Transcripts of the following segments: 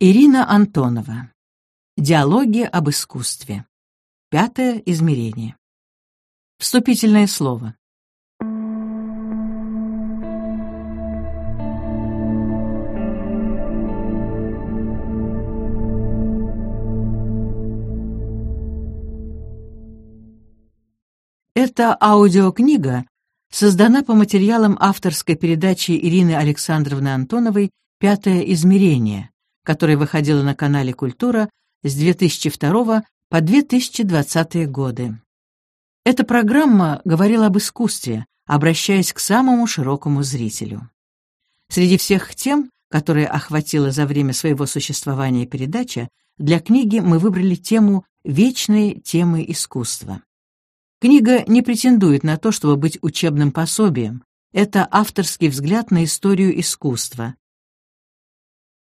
Ирина Антонова. Диалоги об искусстве. Пятое измерение. Вступительное слово. Эта аудиокнига создана по материалам авторской передачи Ирины Александровны Антоновой «Пятое измерение», которая выходила на канале «Культура» с 2002 по 2020 годы. Эта программа говорила об искусстве, обращаясь к самому широкому зрителю. Среди всех тем, которые охватила за время своего существования передача, для книги мы выбрали тему «Вечные темы искусства». Книга не претендует на то, чтобы быть учебным пособием. Это авторский взгляд на историю искусства.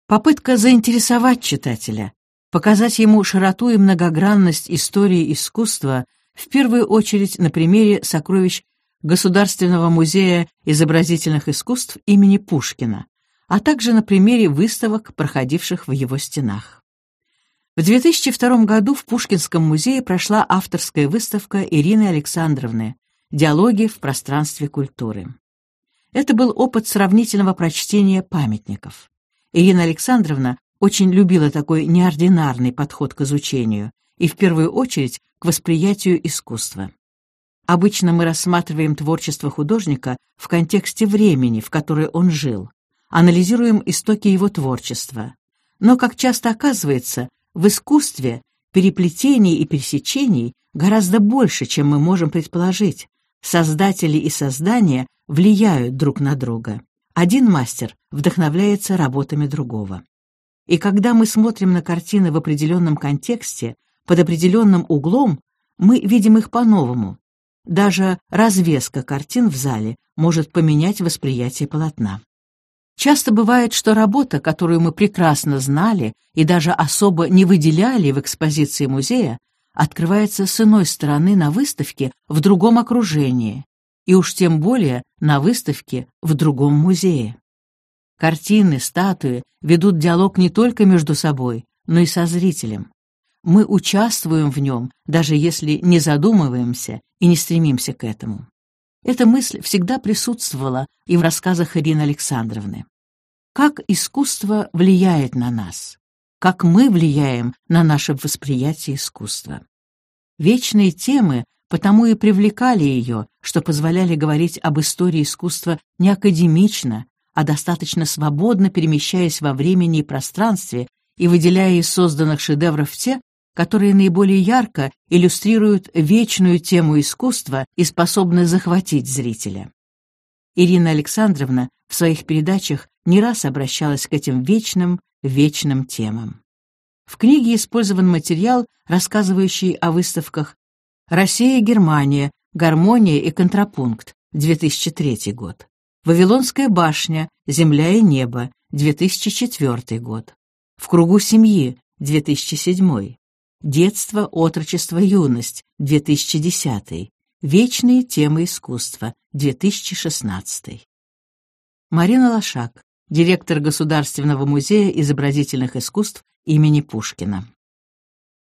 Попытка заинтересовать читателя, показать ему широту и многогранность истории искусства, в первую очередь на примере сокровищ Государственного музея изобразительных искусств имени Пушкина, а также на примере выставок, проходивших в его стенах. В 2002 году в Пушкинском музее прошла авторская выставка Ирины Александровны «Диалоги в пространстве культуры». Это был опыт сравнительного прочтения памятников. Ирина Александровна очень любила такой неординарный подход к изучению и в первую очередь к восприятию искусства. Обычно мы рассматриваем творчество художника в контексте времени, в которое он жил, анализируем истоки его творчества. Но, как часто оказывается, в искусстве переплетений и пересечений гораздо больше, чем мы можем предположить. Создатели и создания влияют друг на друга. Один мастер вдохновляется работами другого. И когда мы смотрим на картины в определенном контексте, под определенным углом, мы видим их по-новому. Даже развеска картин в зале может поменять восприятие полотна. Часто бывает, что работа, которую мы прекрасно знали и даже особо не выделяли в экспозиции музея, открывается с иной стороны на выставке в другом окружении, и уж тем более на выставке в другом музее. Картины, статуи ведут диалог не только между собой, но и со зрителем. Мы участвуем в нем, даже если не задумываемся и не стремимся к этому. Эта мысль всегда присутствовала и в рассказах Ирины Александровны. Как искусство влияет на нас? Как мы влияем на наше восприятие искусства? Вечные темы потому и привлекали ее, что позволяли говорить об истории искусства не академично, а достаточно свободно перемещаясь во времени и пространстве и выделяя из созданных шедевров те, которые наиболее ярко иллюстрируют вечную тему искусства и способны захватить зрителя. Ирина Александровна в своих передачах не раз обращалась к этим вечным, вечным темам. В книге использован материал, рассказывающий о выставках «Россия и Германия. Гармония и контрапункт. 2003 год», «Вавилонская башня. Земля и небо. 2004 год», «В кругу семьи. 2007 Детство, отрочество, юность, 2010. Вечные темы искусства, 2016. Марина Лошак, директор Государственного музея изобразительных искусств имени Пушкина.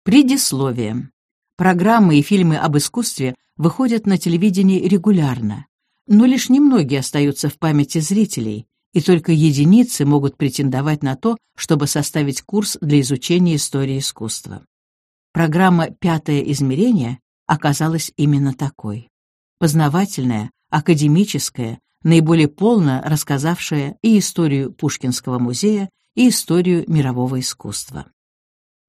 Предисловие. Программы и фильмы об искусстве выходят на телевидении регулярно, но лишь немногие остаются в памяти зрителей, и только единицы могут претендовать на то, чтобы составить курс для изучения истории искусства. Программа «Пятое измерение» оказалась именно такой. Познавательная, академическая, наиболее полно рассказавшая и историю Пушкинского музея, и историю мирового искусства.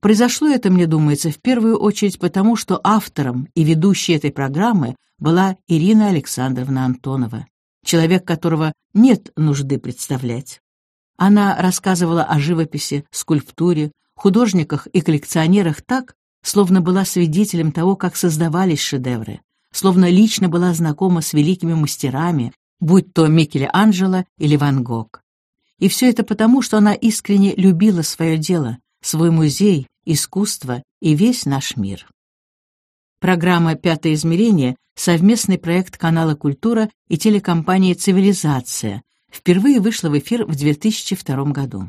Произошло это, мне думается, в первую очередь потому, что автором и ведущей этой программы была Ирина Александровна Антонова, человек которого нет нужды представлять. Она рассказывала о живописи, скульптуре, художниках и коллекционерах так, словно была свидетелем того, как создавались шедевры, словно лично была знакома с великими мастерами, будь то Микеланджело или Ван Гог. И все это потому, что она искренне любила свое дело, свой музей, искусство и весь наш мир. Программа «Пятое измерение» — совместный проект канала «Культура» и телекомпании «Цивилизация», впервые вышла в эфир в 2002 году.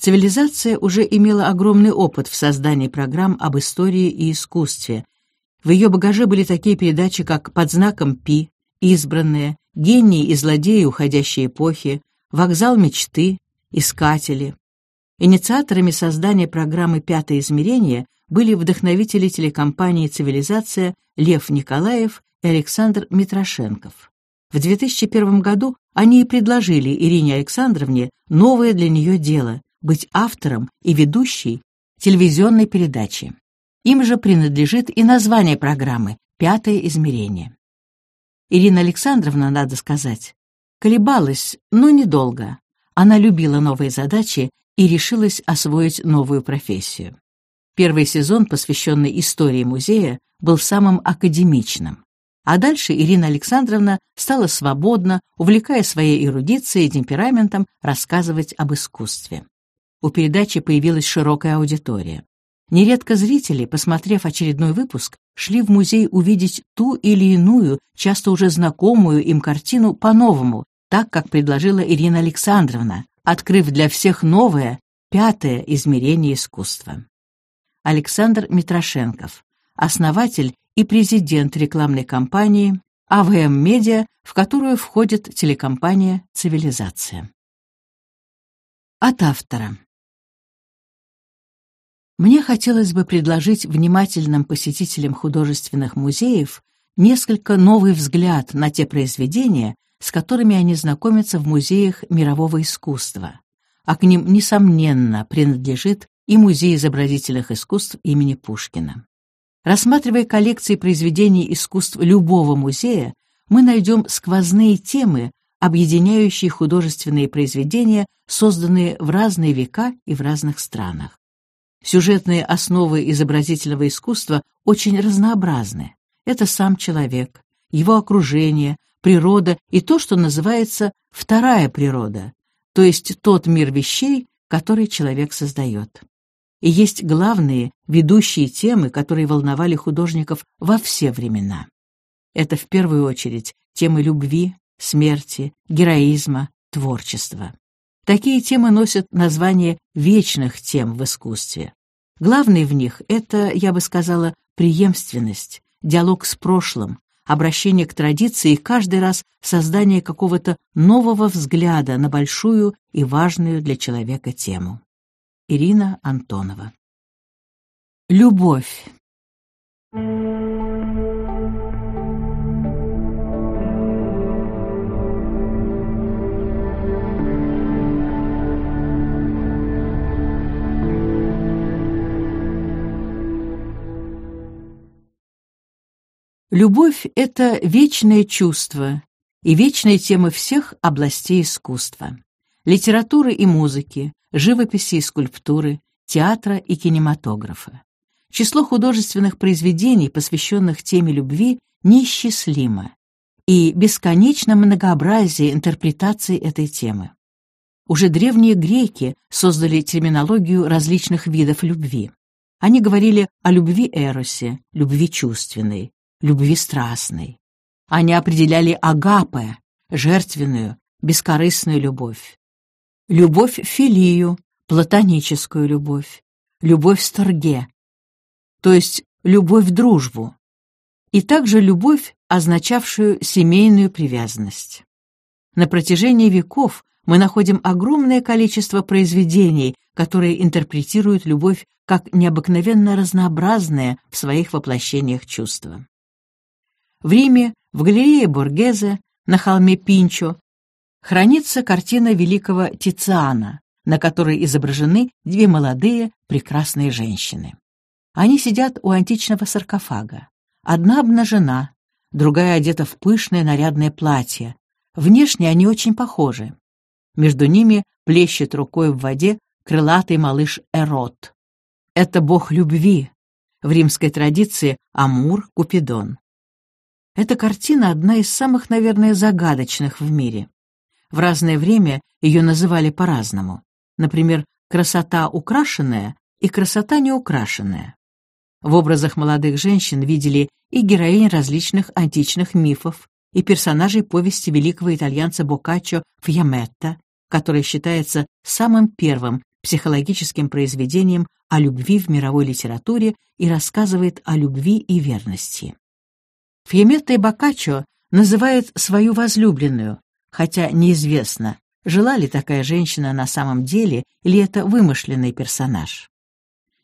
Цивилизация уже имела огромный опыт в создании программ об истории и искусстве. В ее багаже были такие передачи, как «Под знаком Пи», «Избранные», «Гении и злодеи уходящей эпохи», «Вокзал мечты», «Искатели». Инициаторами создания программы «Пятое измерение» были вдохновители телекомпании «Цивилизация» Лев Николаев и Александр Митрошенков. В 2001 году они и предложили Ирине Александровне новое для нее дело – быть автором и ведущей телевизионной передачи. Им же принадлежит и название программы «Пятое измерение». Ирина Александровна, надо сказать, колебалась, но недолго. Она любила новые задачи и решилась освоить новую профессию. Первый сезон, посвященный истории музея, был самым академичным. А дальше Ирина Александровна стала свободно, увлекая своей эрудицией и темпераментом, рассказывать об искусстве. У передачи появилась широкая аудитория. Нередко зрители, посмотрев очередной выпуск, шли в музей увидеть ту или иную, часто уже знакомую им картину по-новому, так, как предложила Ирина Александровна, открыв для всех новое, пятое измерение искусства. Александр Митрошенков, основатель и президент рекламной кампании АВМ Медиа, в которую входит телекомпания «Цивилизация». От автора. Мне хотелось бы предложить внимательным посетителям художественных музеев несколько новый взгляд на те произведения, с которыми они знакомятся в музеях мирового искусства, а к ним, несомненно, принадлежит и Музей изобразительных искусств имени Пушкина. Рассматривая коллекции произведений искусств любого музея, мы найдем сквозные темы, объединяющие художественные произведения, созданные в разные века и в разных странах. Сюжетные основы изобразительного искусства очень разнообразны. Это сам человек, его окружение, природа и то, что называется вторая природа, то есть тот мир вещей, который человек создает. И есть главные, ведущие темы, которые волновали художников во все времена. Это в первую очередь темы любви, смерти, героизма, творчества. Такие темы носят название вечных тем в искусстве. Главный в них — это, я бы сказала, преемственность, диалог с прошлым, обращение к традиции и каждый раз создание какого-то нового взгляда на большую и важную для человека тему. Ирина Антонова Любовь Любовь — это вечное чувство и вечная тема всех областей искусства. Литературы и музыки, живописи и скульптуры, театра и кинематографа. Число художественных произведений, посвященных теме любви, неисчислимо, и бесконечно многообразие интерпретаций этой темы. Уже древние греки создали терминологию различных видов любви. Они говорили о любви эросе, любви чувственной, любви страстной. Они определяли агапе, жертвенную, бескорыстную любовь. Любовь филию, платоническую любовь. Любовь сторге, то есть любовь-дружбу. И также любовь, означавшую семейную привязанность. На протяжении веков мы находим огромное количество произведений, которые интерпретируют любовь как необыкновенно разнообразное в своих воплощениях чувство. В Риме, в галерее Боргезе, на холме Пинчо, хранится картина великого Тициана, на которой изображены две молодые, прекрасные женщины. Они сидят у античного саркофага. Одна обнажена, другая одета в пышное нарядное платье. Внешне они очень похожи. Между ними плещет рукой в воде крылатый малыш Эрот. Это бог любви. В римской традиции Амур, Купидон. Эта картина одна из самых, наверное, загадочных в мире. В разное время ее называли по-разному. Например, «красота украшенная» и «красота неукрашенная». В образах молодых женщин видели и героинь различных античных мифов, и персонажей повести великого итальянца Боккаччо Фьяметта, который считается самым первым психологическим произведением о любви в мировой литературе и рассказывает о любви и верности. Фьеметта и Боккаччо называет свою возлюбленную, хотя неизвестно, жила ли такая женщина на самом деле или это вымышленный персонаж.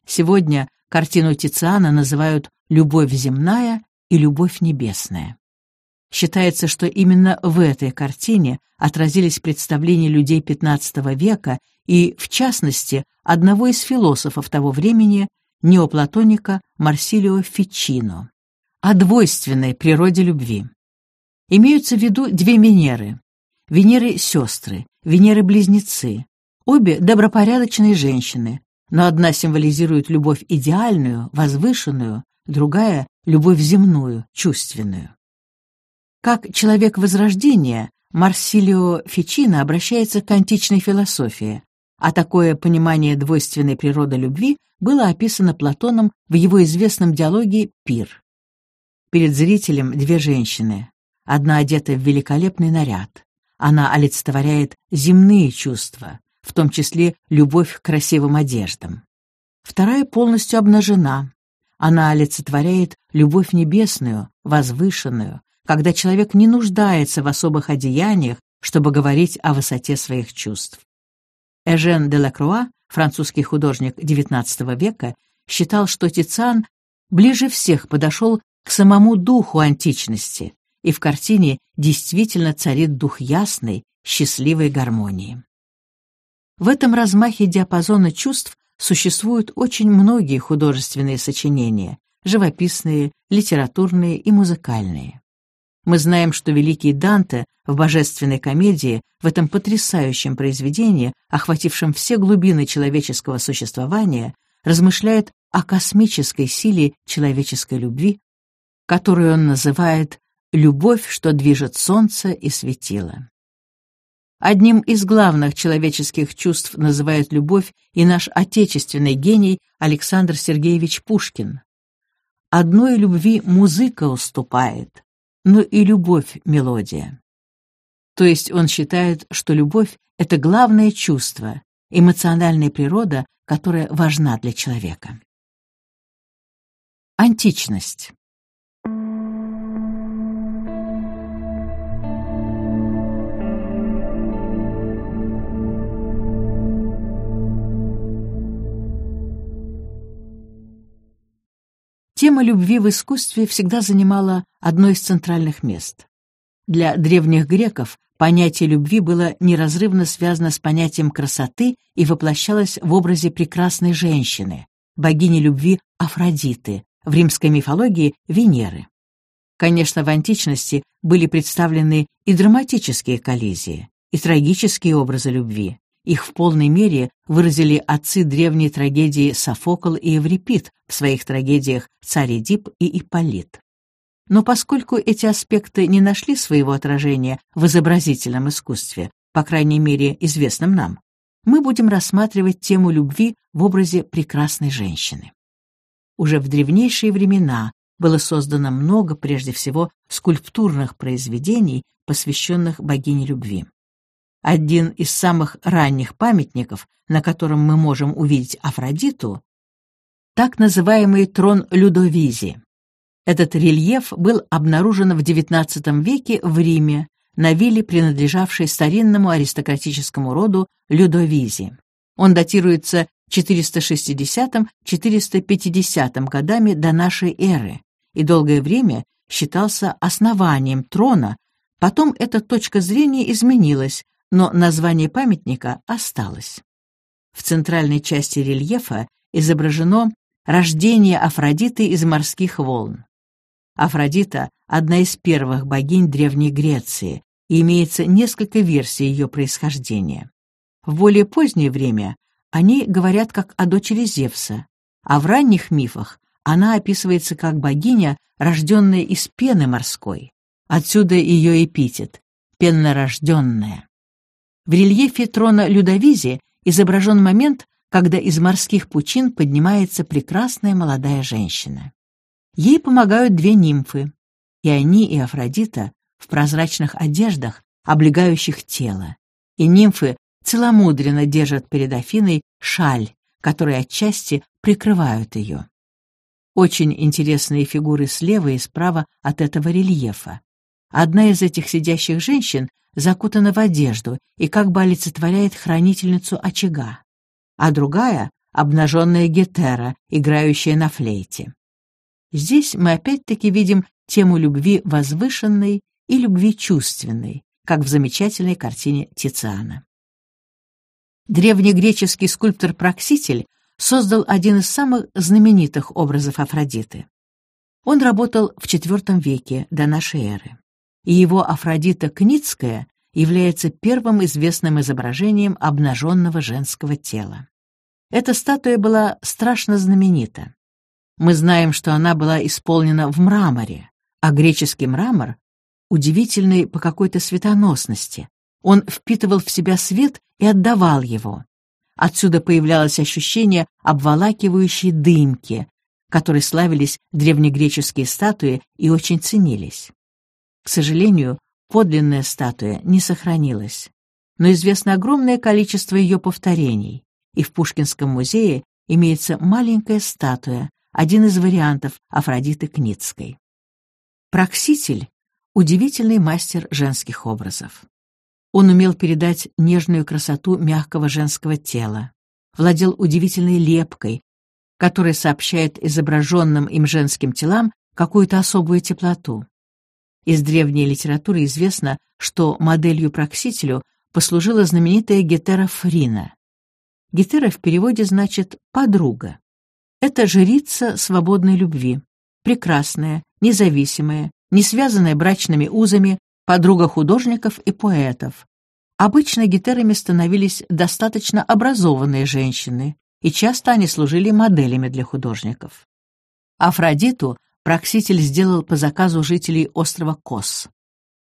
Сегодня картину Тициана называют «любовь земная» и «любовь небесная». Считается, что именно в этой картине отразились представления людей XV века и, в частности, одного из философов того времени, неоплатоника Марсилио Фичино, о двойственной природе любви. Имеются в виду две Венеры. Венеры-сестры, Венеры-близнецы. Обе добропорядочные женщины, но одна символизирует любовь идеальную, возвышенную, другая — любовь земную, чувственную. Как человек Возрождения, Марсилио Фичино обращается к античной философии, а такое понимание двойственной природы любви было описано Платоном в его известном диалоге «Пир». Перед зрителем две женщины. Одна одета в великолепный наряд. Она олицетворяет земные чувства, в том числе любовь к красивым одеждам. Вторая полностью обнажена. Она олицетворяет любовь небесную, возвышенную, когда человек не нуждается в особых одеяниях, чтобы говорить о высоте своих чувств. Эжен де Лакруа, французский художник XIX века, считал, что Тициан ближе всех подошел к самому духу античности, и в картине действительно царит дух ясной, счастливой гармонии. В этом размахе диапазона чувств существуют очень многие художественные сочинения, живописные, литературные и музыкальные. Мы знаем, что великий Данте в «Божественной комедии», в этом потрясающем произведении, охватившем все глубины человеческого существования, размышляет о космической силе человеческой любви, которую он называет «любовь, что движет солнце и светило». Одним из главных человеческих чувств называют любовь и наш отечественный гений Александр Сергеевич Пушкин. Одной любви музыка уступает, но и любовь — мелодия. То есть он считает, что любовь — это главное чувство, эмоциональная природа, которая важна для человека. Античность. Тема любви в искусстве всегда занимала одно из центральных мест. Для древних греков понятие любви было неразрывно связано с понятием красоты и воплощалось в образе прекрасной женщины, богини любви Афродиты, в римской мифологии Венеры. Конечно, в античности были представлены и драматические коллизии, и трагические образы любви, их в полной мере выразили отцы древней трагедии Софокл и Еврипид в своих трагедиях «Царь Эдип» и «Ипполит». Но поскольку эти аспекты не нашли своего отражения в изобразительном искусстве, по крайней мере, известном нам, мы будем рассматривать тему любви в образе прекрасной женщины. Уже в древнейшие времена было создано много, прежде всего, скульптурных произведений, посвященных богине любви. Один из самых ранних памятников, на котором мы можем увидеть Афродиту, так называемый трон Людовизи. Этот рельеф был обнаружен в XIX веке в Риме, на вилле, принадлежавшей старинному аристократическому роду Людовизи. Он датируется 460-450 годами до нашей эры и долгое время считался основанием трона, потом эта точка зрения изменилась, но название памятника осталось. В центральной части рельефа изображено рождение Афродиты из морских волн. Афродита — одна из первых богинь Древней Греции, и имеется несколько версий ее происхождения. В более позднее время они говорят как о дочери Зевса, а в ранних мифах она описывается как богиня, рожденная из пены морской. Отсюда ее эпитет — пеннорожденная. В рельефе трона Людовизи изображен момент, когда из морских пучин поднимается прекрасная молодая женщина. Ей помогают две нимфы, и они, и Афродита, в прозрачных одеждах, облегающих тело, и нимфы целомудренно держат перед Афиной шаль, которые отчасти прикрывают ее. Очень интересные фигуры слева и справа от этого рельефа. Одна из этих сидящих женщин закутана в одежду и как бы олицетворяет хранительницу очага, а другая — обнаженная гетера, играющая на флейте. Здесь мы опять-таки видим тему любви возвышенной и любви чувственной, как в замечательной картине Тициана. Древнегреческий скульптор Прокситель создал один из самых знаменитых образов Афродиты. Он работал в IV веке до нашей эры, и его Афродита Кницкая является первым известным изображением обнаженного женского тела. Эта статуя была страшно знаменита. Мы знаем, что она была исполнена в мраморе, а греческий мрамор удивительный по какой-то светоносности. Он впитывал в себя свет и отдавал его. Отсюда появлялось ощущение обволакивающей дымки, которой славились древнегреческие статуи и очень ценились. К сожалению, подлинная статуя не сохранилась, но известно огромное количество ее повторений, и в Пушкинском музее имеется маленькая статуя, один из вариантов Афродиты Кницкой. Прокситель — удивительный мастер женских образов. Он умел передать нежную красоту мягкого женского тела, владел удивительной лепкой, которая сообщает изображенным им женским телам какую-то особую теплоту. Из древней литературы известно, что моделью Проксителю послужила знаменитая Гетера Фрина. Гетера в переводе значит «подруга». Это жрица свободной любви, прекрасная, независимая, не связанная брачными узами, подруга художников и поэтов. Обычно гетерами становились достаточно образованные женщины, и часто они служили моделями для художников. Афродиту Прокситель сделал по заказу жителей острова Кос.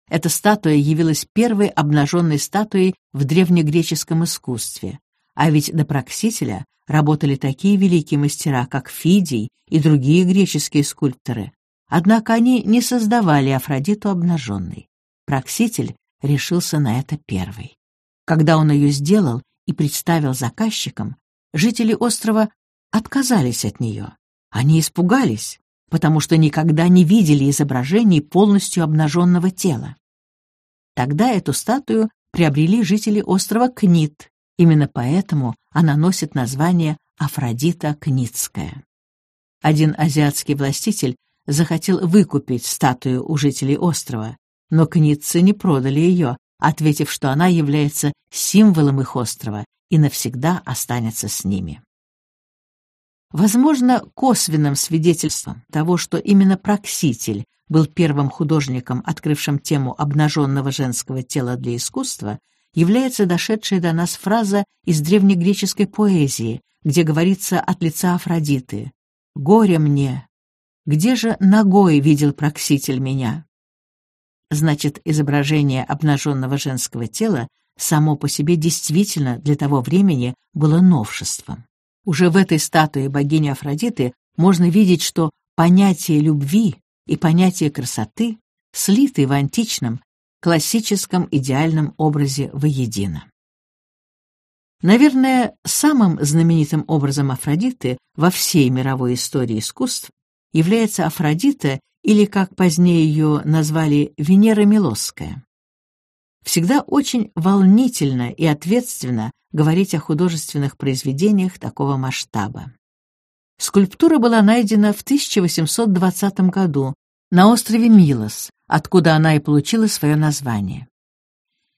Эта статуя явилась первой обнаженной статуей в древнегреческом искусстве, а ведь до Проксителя работали такие великие мастера, как Фидий и другие греческие скульпторы. Однако они не создавали Афродиту обнаженной. Прокситель решился на это первый. Когда он ее сделал и представил заказчикам, жители острова отказались от нее. Они испугались, потому что никогда не видели изображений полностью обнаженного тела. Тогда эту статую приобрели жители острова Книт, именно поэтому она носит название Афродита Книтская. Один азиатский властитель захотел выкупить статую у жителей острова, но книтцы не продали ее, ответив, что она является символом их острова и навсегда останется с ними. Возможно, косвенным свидетельством того, что именно Прокситель был первым художником, открывшим тему обнаженного женского тела для искусства, является дошедшая до нас фраза из древнегреческой поэзии, где говорится от лица Афродиты «Горе мне! Где же ногой видел Прокситель меня?» Значит, изображение обнаженного женского тела само по себе действительно для того времени было новшеством. Уже в этой статуе богини Афродиты можно видеть, что понятие любви и понятие красоты слиты в античном, классическом идеальном образе воедино. Наверное, самым знаменитым образом Афродиты во всей мировой истории искусств является Афродита или, как позднее ее назвали, Венера Милосская. Всегда очень волнительно и ответственно говорить о художественных произведениях такого масштаба. Скульптура была найдена в 1820 году на острове Милос, откуда она и получила свое название.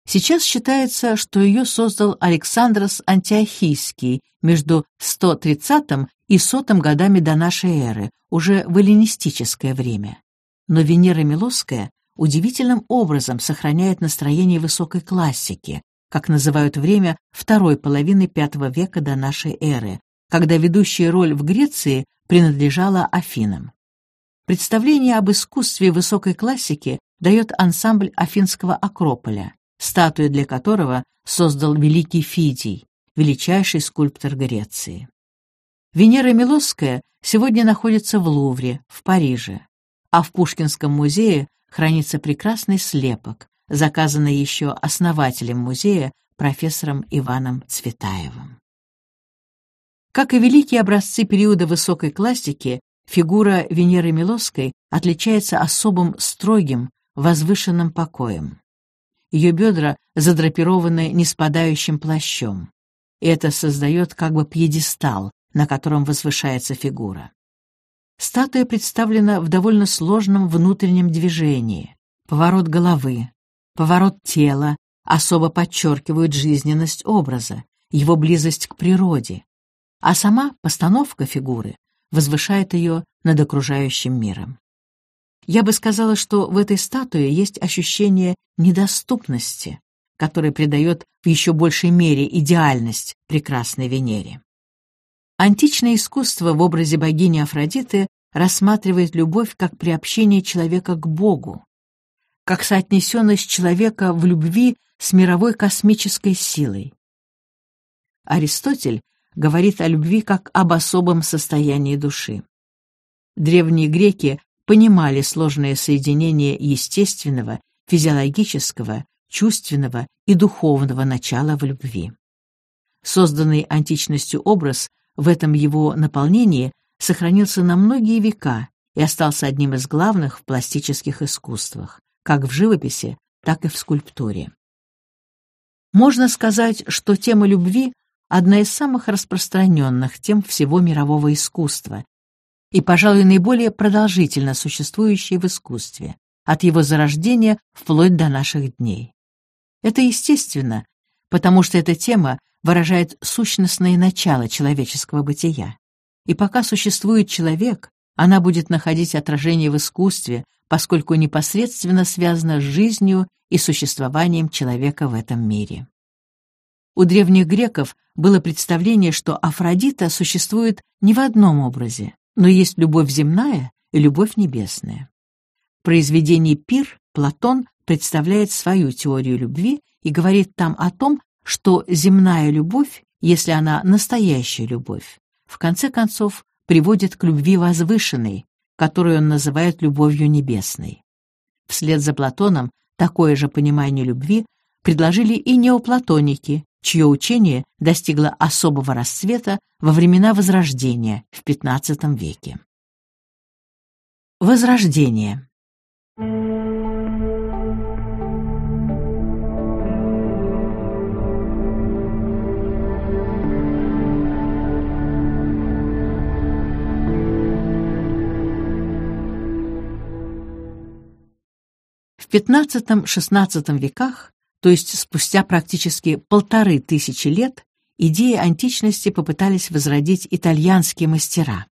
Сейчас считается, что ее создал Александрос Антиохийский между 130 и 100 годами до нашей эры, уже в эллинистическое время. Но Венера Милосская удивительным образом сохраняет настроение высокой классики, как называют время второй половины V века до нашей эры, когда ведущая роль в Греции принадлежала Афинам. Представление об искусстве высокой классики дает ансамбль Афинского Акрополя, статуя для которого создал великий Фидий, величайший скульптор Греции. Венера Милосская сегодня находится в Лувре, в Париже, а в Пушкинском музее хранится прекрасный слепок, заказанный еще основателем музея профессором Иваном Цветаевым. Как и великие образцы периода высокой классики, фигура Венеры Милосской отличается особым строгим, возвышенным покоем. Ее бедра задрапированы неспадающим плащом. И это создает как бы пьедестал, на котором возвышается фигура. Статуя представлена в довольно сложном внутреннем движении. Поворот головы, поворот тела особо подчеркивают жизненность образа, его близость к природе, а сама постановка фигуры возвышает ее над окружающим миром. Я бы сказала, что в этой статуе есть ощущение недоступности, которое придает в еще большей мере идеальность прекрасной Венере. Античное искусство в образе богини Афродиты рассматривает любовь как приобщение человека к Богу, как соотнесенность человека в любви с мировой космической силой. Аристотель говорит о любви как об особом состоянии души. Древние греки понимали сложное соединение естественного, физиологического, чувственного и духовного начала в любви. Созданный античностью образ в этом его наполнении сохранился на многие века и остался одним из главных в пластических искусствах, как в живописи, так и в скульптуре. Можно сказать, что тема любви — одна из самых распространенных тем всего мирового искусства и, пожалуй, наиболее продолжительно существующей в искусстве, от его зарождения вплоть до наших дней. Это естественно, потому что эта тема выражает сущностное начало человеческого бытия. И пока существует человек, она будет находить отражение в искусстве, поскольку непосредственно связана с жизнью и существованием человека в этом мире. У древних греков было представление, что Афродита существует не в одном образе, но есть любовь земная и любовь небесная. В произведении «Пир» Платон представляет свою теорию любви и говорит там о том, что земная любовь, если она настоящая любовь, в конце концов приводит к любви возвышенной, которую он называет любовью небесной. Вслед за Платоном такое же понимание любви предложили и неоплатоники, чье учение достигло особого расцвета во времена Возрождения в XV веке. Возрождение В XV-XVI веках, то есть спустя практически полторы тысячи лет, идеи античности попытались возродить итальянские мастера.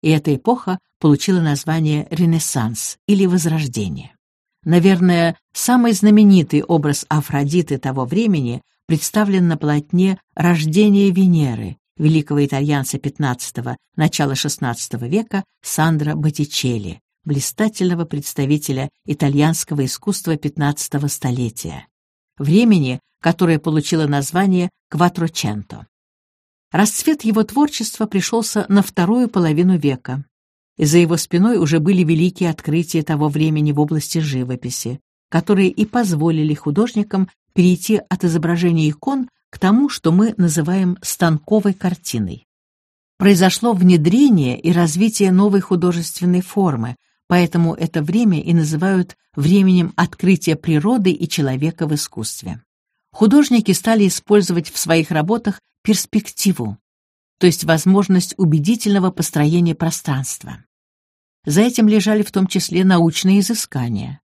И эта эпоха получила название «Ренессанс» или «Возрождение». Наверное, самый знаменитый образ Афродиты того времени представлен на полотне «Рождение Венеры» великого итальянца XV – начала XVI века Сандро Боттичелли, блистательного представителя итальянского искусства XV столетия, времени, которое получило название «Кватроченто». Расцвет его творчества пришелся на вторую половину века, и за его спиной уже были великие открытия того времени в области живописи, которые и позволили художникам перейти от изображения икон к тому, что мы называем станковой картиной. Произошло внедрение и развитие новой художественной формы, поэтому это время и называют временем открытия природы и человека в искусстве. Художники стали использовать в своих работах перспективу, то есть возможность убедительного построения пространства. За этим лежали в том числе научные изыскания.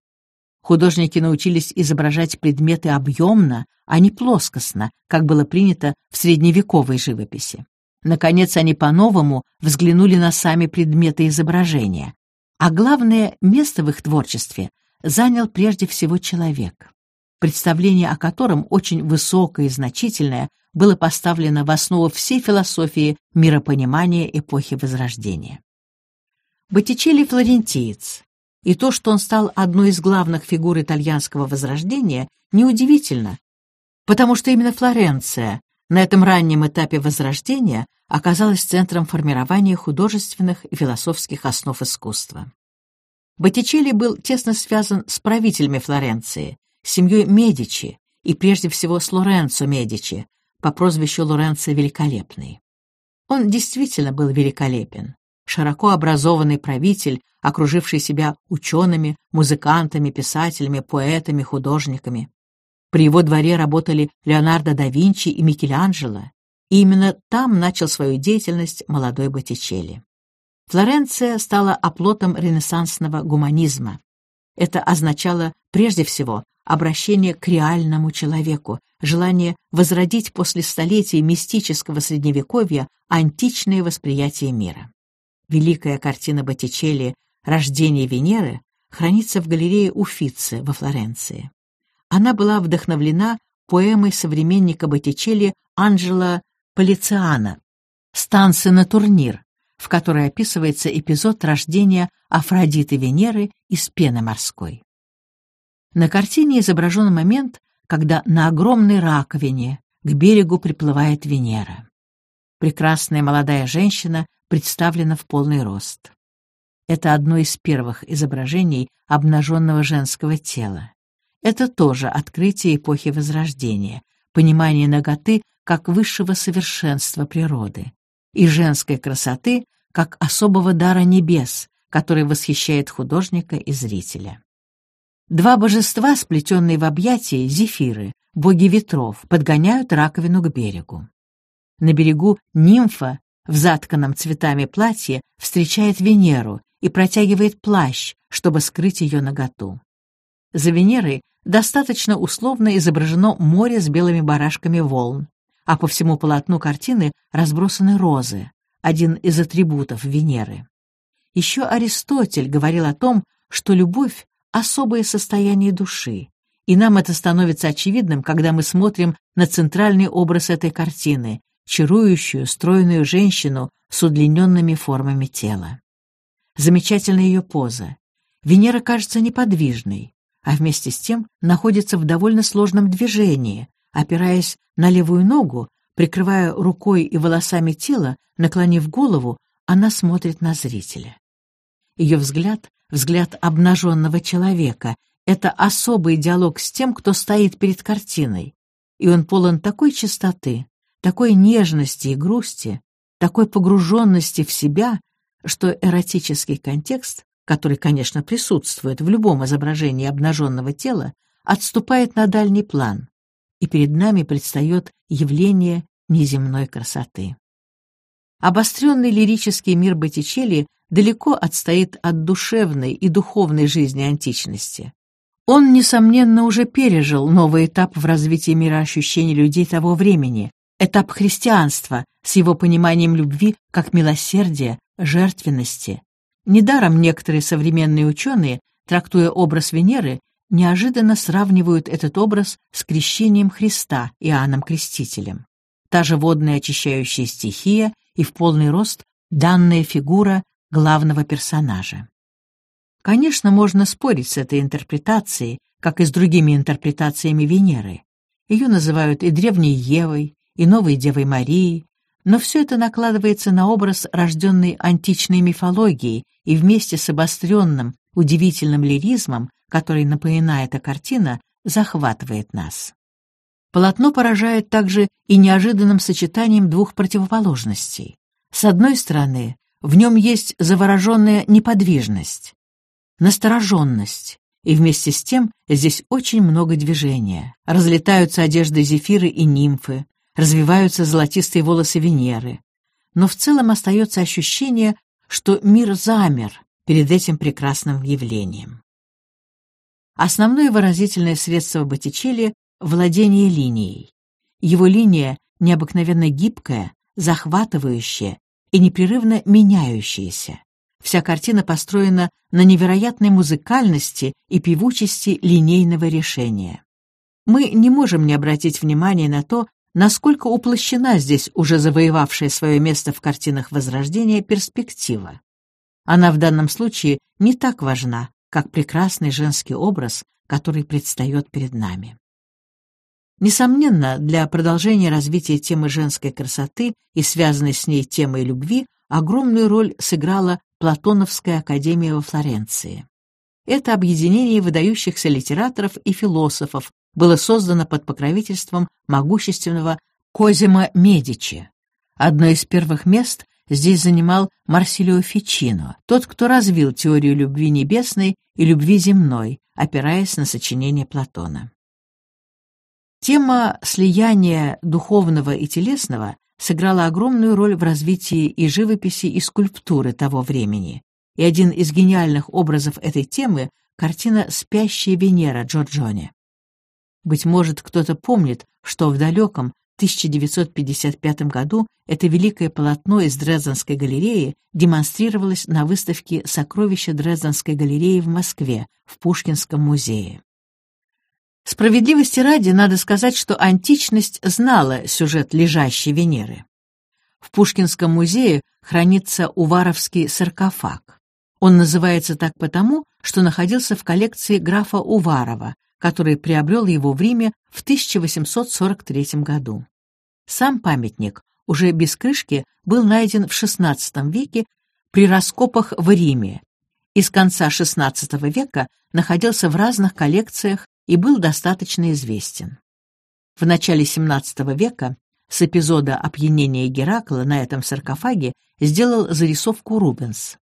Художники научились изображать предметы объемно, а не плоскостно, как было принято в средневековой живописи. Наконец, они по-новому взглянули на сами предметы изображения, а главное место в их творчестве занял прежде всего человек, представление о котором очень высокое и значительное было поставлено в основу всей философии миропонимания эпохи Возрождения. Боттичелли — флорентиец, и то, что он стал одной из главных фигур итальянского Возрождения, неудивительно, потому что именно Флоренция на этом раннем этапе Возрождения оказалась центром формирования художественных и философских основ искусства. Боттичелли был тесно связан с правителями Флоренции, семьей Медичи и прежде всего с Лоренцо Медичи по прозвищу Лоренцо Великолепный. Он действительно был великолепен. Широко образованный правитель, окруживший себя учеными, музыкантами, писателями, поэтами, художниками. При его дворе работали Леонардо да Винчи и Микеланджело, и именно там начал свою деятельность молодой Боттичелли. Флоренция стала оплотом ренессансного гуманизма. Это означало прежде всего обращение к реальному человеку, желание возродить после столетий мистического средневековья античное восприятие мира. Великая картина Боттичелли «Рождение Венеры» хранится в галерее Уффици во Флоренции. Она была вдохновлена поэмой современника Боттичелли Анджело Полициана «Станция на турнир», в которой описывается эпизод рождения Афродиты Венеры из пены морской. На картине изображен момент, когда на огромной раковине к берегу приплывает Венера. Прекрасная молодая женщина представлена в полный рост. Это одно из первых изображений обнаженного женского тела. Это тоже открытие эпохи Возрождения, понимание наготы как высшего совершенства природы и женской красоты как особого дара небес, который восхищает художника и зрителя. Два божества, сплетенные в объятии, зефиры, боги ветров, подгоняют раковину к берегу. На берегу нимфа в затканном цветами платье встречает Венеру и протягивает плащ, чтобы скрыть ее наготу. За Венерой достаточно условно изображено море с белыми барашками волн, а по всему полотну картины разбросаны розы, один из атрибутов Венеры. Еще Аристотель говорил о том, что любовь — особое состояние души, и нам это становится очевидным, когда мы смотрим на центральный образ этой картины, чарующую, стройную женщину с удлиненными формами тела. Замечательна ее поза. Венера кажется неподвижной, а вместе с тем находится в довольно сложном движении, опираясь на левую ногу, прикрывая рукой и волосами тело, наклонив голову, она смотрит на зрителя. Ее взгляд — взгляд обнаженного человека. Это особый диалог с тем, кто стоит перед картиной. И он полон такой чистоты, такой нежности и грусти, такой погруженности в себя, что эротический контекст, который, конечно, присутствует в любом изображении обнаженного тела, отступает на дальний план, и перед нами предстает явление неземной красоты. Обостренный лирический мир Боттичелли далеко отстоит от душевной и духовной жизни античности. Он, несомненно, уже пережил новый этап в развитии мироощущений людей того времени, этап христианства с его пониманием любви как милосердия, жертвенности. Недаром некоторые современные ученые, трактуя образ Венеры, неожиданно сравнивают этот образ с крещением Христа Иоанном Крестителем. Та же водная очищающая стихия и в полный рост данная фигура главного персонажа. Конечно, можно спорить с этой интерпретацией, как и с другими интерпретациями Венеры. Ее называют и древней Евой, и новой Девой Марией, но все это накладывается на образ, рожденный античной мифологией, и вместе с обостренным, удивительным лиризмом который напоминает эта картина, захватывает нас. Полотно поражает также и неожиданным сочетанием двух противоположностей. С одной стороны, в нем есть завороженная неподвижность, настороженность, и вместе с тем здесь очень много движения. Разлетаются одежды Зефиры и нимфы, развиваются золотистые волосы Венеры. Но в целом остается ощущение, что мир замер перед этим прекрасным явлением. Основное выразительное средство Боттичелли — владение линией. Его линия необыкновенно гибкая, захватывающая и непрерывно меняющаяся. Вся картина построена на невероятной музыкальности и певучести линейного решения. Мы не можем не обратить внимания на то, насколько уплощена здесь уже завоевавшая свое место в картинах Возрождения перспектива. Она в данном случае не так важна, как прекрасный женский образ, который предстает перед нами. Несомненно, для продолжения развития темы женской красоты и связанной с ней темой любви огромную роль сыграла Платоновская академия во Флоренции. Это объединение выдающихся литераторов и философов было создано под покровительством могущественного Козима Медичи. Одно из первых мест здесь занимал Марсилио Фичино, тот, кто развил теорию любви небесной и любви земной, опираясь на сочинение Платона. Тема слияния духовного и телесного сыграла огромную роль в развитии и живописи, и скульптуры того времени, и один из гениальных образов этой темы — картина «Спящая Венера» Джорджоне. Быть может, кто-то помнит, что в далеком 1955 году это великое полотно из Дрезденской галереи демонстрировалось на выставке «Сокровища Дрезденской галереи» в Москве, в Пушкинском музее. Справедливости ради надо сказать, что античность знала сюжет лежащей Венеры. В Пушкинском музее хранится Уваровский саркофаг. Он называется так потому, что находился в коллекции графа Уварова, который приобрел его в Риме в 1843 году. Сам памятник, уже без крышки, был найден в XVI веке при раскопах в Риме и с конца XVI века находился в разных коллекциях и был достаточно известен. В начале XVII века с эпизода опьянения Геракла на этом саркофаге сделал зарисовку Рубенс.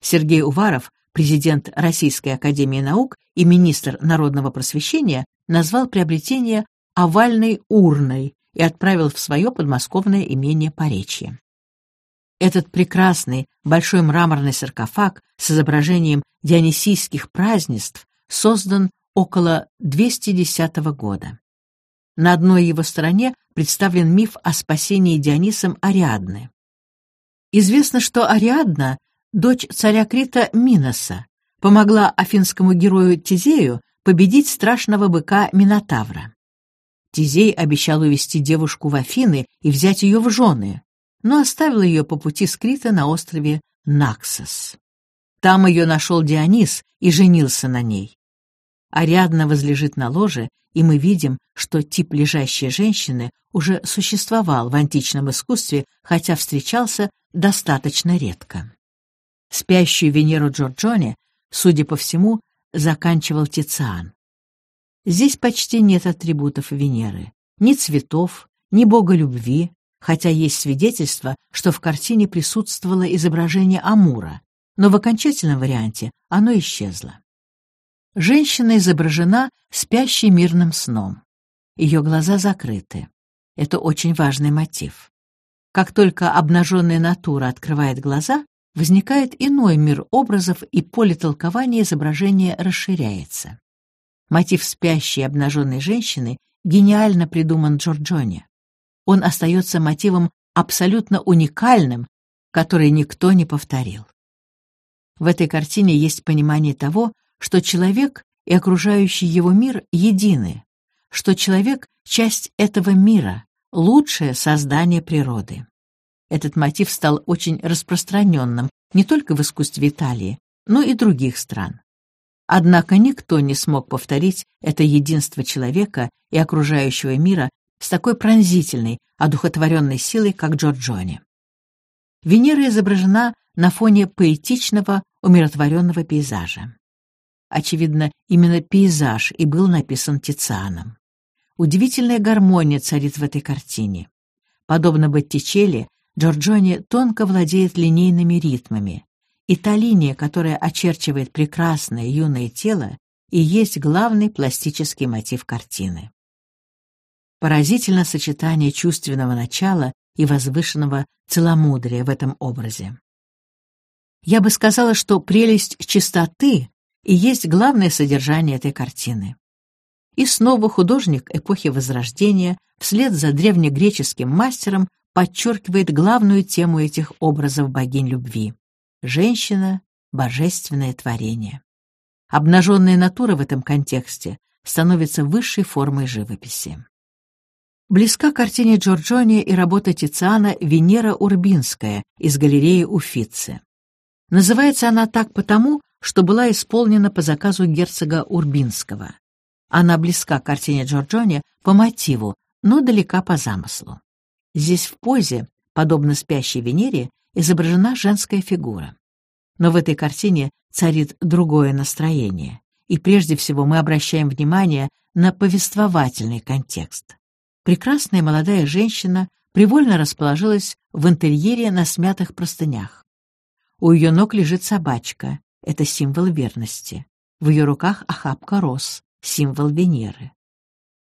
Сергей Уваров, президент Российской академии наук и министр народного просвещения, назвал приобретение овальной урной и отправил в свое подмосковное имение Поречье. Этот прекрасный большой мраморный саркофаг с изображением дионисийских празднеств создан около 210 года. На одной его стороне представлен миф о спасении Дионисом Ариадны. Известно, что Ариадна, дочь царя Крита Миноса, помогла афинскому герою Тизею победить страшного быка Минотавра. Тизей обещал увести девушку в Афины и взять ее в жены, но оставил ее по пути с Крита на острове Наксос. Там ее нашел Дионис и женился на ней. Ариадна возлежит на ложе, и мы видим, что тип лежащей женщины уже существовал в античном искусстве, хотя встречался достаточно редко. Спящую Венеру Джорджоне, судя по всему, заканчивал Тициан. Здесь почти нет атрибутов Венеры, ни цветов, ни бога любви, хотя есть свидетельство, что в картине присутствовало изображение Амура, но в окончательном варианте оно исчезло. Женщина изображена спящей мирным сном. Ее глаза закрыты. Это очень важный мотив. Как только обнаженная натура открывает глаза, возникает иной мир образов, и поле толкования изображения расширяется. Мотив спящей обнаженной женщины гениально придуман Джорджоне. Он остается мотивом абсолютно уникальным, который никто не повторил. В этой картине есть понимание того, что человек и окружающий его мир едины, что человек — часть этого мира, лучшее создание природы. Этот мотив стал очень распространенным не только в искусстве Италии, но и других стран. Однако никто не смог повторить это единство человека и окружающего мира с такой пронзительной, одухотворенной силой, как Джорджони. Венера изображена на фоне поэтичного, умиротворенного пейзажа. Очевидно, именно пейзаж и был написан Тицианом. Удивительная гармония царит в этой картине. Подобно Боттичелли, Джорджони тонко владеет линейными ритмами, и та линия, которая очерчивает прекрасное юное тело, и есть главный пластический мотив картины. Поразительно сочетание чувственного начала и возвышенного целомудрия в этом образе. Я бы сказала, что прелесть чистоты и есть главное содержание этой картины. И снова художник эпохи Возрождения вслед за древнегреческим мастером подчеркивает главную тему этих образов богинь любви — женщина — божественное творение. Обнаженная натура в этом контексте становится высшей формой живописи. Близка картине Джорджони и работа Тициана «Венера Урбинская» из галереи Уффици. Называется она так потому, что была исполнена по заказу герцога Урбинского. Она близка к картине Джорджони по мотиву, но далека по замыслу. Здесь в позе, подобно спящей Венере, изображена женская фигура. Но в этой картине царит другое настроение, и прежде всего мы обращаем внимание на повествовательный контекст. Прекрасная молодая женщина привольно расположилась в интерьере на смятых простынях. У ее ног лежит собачка, это символ верности. В ее руках охапка роз, символ Венеры.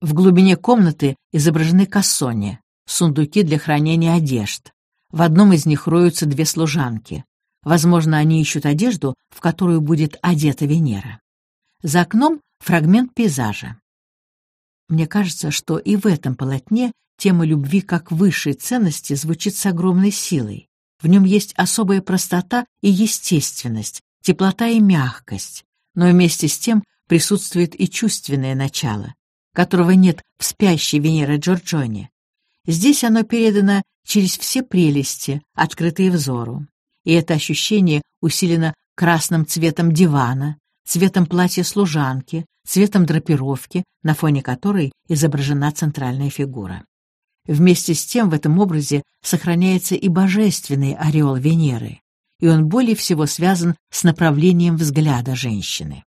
В глубине комнаты изображены кассони, сундуки для хранения одежд. В одном из них роются две служанки. Возможно, они ищут одежду, в которую будет одета Венера. За окном фрагмент пейзажа. Мне кажется, что и в этом полотне тема любви как высшей ценности звучит с огромной силой. В нем есть особая простота и естественность, теплота и мягкость, но вместе с тем присутствует и чувственное начало, которого нет в спящей Венере Джорджоне. Здесь оно передано через все прелести, открытые взору. И это ощущение усилено красным цветом дивана, цветом платья служанки, цветом драпировки, на фоне которой изображена центральная фигура. Вместе с тем в этом образе сохраняется и божественный ореол Венеры, и он более всего связан с направлением взгляда женщины.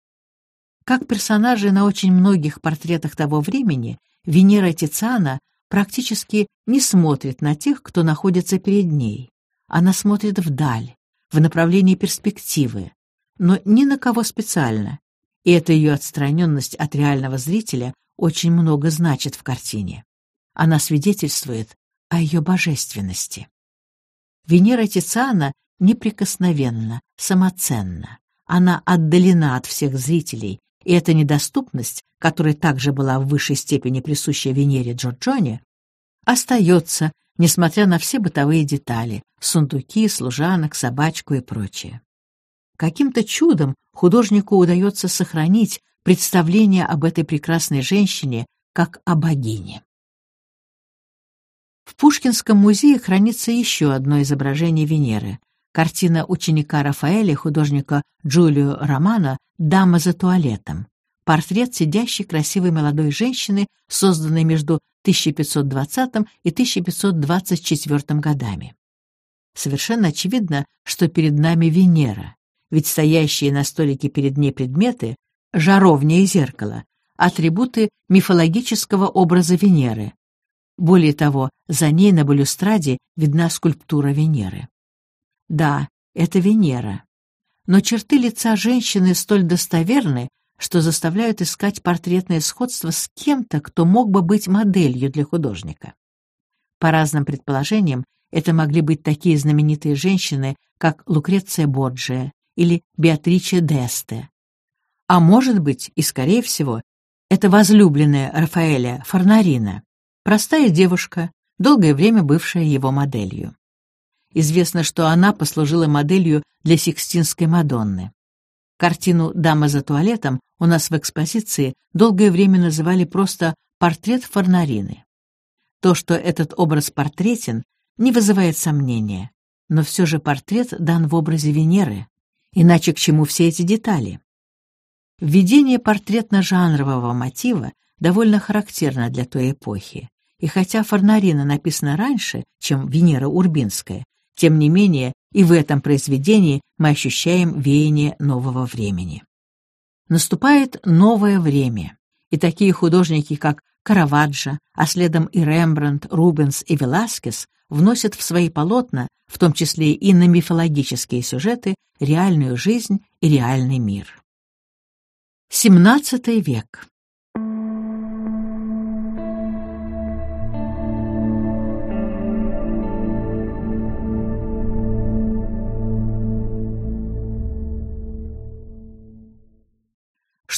Как персонажи на очень многих портретах того времени, Венера Тициана практически не смотрит на тех, кто находится перед ней. Она смотрит вдаль, в направлении перспективы, но ни на кого специально, и эта ее отстраненность от реального зрителя очень много значит в картине. Она свидетельствует о ее божественности. Венера Тициана неприкосновенна, самоценна. Она отдалена от всех зрителей и эта недоступность, которая также была в высшей степени присуща Венере Джорджоне, остается, несмотря на все бытовые детали — сундуки, служанок, собачку и прочее. Каким-то чудом художнику удается сохранить представление об этой прекрасной женщине как о богине. В Пушкинском музее хранится еще одно изображение Венеры Картина ученика Рафаэля, художника Джулио Романо «Дама за туалетом». Портрет сидящей красивой молодой женщины, созданный между 1520 и 1524 годами. Совершенно очевидно, что перед нами Венера, ведь стоящие на столике перед ней предметы — жаровня и зеркало, атрибуты мифологического образа Венеры. Более того, за ней на балюстраде видна скульптура Венеры. Да, это Венера. Но черты лица женщины столь достоверны, что заставляют искать портретное сходство с кем-то, кто мог бы быть моделью для художника. По разным предположениям, это могли быть такие знаменитые женщины, как Лукреция Борджия или Беатриче Десте. А может быть, и скорее всего, это возлюбленная Рафаэля Фарнарина, простая девушка, долгое время бывшая его моделью. Известно, что она послужила моделью для Сикстинской Мадонны. Картину «Дама за туалетом» у нас в экспозиции долгое время называли просто «портрет Фарнарины». То, что этот образ портретен, не вызывает сомнения, но все же портрет дан в образе Венеры, иначе к чему все эти детали? Введение портретно-жанрового мотива довольно характерно для той эпохи, и хотя Фарнарина написана раньше, чем Венера Урбинская, тем не менее, и в этом произведении мы ощущаем веяние нового времени. Наступает новое время, и такие художники, как Караваджо, а следом и Рембрандт, Рубенс и Веласкес вносят в свои полотна, в том числе и на мифологические сюжеты, реальную жизнь и реальный мир. XVII век.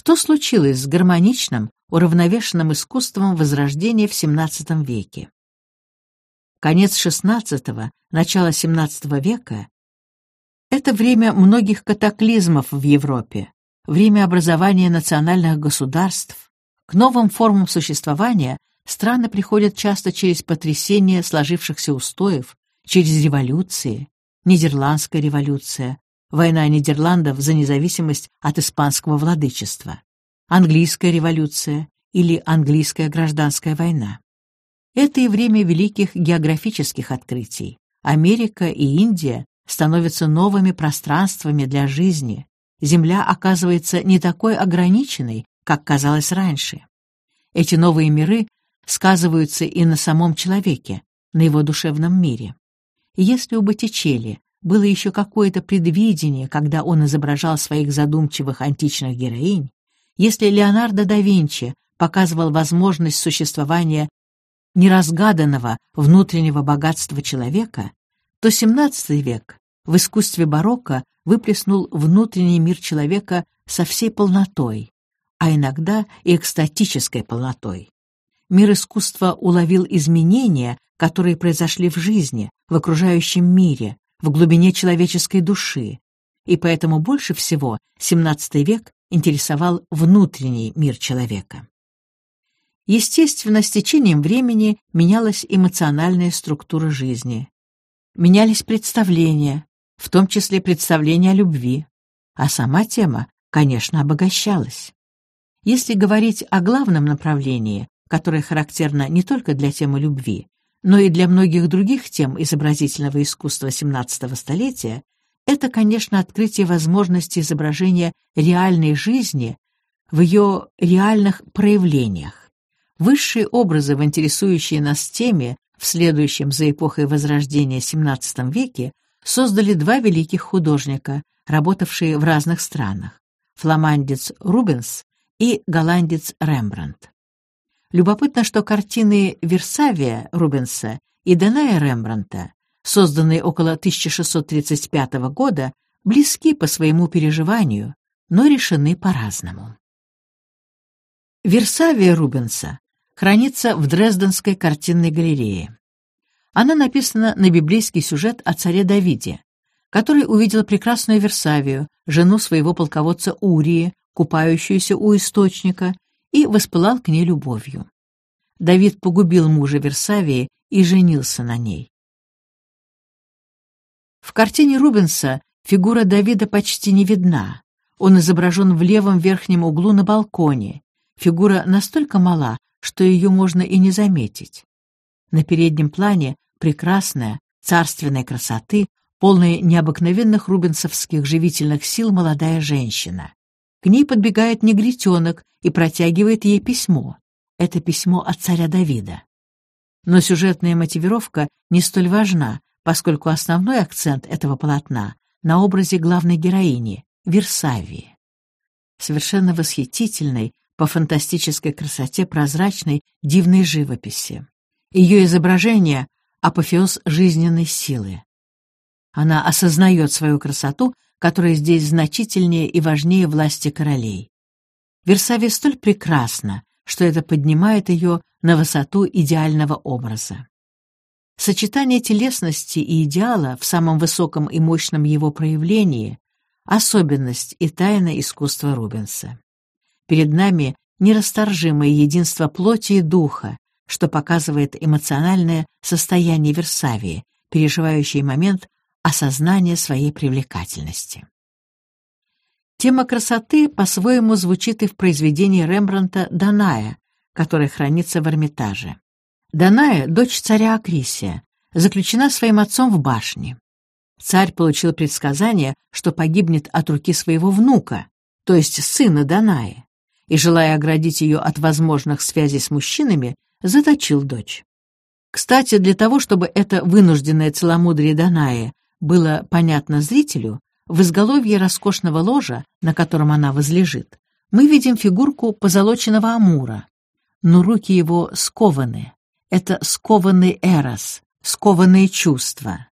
Что случилось с гармоничным, уравновешенным искусством Возрождения в XVII веке? Конец XVI, начало XVII века — это время многих катаклизмов в Европе, время образования национальных государств. К новым формам существования страны приходят часто через потрясение сложившихся устоев, через революции, Нидерландская революция, война Нидерландов за независимость от испанского владычества, английская революция или английская гражданская война. Это и время великих географических открытий. Америка и Индия становятся новыми пространствами для жизни. Земля оказывается не такой ограниченной, как казалось раньше. Эти новые миры сказываются и на самом человеке, на его душевном мире. Если у Боттичелли было еще какое-то предвидение, когда он изображал своих задумчивых античных героинь, если Леонардо да Винчи показывал возможность существования неразгаданного внутреннего богатства человека, то XVII век в искусстве барокко выплеснул внутренний мир человека со всей полнотой, а иногда и экстатической полнотой. Мир искусства уловил изменения, которые произошли в жизни, в окружающем мире, в глубине человеческой души, и поэтому больше всего XVII век интересовал внутренний мир человека. Естественно, с течением времени менялась эмоциональная структура жизни. Менялись представления, в том числе представления о любви, а сама тема, конечно, обогащалась. Если говорить о главном направлении, которое характерно не только для темы любви, но и для многих других тем изобразительного искусства XVII столетия, это, конечно, открытие возможности изображения реальной жизни в ее реальных проявлениях. Высшие образы, в интересующие нас теме, в следующем за эпохой Возрождения XVII веке, создали два великих художника, работавшие в разных странах — фламандец Рубенс и голландец Рембрандт. Любопытно, что картины Версавия Рубенса и Даная Рембрандта, созданные около 1635 года, близки по своему переживанию, но решены по-разному. Версавия Рубенса хранится в Дрезденской картинной галерее. Она написана на библейский сюжет о царе Давиде, который увидел прекрасную Версавию, жену своего полководца Урии, купающуюся у источника, и воспылал к ней любовью. Давид погубил мужа Версавии и женился на ней. В картине Рубенса фигура Давида почти не видна. Он изображен в левом верхнем углу на балконе. Фигура настолько мала, что ее можно и не заметить. На переднем плане прекрасная, царственной красоты, полная необыкновенных рубенсовских живительных сил молодая женщина. К ней подбегает негритенок и протягивает ей письмо. Это письмо от царя Давида. Но сюжетная мотивировка не столь важна, поскольку основной акцент этого полотна на образе главной героини — Версавии. Совершенно восхитительной, по фантастической красоте прозрачной, дивной живописи. Ее изображение — апофеоз жизненной силы. Она осознает свою красоту которая здесь значительнее и важнее власти королей. Версавия столь прекрасна, что это поднимает ее на высоту идеального образа. Сочетание телесности и идеала в самом высоком и мощном его проявлении — особенность и тайна искусства Рубенса. Перед нами нерасторжимое единство плоти и духа, что показывает эмоциональное состояние Версавии, переживающий момент осознание своей привлекательности. Тема красоты по-своему звучит и в произведении Рембрандта «Даная», которое хранится в Эрмитаже. Даная — дочь царя Акрисия, заключена своим отцом в башне. Царь получил предсказание, что погибнет от руки своего внука, то есть сына Данаи, и, желая оградить ее от возможных связей с мужчинами, заточил дочь. Кстати, для того, чтобы это вынужденное целомудрие Данаи было понятно зрителю, в изголовье роскошного ложа, на котором она возлежит, мы видим фигурку позолоченного Амура, но руки его скованы. Это скованный Эрос, скованные чувства.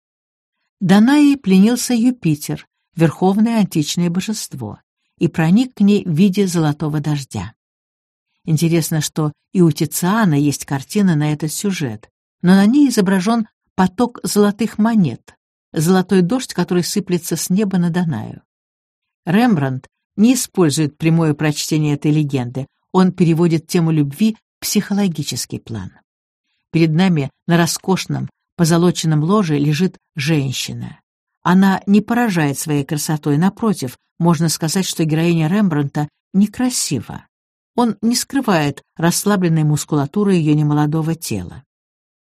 Данаи пленился Юпитер, верховное античное божество, и проник к ней в виде золотого дождя. Интересно, что и у Тициана есть картина на этот сюжет, но на ней изображен поток золотых монет, золотой дождь, который сыплется с неба на Данаю. Рембрандт не использует прямое прочтение этой легенды, он переводит тему любви в психологический план. Перед нами на роскошном, позолоченном ложе лежит женщина. Она не поражает своей красотой, напротив, можно сказать, что героиня Рембрандта некрасива. Он не скрывает расслабленной мускулатуры ее немолодого тела.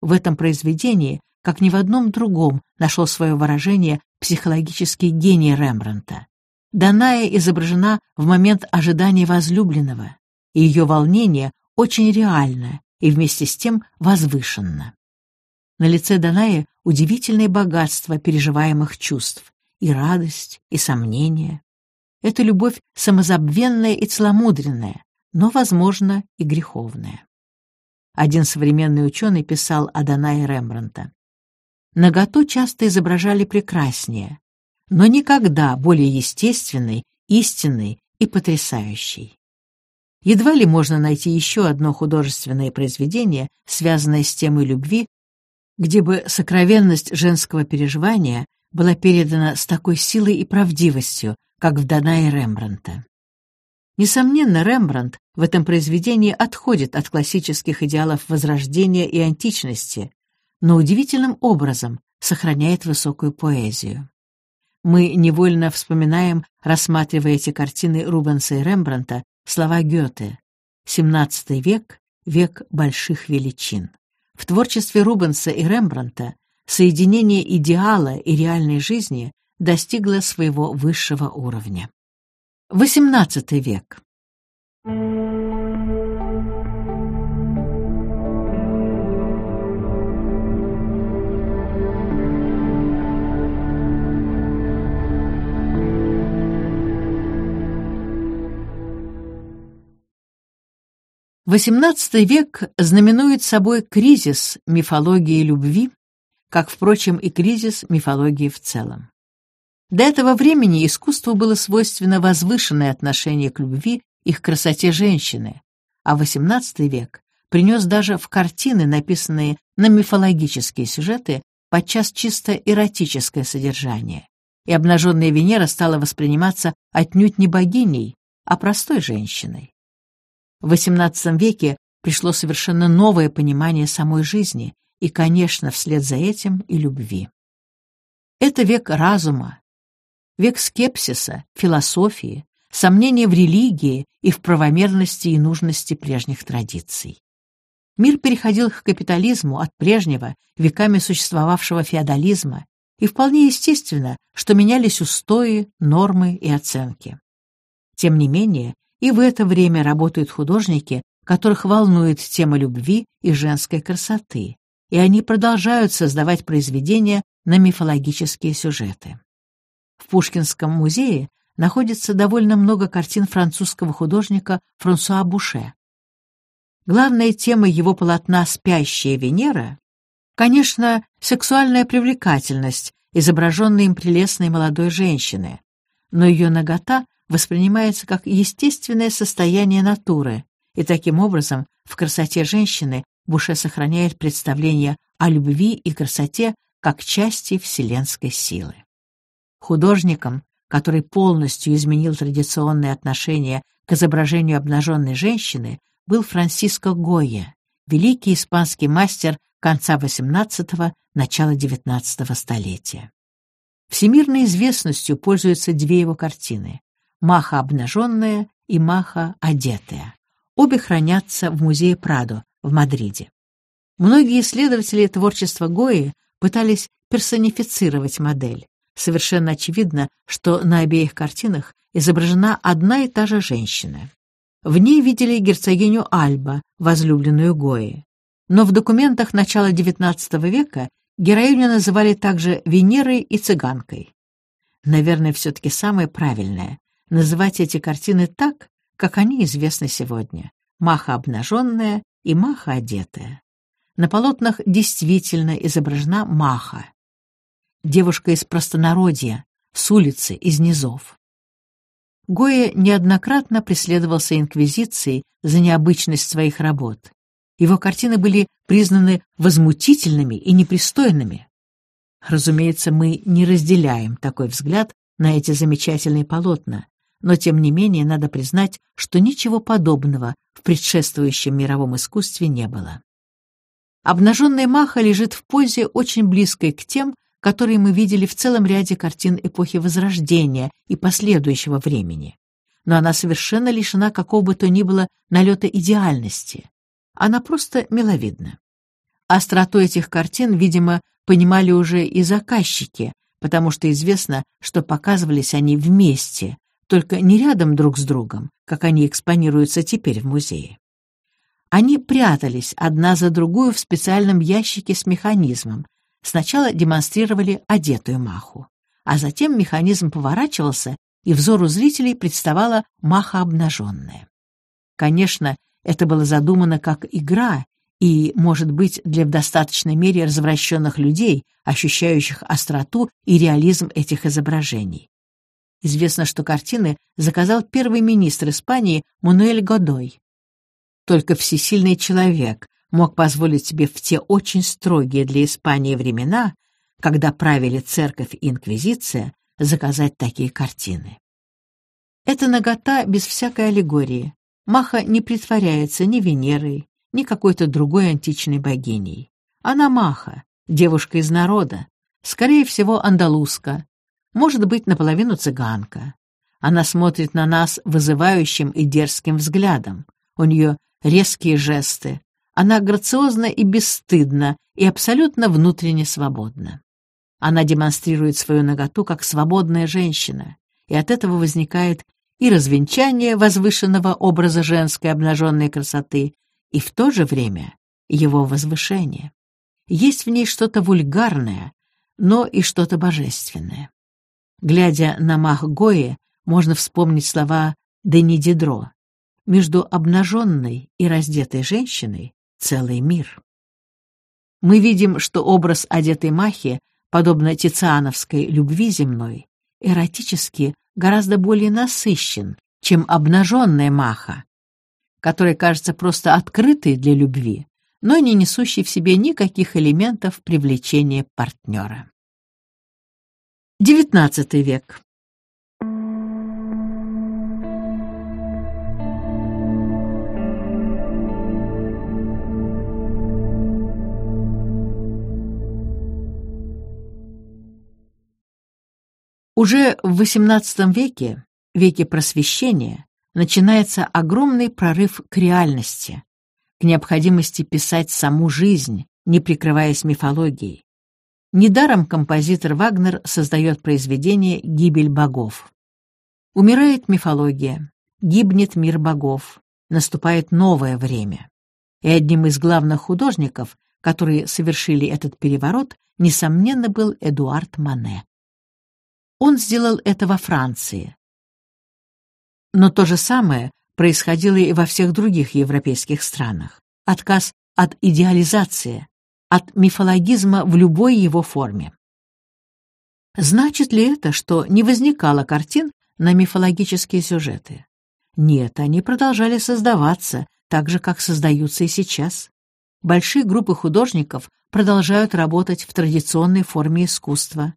В этом произведении как ни в одном другом нашел свое выражение психологический гений Рембрандта. Даная изображена в момент ожидания возлюбленного, и ее волнение очень реально и вместе с тем возвышенно. На лице Данаи удивительное богатство переживаемых чувств, и радость, и сомнение. Это любовь самозабвенная и целомудренная, но, возможно, и греховная. Один современный ученый писал о Данае Рембранта. Наготу часто изображали прекраснее, но никогда более естественной, истинной и потрясающей. Едва ли можно найти еще одно художественное произведение, связанное с темой любви, где бы сокровенность женского переживания была передана с такой силой и правдивостью, как в Данае Рембранта. Несомненно, Рембрандт в этом произведении отходит от классических идеалов Возрождения и античности, но удивительным образом сохраняет высокую поэзию. Мы невольно вспоминаем, рассматривая эти картины Рубенса и Рембрандта, слова Гёте «XVII век — век больших величин». В творчестве Рубенса и Рембрандта соединение идеала и реальной жизни достигло своего высшего уровня. XVIII век. XVIII век знаменует собой кризис мифологии любви, как, впрочем, и кризис мифологии в целом. До этого времени искусству было свойственно возвышенное отношение к любви и к красоте женщины, а XVIII век принес даже в картины, написанные на мифологические сюжеты, подчас чисто эротическое содержание, и обнаженная Венера стала восприниматься отнюдь не богиней, а простой женщиной. В XVIII веке пришло совершенно новое понимание самой жизни и, конечно, вслед за этим и любви. Это век разума, век скепсиса, философии, сомнения в религии и в правомерности и нужности прежних традиций. Мир переходил к капитализму от прежнего, веками существовавшего феодализма, и вполне естественно, что менялись устои, нормы и оценки. Тем не менее, и в это время работают художники, которых волнует тема любви и женской красоты, и они продолжают создавать произведения на мифологические сюжеты. В Пушкинском музее находится довольно много картин французского художника Франсуа Буше. Главная тема его полотна «Спящая Венера» конечно, сексуальная привлекательность, изображенная им прелестной молодой женщины, но ее нагота воспринимается как естественное состояние натуры, и таким образом в красоте женщины Буше сохраняет представление о любви и красоте как части вселенской силы. Художником, который полностью изменил традиционное отношение к изображению обнаженной женщины, был Франсиско Гойя, великий испанский мастер конца XVIII – начала XIX столетия. Всемирной известностью пользуются две его картины «Маха обнаженная» и «Маха одетая». Обе хранятся в музее Прадо в Мадриде. Многие исследователи творчества Гои пытались персонифицировать модель. Совершенно очевидно, что на обеих картинах изображена одна и та же женщина. В ней видели герцогиню Альба, возлюбленную Гои. Но в документах начала XIX века героиню называли также Венерой и цыганкой. Наверное, все-таки самое правильное — называть эти картины так, как они известны сегодня. Маха обнаженная и Маха одетая. На полотнах действительно изображена Маха, девушка из простонародья, с улицы, из низов. Гоя неоднократно преследовался инквизицией за необычность своих работ. Его картины были признаны возмутительными и непристойными. Разумеется, мы не разделяем такой взгляд на эти замечательные полотна, но тем не менее надо признать, что ничего подобного в предшествующем мировом искусстве не было. Обнаженная маха лежит в позе, очень близкой к тем, которые мы видели в целом ряде картин эпохи Возрождения и последующего времени. Но она совершенно лишена какого бы то ни было налета идеальности. Она просто миловидна. Остроту этих картин, видимо, понимали уже и заказчики, потому что известно, что показывались они вместе, только не рядом друг с другом, как они экспонируются теперь в музее. Они прятались одна за другую в специальном ящике с механизмом. Сначала демонстрировали одетую Маху, а затем механизм поворачивался, и взору зрителей представала Маха обнаженная. Конечно, это было задумано как игра и, может быть, для в достаточной мере развращенных людей, ощущающих остроту и реализм этих изображений. Известно, что картины заказал первый министр Испании Мануэль Годой. Только всесильный человек мог позволить себе в те очень строгие для Испании времена, когда правили церковь и инквизиция, заказать такие картины. Это нагота без всякой аллегории. Маха не притворяется ни Венерой, ни какой-то другой античной богиней. Она Маха, девушка из народа, скорее всего, андалузка, может быть, наполовину цыганка. Она смотрит на нас вызывающим и дерзким взглядом. У нее резкие жесты. Она грациозна и бесстыдна, и абсолютно внутренне свободна. Она демонстрирует свою наготу как свободная женщина, и от этого возникает и развенчание возвышенного образа женской обнаженной красоты, и в то же время его возвышение. Есть в ней что-то вульгарное, но и что-то божественное. Глядя на мах Гои, можно вспомнить слова Дени Дидро. Между обнаженной и раздетой женщиной целый мир. Мы видим, что образ одетой Махи, подобно тициановской любви земной, эротически гораздо более насыщен, чем обнаженная Маха, которая кажется просто открытой для любви, но не несущей в себе никаких элементов привлечения партнера. XIX век. Уже в XVIII веке, веке просвещения, начинается огромный прорыв к реальности, к необходимости писать саму жизнь, не прикрываясь мифологией. Недаром композитор Вагнер создает произведение «Гибель богов». Умирает мифология, гибнет мир богов, наступает новое время. И одним из главных художников, которые совершили этот переворот, несомненно, был Эдуард Мане. Он сделал это во Франции. Но то же самое происходило и во всех других европейских странах. Отказ от идеализации, от мифологизма в любой его форме. Значит ли это, что не возникало картин на мифологические сюжеты? Нет, они продолжали создаваться, так же, как создаются и сейчас. Большие группы художников продолжают работать в традиционной форме искусства.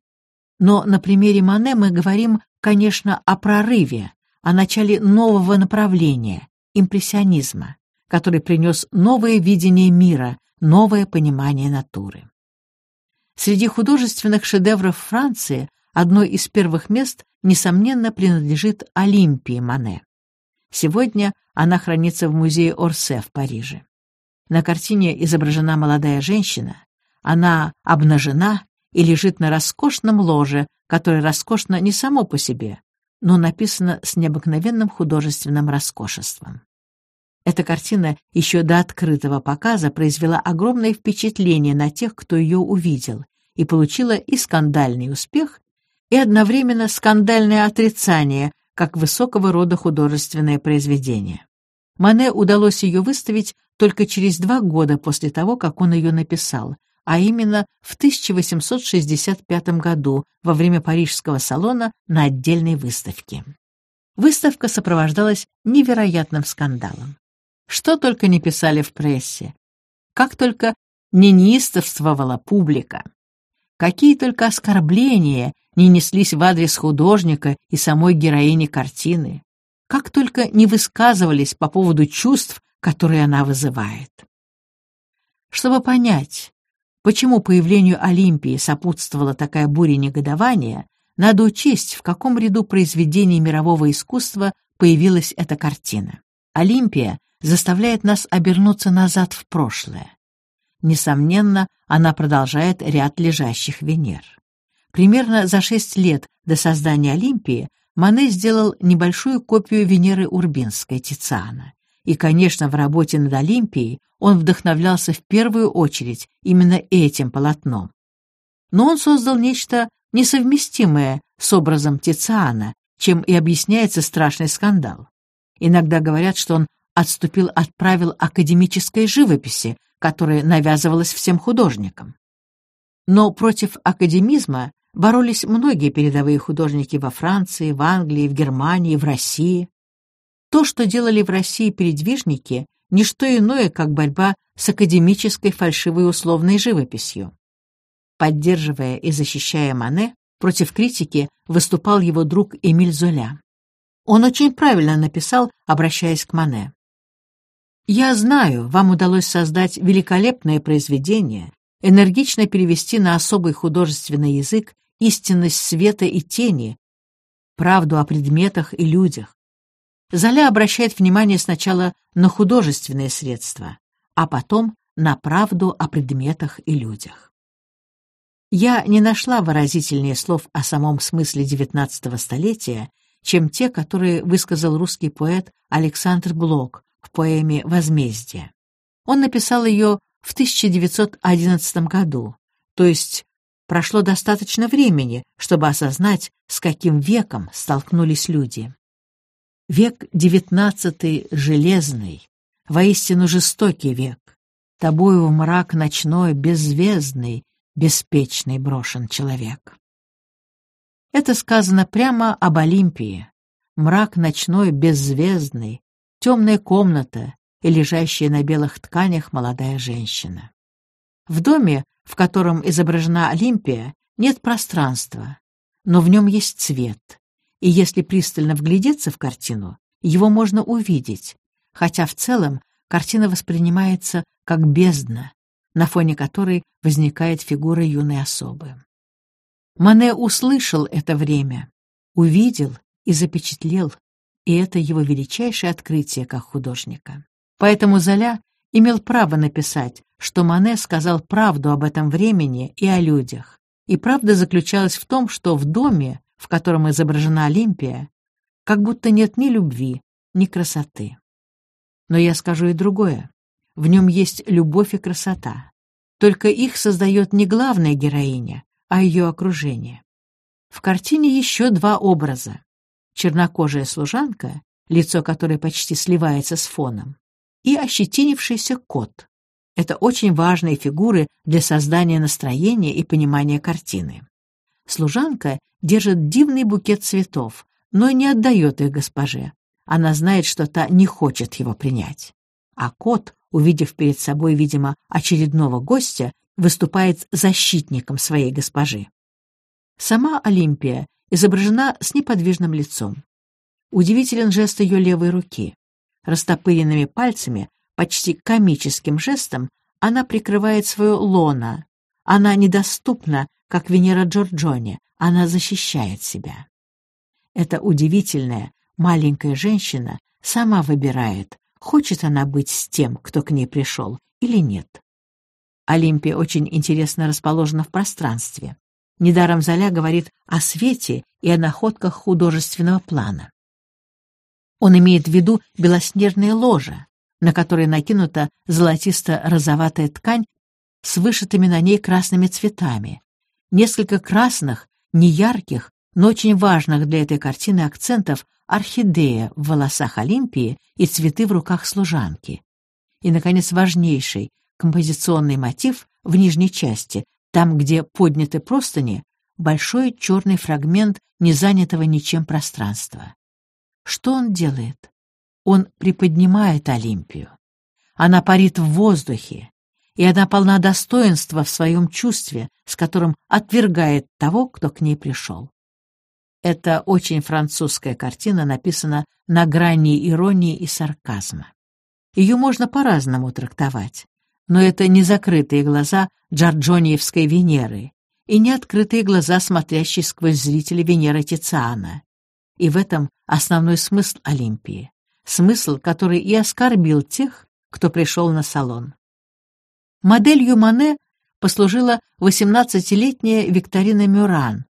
Но на примере Мане мы говорим, конечно, о прорыве, о начале нового направления, импрессионизма, который принес новое видение мира, новое понимание натуры. Среди художественных шедевров Франции одно из первых мест, несомненно, принадлежит Олимпии Мане. Сегодня она хранится в музее Орсе в Париже. На картине изображена молодая женщина. Она обнажена и лежит на роскошном ложе, которое роскошно не само по себе, но написано с необыкновенным художественным роскошеством. Эта картина еще до открытого показа произвела огромное впечатление на тех, кто ее увидел, и получила и скандальный успех, и одновременно скандальное отрицание, как высокого рода художественное произведение. Мане удалось ее выставить только через два года после того, как он ее написал, а именно в 1865 году во время Парижского салона на отдельной выставке. Выставка сопровождалась невероятным скандалом. Что только не писали в прессе. Как только не неистовствовала публика. Какие только оскорбления не неслись в адрес художника и самой героини картины. Как только не высказывались по поводу чувств, которые она вызывает. Чтобы понять, почему появлению Олимпии сопутствовала такая буря негодования, надо учесть, в каком ряду произведений мирового искусства появилась эта картина. Олимпия заставляет нас обернуться назад в прошлое. Несомненно, она продолжает ряд лежащих Венер. Примерно за шесть лет до создания Олимпии Мане сделал небольшую копию Венеры Урбинской Тициана И, конечно, в работе над Олимпией он вдохновлялся в первую очередь именно этим полотном. Но он создал нечто несовместимое с образом Тициана, чем и объясняется страшный скандал. Иногда говорят, что он отступил от правил академической живописи, которая навязывалась всем художникам. Но против академизма боролись многие передовые художники во Франции, в Англии, в Германии, в России. То, что делали в России передвижники, не что иное, как борьба с академической фальшивой условной живописью. Поддерживая и защищая Мане, против критики выступал его друг Эмиль Золя. Он очень правильно написал, обращаясь к Мане. «Я знаю, вам удалось создать великолепное произведение, энергично перевести на особый художественный язык истинность света и тени, правду о предметах и людях. Золя обращает внимание сначала на художественные средства, а потом на правду о предметах и людях. Я не нашла выразительнее слов о самом смысле XIX столетия, чем те, которые высказал русский поэт Александр Блок в поэме «Возмездие». Он написал ее в 1911 году, то есть прошло достаточно времени, чтобы осознать, с каким веком столкнулись люди. Век девятнадцатый железный, воистину жестокий век. Тобою в мрак ночной, беззвездный, беспечный брошен человек. Это сказано прямо об Олимпии. Мрак ночной, беззвездный, темная комната и лежащая на белых тканях молодая женщина. В доме, в котором изображена Олимпия, нет пространства, но в нем есть цвет, и если пристально вглядеться в картину, его можно увидеть, хотя в целом картина воспринимается как бездна, на фоне которой возникает фигура юной особы. Мане услышал это время, увидел и запечатлел, и это его величайшее открытие как художника. Поэтому Золя имел право написать, что Мане сказал правду об этом времени и о людях. И правда заключалась в том, что в доме, в котором изображена Олимпия, как будто нет ни любви, ни красоты. Но я скажу и другое. В нем есть любовь и красота. Только их создает не главная героиня, а ее окружение. В картине еще два образа. Чернокожая служанка, лицо которой почти сливается с фоном, и ощетинившийся кот. Это очень важные фигуры для создания настроения и понимания картины. Служанка держит дивный букет цветов, но не отдает их госпоже. Она знает, что та не хочет его принять. А кот, увидев перед собой, видимо, очередного гостя, выступает защитником своей госпожи. Сама Олимпия изображена с неподвижным лицом. Удивителен жест ее левой руки. Растопыренными пальцами, почти комическим жестом, она прикрывает свое лоно. Она недоступна, как Венера Джорджони, она защищает себя. Эта удивительная, маленькая женщина сама выбирает, хочет она быть с тем, кто к ней пришел, или нет. Олимпия очень интересно расположена в пространстве. Недаром Золя говорит о свете и о находках художественного плана. Он имеет в виду белоснежное ложе, на которое накинута золотисто-розоватая ткань с вышитыми на ней красными цветами. Несколько красных, неярких, но очень важных для этой картины акцентов орхидея в волосах Олимпии и цветы в руках служанки. И, наконец, важнейший композиционный мотив в нижней части, там, где подняты простыни, большой черный фрагмент незанятого ничем пространства. Что он делает? Он приподнимает Олимпию. Она парит в воздухе, и она полна достоинства в своем чувстве, с которым отвергает того, кто к ней пришел. Это очень французская картина написана на грани иронии и сарказма. Ее можно по-разному трактовать, но это не закрытые глаза Джорджониевской Венеры и не открытые глаза, смотрящие сквозь зрителя Венеры Тициана. И в этом основной смысл Олимпии, смысл, который и оскорбил тех, кто пришел на салон. Моделью Мане послужила 18-летняя Викторина Мюран,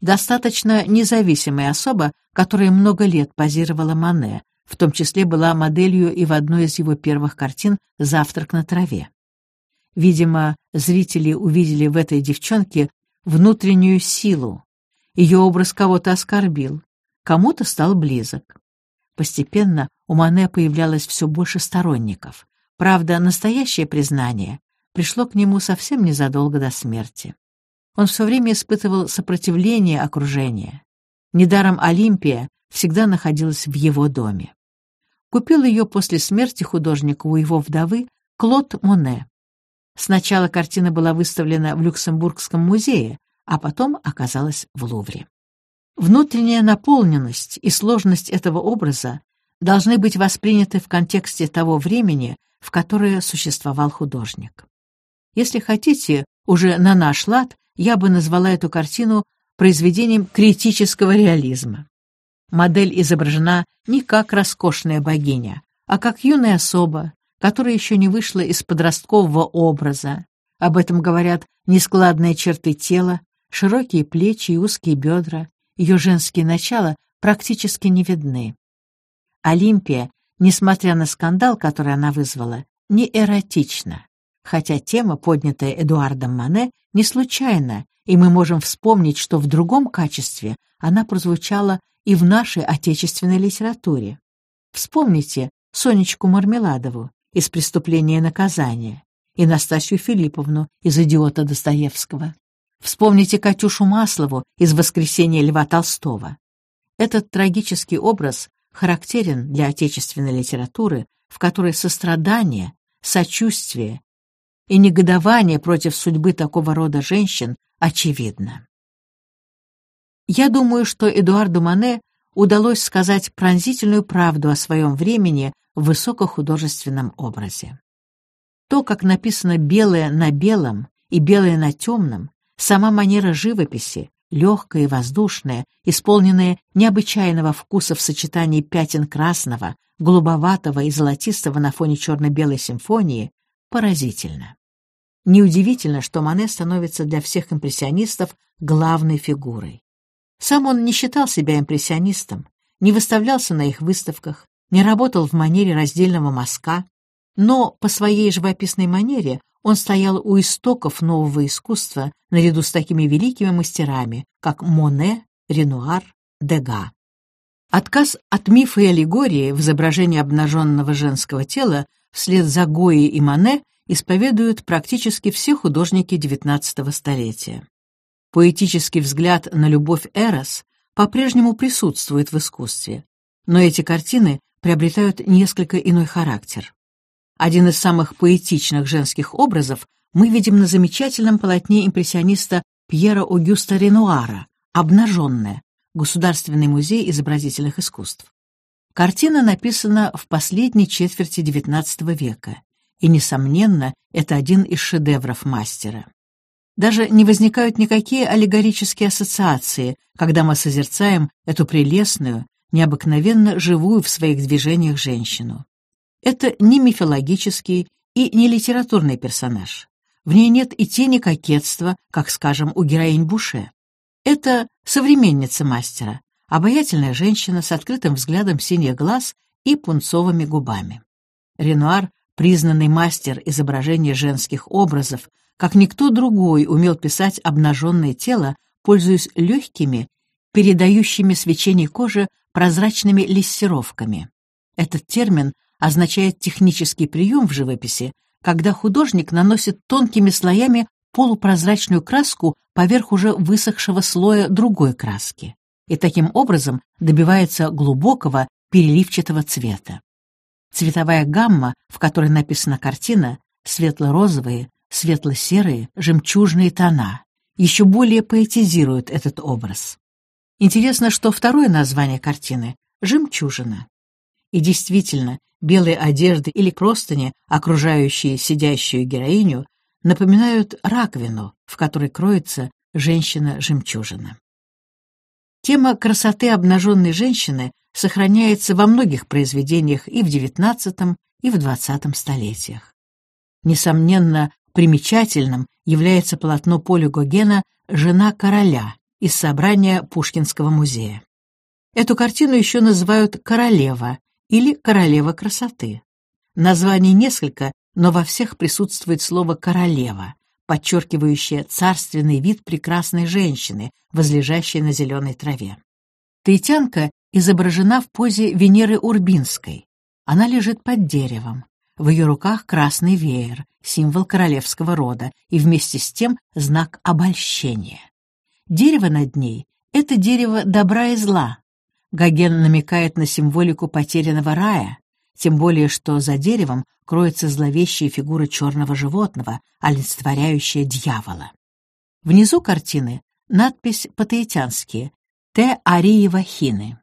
достаточно независимая особа, которая много лет позировала Мане, в том числе была моделью и в одной из его первых картин «Завтрак на траве». Видимо, зрители увидели в этой девчонке внутреннюю силу. Ее образ кого-то оскорбил, кому-то стал близок. Постепенно у Мане появлялось все больше сторонников. Правда, настоящее признание пришло к нему совсем незадолго до смерти. Он все время испытывал сопротивление окружения. Недаром Олимпия всегда находилась в его доме. Купил ее после смерти художника у его вдовы Клод Моне. Сначала картина была выставлена в Люксембургском музее, а потом оказалась в Лувре. Внутренняя наполненность и сложность этого образа должны быть восприняты в контексте того времени, в которое существовал художник. Если хотите, уже на наш лад я бы назвала эту картину произведением критического реализма. Модель изображена не как роскошная богиня, а как юная особа, которая еще не вышла из подросткового образа. Об этом говорят нескладные черты тела, широкие плечи и узкие бедра, ее женские начала практически не видны. Олимпия, несмотря на скандал, который она вызвала, не эротична, хотя тема, поднятая Эдуардом Мане, не случайна, и мы можем вспомнить, что в другом качестве она прозвучала и в нашей отечественной литературе. Вспомните Сонечку Мармеладову из «Преступления и наказания», и Настасью Филипповну из «Идиота Достоевского». Вспомните Катюшу Маслову из «Воскресения Льва Толстого». Этот трагический образ характерен для отечественной литературы, в которой сострадание, сочувствие и негодование против судьбы такого рода женщин очевидно. Я думаю, что Эдуарду Мане удалось сказать пронзительную правду о своем времени в высокохудожественном образе. То, как написано белое на белом и белое на темном, Сама манера живописи, легкая и воздушная, исполненная необычайного вкуса в сочетании пятен красного, голубоватого и золотистого на фоне черно-белой симфонии, поразительна. Неудивительно, что Мане становится для всех импрессионистов главной фигурой. Сам он не считал себя импрессионистом, не выставлялся на их выставках, не работал в манере раздельного мазка, но по своей живописной манере он стоял у истоков нового искусства наряду с такими великими мастерами, как Моне, Ренуар, Дега. Отказ от мифа и аллегории в изображении обнаженного женского тела вслед за Гои и Моне исповедуют практически все художники XIX столетия. Поэтический взгляд на любовь Эрос по-прежнему присутствует в искусстве, но эти картины приобретают несколько иной характер. Один из самых поэтичных женских образов мы видим на замечательном полотне импрессиониста Пьера Огюста Ренуара «Обнаженная. Государственный музей изобразительных искусств». Картина написана в последней четверти XIX века, и, несомненно, это один из шедевров мастера. Даже не возникают никакие аллегорические ассоциации, когда мы созерцаем эту прелестную, необыкновенно живую в своих движениях женщину. Это не мифологический и не литературный персонаж. В ней нет и тени кокетства, как, скажем, у героинь Буше. Это современница мастера, обаятельная женщина с открытым взглядом синих глаз и пунцовыми губами. Ренуар — признанный мастер изображения женских образов, как никто другой умел писать обнаженное тело, пользуясь легкими, передающими свечение кожи прозрачными лессировками. Этот термин означает технический прием в живописи, когда художник наносит тонкими слоями полупрозрачную краску поверх уже высохшего слоя другой краски и таким образом добивается глубокого переливчатого цвета. Цветовая гамма, в которой написана картина, светло-розовые, светло-серые, жемчужные тона, еще более поэтизируют этот образ. Интересно, что второе название картины — «Жемчужина». И действительно, белые одежды или простыни, окружающие сидящую героиню, напоминают раковину, в которой кроется женщина-жемчужина. Тема красоты обнаженной женщины сохраняется во многих произведениях и в XIX, и в XX столетиях. Несомненно, примечательным является полотно Поля Гогена «Жена короля» из собрания Пушкинского музея. Эту картину еще называют «Королева», или королева красоты. Названий несколько, но во всех присутствует слово «королева», подчеркивающее царственный вид прекрасной женщины, возлежащей на зеленой траве. Таитянка изображена в позе Венеры Урбинской. Она лежит под деревом. В ее руках красный веер, символ королевского рода, и вместе с тем знак обольщения. Дерево над ней — это дерево добра и зла. Гоген намекает на символику потерянного рая, тем более что за деревом кроется зловещая фигура черного животного, олицетворяющая дьявола. Внизу картины надпись по-таитянски «Те Арии Вахины».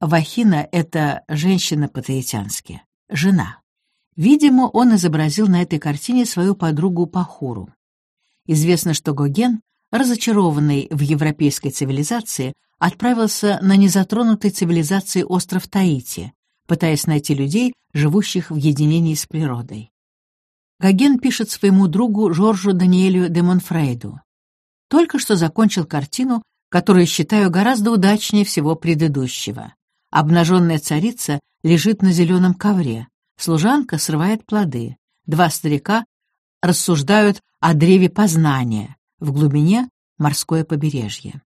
Вахина — это женщина по-таитянски, жена. Видимо, он изобразил на этой картине свою подругу Пахуру. Известно, что Гоген, разочарованный в европейской цивилизации, отправился на незатронутой цивилизации остров Таити, пытаясь найти людей, живущих в единении с природой. Гоген пишет своему другу Жоржу Даниэлю де Монфрейду. «Только что закончил картину, которую считаю гораздо удачнее всего предыдущего. Обнаженная царица лежит на зеленом ковре, Служанка срывает плоды. Два старика рассуждают о древе познания. В глубине — морское побережье.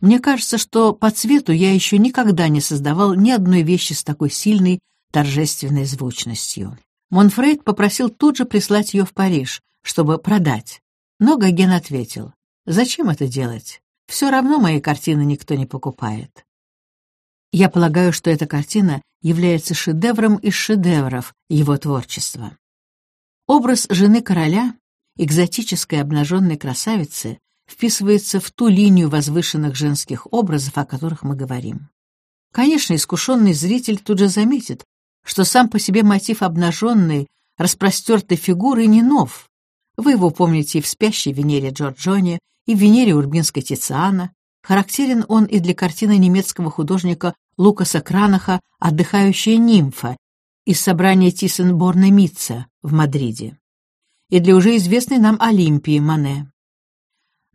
Мне кажется, что по цвету я еще никогда не создавал ни одной вещи с такой сильной торжественной звучностью. Монфрейд попросил тут же прислать ее в Париж, чтобы продать. Но Гоген ответил, «Зачем это делать? Все равно мои картины никто не покупает». Я полагаю, что эта картина является шедевром из шедевров его творчества. Образ жены короля, экзотической обнаженной красавицы, вписывается в ту линию возвышенных женских образов, о которых мы говорим. Конечно, искушенный зритель тут же заметит, что сам по себе мотив обнаженной, распростертой фигуры не нов. Вы его помните и в «Спящей Венере» Джорджоне, и в «Венере» Урбинской Тициана, Характерен он и для картины немецкого художника Лукаса Кранаха «Отдыхающая нимфа» из собрания Тиссенборна Митца в Мадриде и для уже известной нам Олимпии Мане.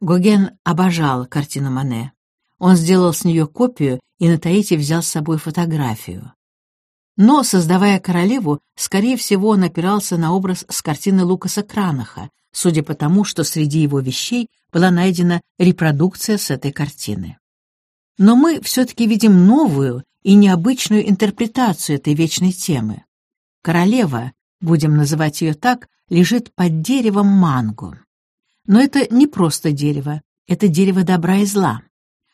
Гоген обожал картину Мане. Он сделал с нее копию и на Таити взял с собой фотографию. Но, создавая королеву, скорее всего, он опирался на образ с картины Лукаса Кранаха, судя по тому, что среди его вещей была найдена репродукция с этой картины. Но мы все-таки видим новую и необычную интерпретацию этой вечной темы. Королева, будем называть ее так, лежит под деревом манго. Но это не просто дерево, это дерево добра и зла.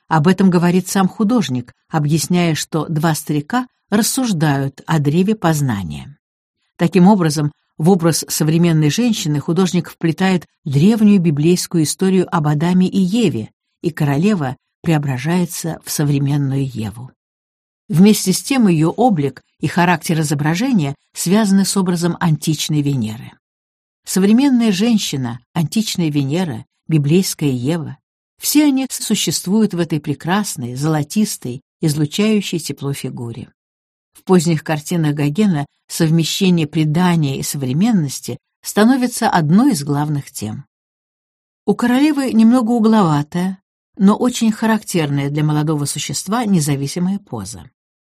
Об этом говорит сам художник, объясняя, что два старика рассуждают о древе познания. Таким образом, в образ современной женщины художник вплетает древнюю библейскую историю об Адаме и Еве, и королева преображается в современную Еву. Вместе с тем ее облик и характер изображения связаны с образом античной Венеры. Современная женщина, античная Венера, библейская Ева — все они существуют в этой прекрасной, золотистой, излучающей тепло фигуре. В поздних картинах Гогена совмещение предания и современности становится одной из главных тем. У королевы немного угловатая, но очень характерная для молодого существа независимая поза.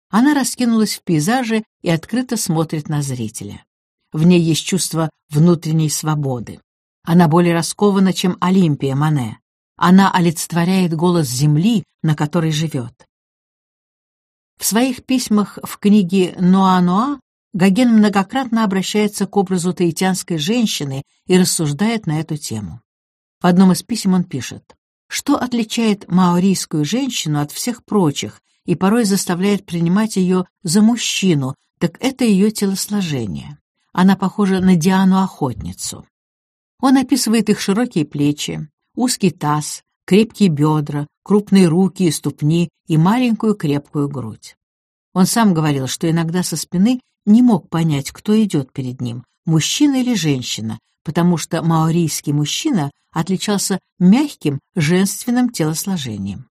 Она раскинулась в пейзаже и открыто смотрит на зрителя. В ней есть чувство внутренней свободы. Она более раскована, чем Олимпия Мане. Она олицетворяет голос земли, на которой живет. В своих письмах в книге «Ноа-Ноа» Гоген многократно обращается к образу таитянской женщины и рассуждает на эту тему. В одном из писем он пишет, что отличает маорийскую женщину от всех прочих и порой заставляет принимать ее за мужчину, так это ее телосложение. Она похожа на Диану-охотницу. Он описывает их широкие плечи, узкий таз, крепкие бедра, крупные руки и ступни и маленькую крепкую грудь. Он сам говорил, что иногда со спины не мог понять, кто идет перед ним, мужчина или женщина, потому что маорийский мужчина отличался мягким женственным телосложением.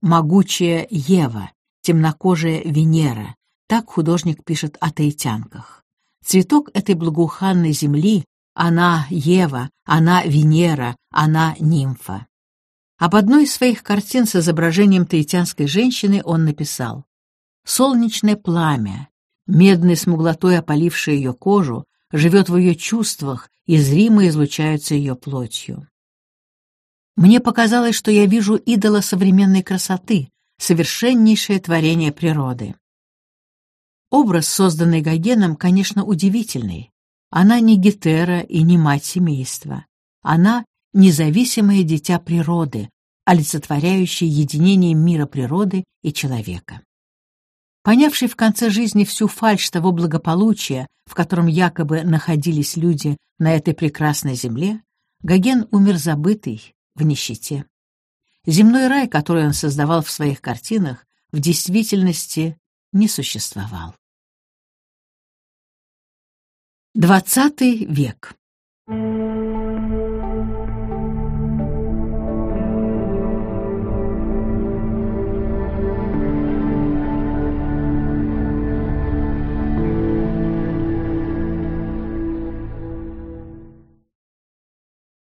Могучая Ева, темнокожая Венера, так художник пишет о таитянках. Цветок этой благоуханной земли, она Ева, она Венера, она нимфа. Об одной из своих картин с изображением таитянской женщины он написал Солнечное пламя, медной смуглотой опалившее ее кожу, живет в ее чувствах и зримо излучается ее плотью. Мне показалось, что я вижу идола современной красоты, совершеннейшее творение природы. Образ, созданный Гогеном, конечно, удивительный. Она не Гетера и не мать семейства. Она — независимое дитя природы, олицетворяющее единение мира природы и человека. Понявший в конце жизни всю фальшь того благополучия, в котором якобы находились люди на этой прекрасной земле, Гоген умер забытый, в нищете. Земной рай, который он создавал в своих картинах, в действительности не существовал. Двадцатый век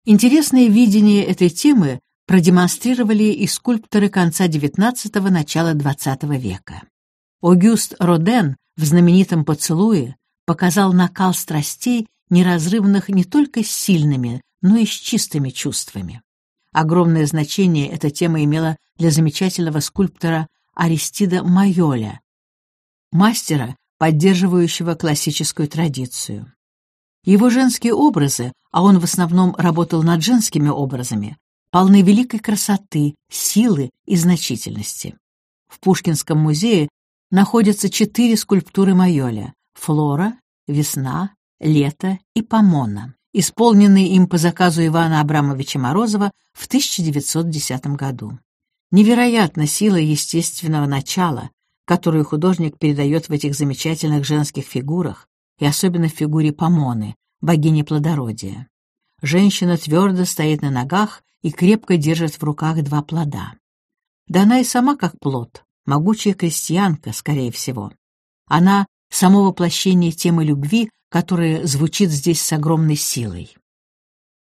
Интересное видение этой темы продемонстрировали и скульпторы конца XIX – начала XX века. Огюст Роден в знаменитом «Поцелуе» показал накал страстей, неразрывных не только с сильными, но и с чистыми чувствами. Огромное значение эта тема имела для замечательного скульптора Аристида Майоля, мастера, поддерживающего классическую традицию. Его женские образы, а он в основном работал над женскими образами, полны великой красоты, силы и значительности. В Пушкинском музее находятся четыре скульптуры Майоля «Флора», «Весна», «Лето» и «Помона», исполненные им по заказу Ивана Абрамовича Морозова в 1910 году. Невероятна сила естественного начала, которую художник передает в этих замечательных женских фигурах, и особенно в фигуре Помоны, богини плодородия. Женщина твердо стоит на ногах и крепко держит в руках два плода. Да она и сама как плод, могучая крестьянка, скорее всего. Она — само воплощение темы любви, которая звучит здесь с огромной силой.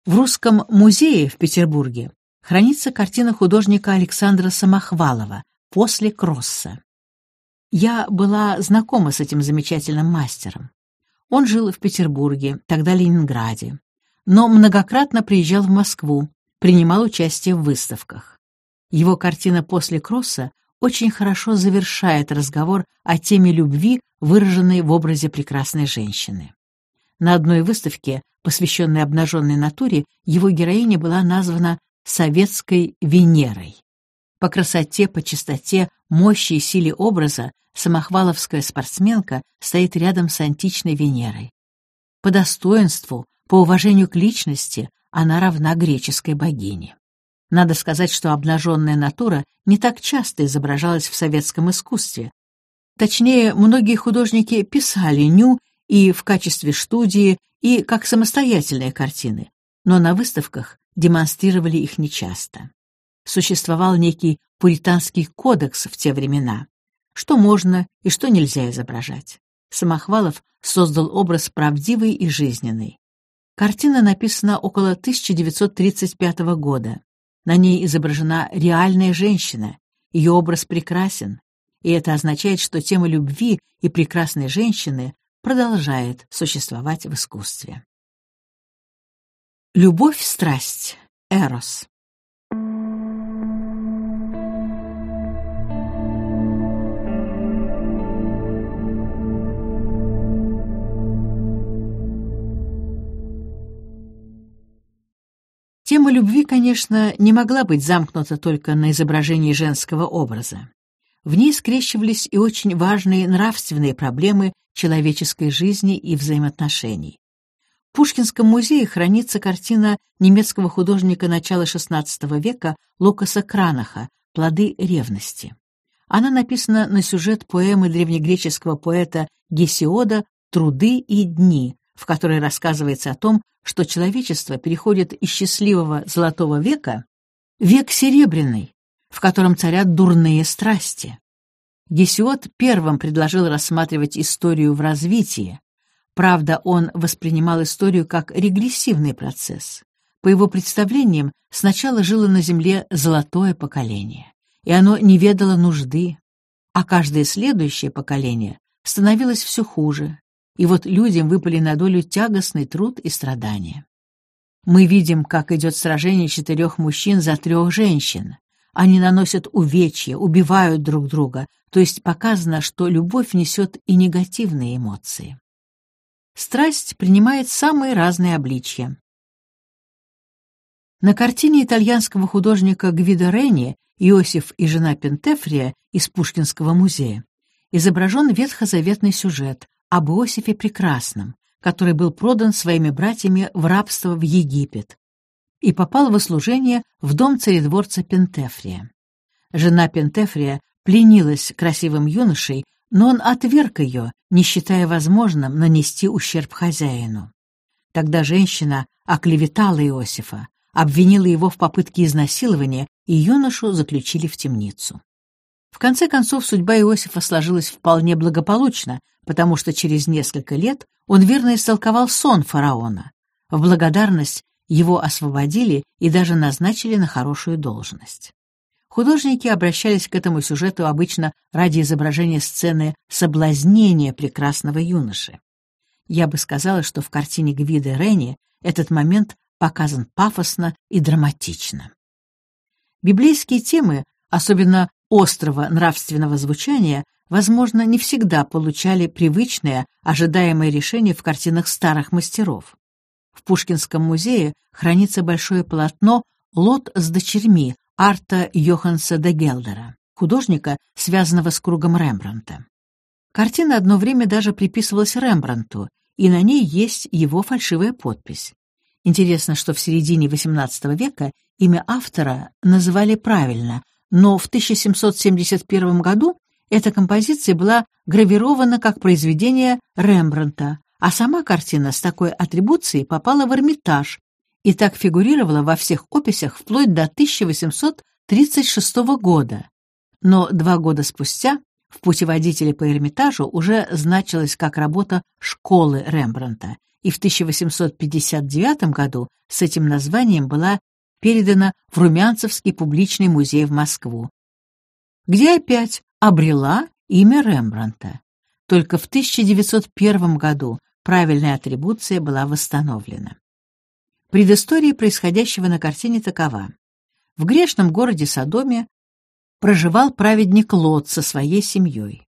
В Русском музее в Петербурге хранится картина художника Александра Самохвалова «После Кросса». Я была знакома с этим замечательным мастером. Он жил в Петербурге, тогда Ленинграде, но многократно приезжал в Москву, принимал участие в выставках. Его картина «После Кросса» очень хорошо завершает разговор о теме любви, выраженной в образе прекрасной женщины. На одной выставке, посвященной обнаженной натуре, его героиня была названа «советской Венерой». По красоте, по чистоте, мощи и силе образа самохваловская спортсменка стоит рядом с античной Венерой. По достоинству, по уважению к личности она равна греческой богине. Надо сказать, что обнаженная натура не так часто изображалась в советском искусстве. Точнее, многие художники писали ню и в качестве студии, и как самостоятельные картины, но на выставках демонстрировали их нечасто. Существовал некий пуританский кодекс в те времена, что можно и что нельзя изображать. Самохвалов создал образ правдивый и жизненный. Картина написана около 1935 года. На ней изображена реальная женщина, ее образ прекрасен, и это означает, что тема любви и прекрасной женщины продолжает существовать в искусстве. Любовь-страсть. Эрос. Тема любви, конечно, не могла быть замкнута только на изображении женского образа. В ней скрещивались и очень важные нравственные проблемы человеческой жизни и взаимоотношений. В Пушкинском музее хранится картина немецкого художника начала XVI века Лукаса Кранаха «Плоды ревности». Она написана на сюжет поэмы древнегреческого поэта Гесиода «Труды и дни», в которой рассказывается о том, что человечество переходит из счастливого золотого века в век серебряный, в котором царят дурные страсти. Гесиод первым предложил рассматривать историю в развитии. Правда, он воспринимал историю как регрессивный процесс. По его представлениям, сначала жило на Земле золотое поколение, и оно не ведало нужды. а каждое следующее поколение становилось все хуже, и вот людям выпали на долю тягостный труд и страдания. Мы видим, как идет сражение четырех мужчин за трех женщин. Они наносят увечья, убивают друг друга, то есть показано, что любовь несет и негативные эмоции. Страсть принимает самые разные обличья. На картине итальянского художника Гвидо Рени «Иосиф и жена Пентефрия» из Пушкинского музея изображен ветхозаветный сюжет об Иосифе Прекрасном, который был продан своими братьями в рабство в Египет и попал во служение в дом царедворца Пентефрия. Жена Пентефрия пленилась красивым юношей, но он отверг ее, не считая возможным нанести ущерб хозяину. Тогда женщина оклеветала Иосифа, обвинила его в попытке изнасилования, и юношу заключили в темницу. В конце концов, судьба Иосифа сложилась вполне благополучно, потому что через несколько лет он верно истолковал сон фараона. В благодарность его освободили и даже назначили на хорошую должность. Художники обращались к этому сюжету обычно ради изображения сцены соблазнения прекрасного юноши. Я бы сказала, что в картине Гвида Ренни этот момент показан пафосно и драматично. Библейские темы, особенно острого нравственного звучания, возможно, не всегда получали привычное, ожидаемое решение в картинах старых мастеров. В Пушкинском музее хранится большое полотно «Лот с дочерьми» Арта Йоханса де Гелдера, художника, связанного с кругом Рембранта. Картина одно время даже приписывалась Рембранту, и на ней есть его фальшивая подпись. Интересно, что в середине XVIII века имя автора называли правильно, но в 1771 году эта композиция была гравирована как произведение Рембрандта, а сама картина с такой атрибуцией попала в Эрмитаж и так фигурировала во всех описях вплоть до 1836 года. Но два года спустя в путеводителе по Эрмитажу уже значилась как работа школы Рембрандта, и в 1859 году с этим названием была передана в Румянцевский публичный музей в Москву, где опять обрела имя Рембранта. Только в 1901 году правильная атрибуция была восстановлена. Предыстория происходящего на картине такова. В грешном городе Содоме проживал праведник Лот со своей семьей.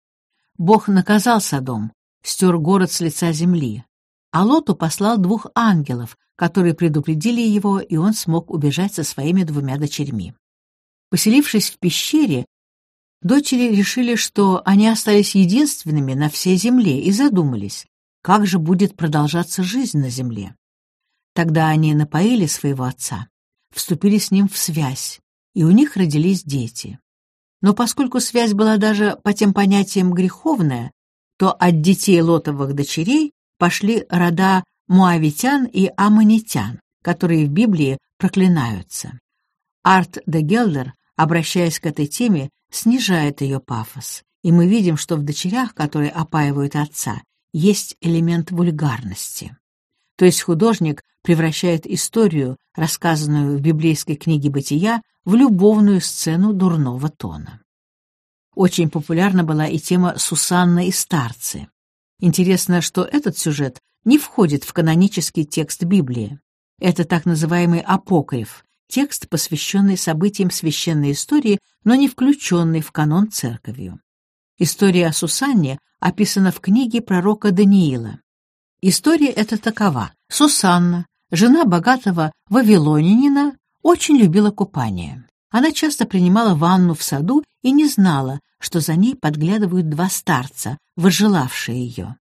Бог наказал Содом, стер город с лица земли, а Лоту послал двух ангелов, которые предупредили его, и он смог убежать со своими двумя дочерьми. Поселившись в пещере, дочери решили, что они остались единственными на всей земле, и задумались, как же будет продолжаться жизнь на земле. Тогда они напоили своего отца, вступили с ним в связь, и у них родились дети. Но поскольку связь была даже по тем понятиям греховная, то от детей лотовых дочерей пошли рода муавитян и аммонитян, которые в Библии проклинаются. Арт де Гелдер, обращаясь к этой теме, снижает ее пафос, и мы видим, что в дочерях, которые опаивают отца, есть элемент вульгарности. То есть художник превращает историю, рассказанную в библейской книге «Бытия», в любовную сцену дурного тона. Очень популярна была и тема Сусанна и старцы. Интересно, что этот сюжет не входит в канонический текст Библии. Это так называемый апокриф, текст, посвященный событиям священной истории, но не включенный в канон церковью. История о Сусанне описана в книге пророка Даниила. История эта такова. Сусанна, жена богатого вавилонянина, очень любила купание. Она часто принимала ванну в саду и не знала, что за ней подглядывают два старца, возжелавшие ее.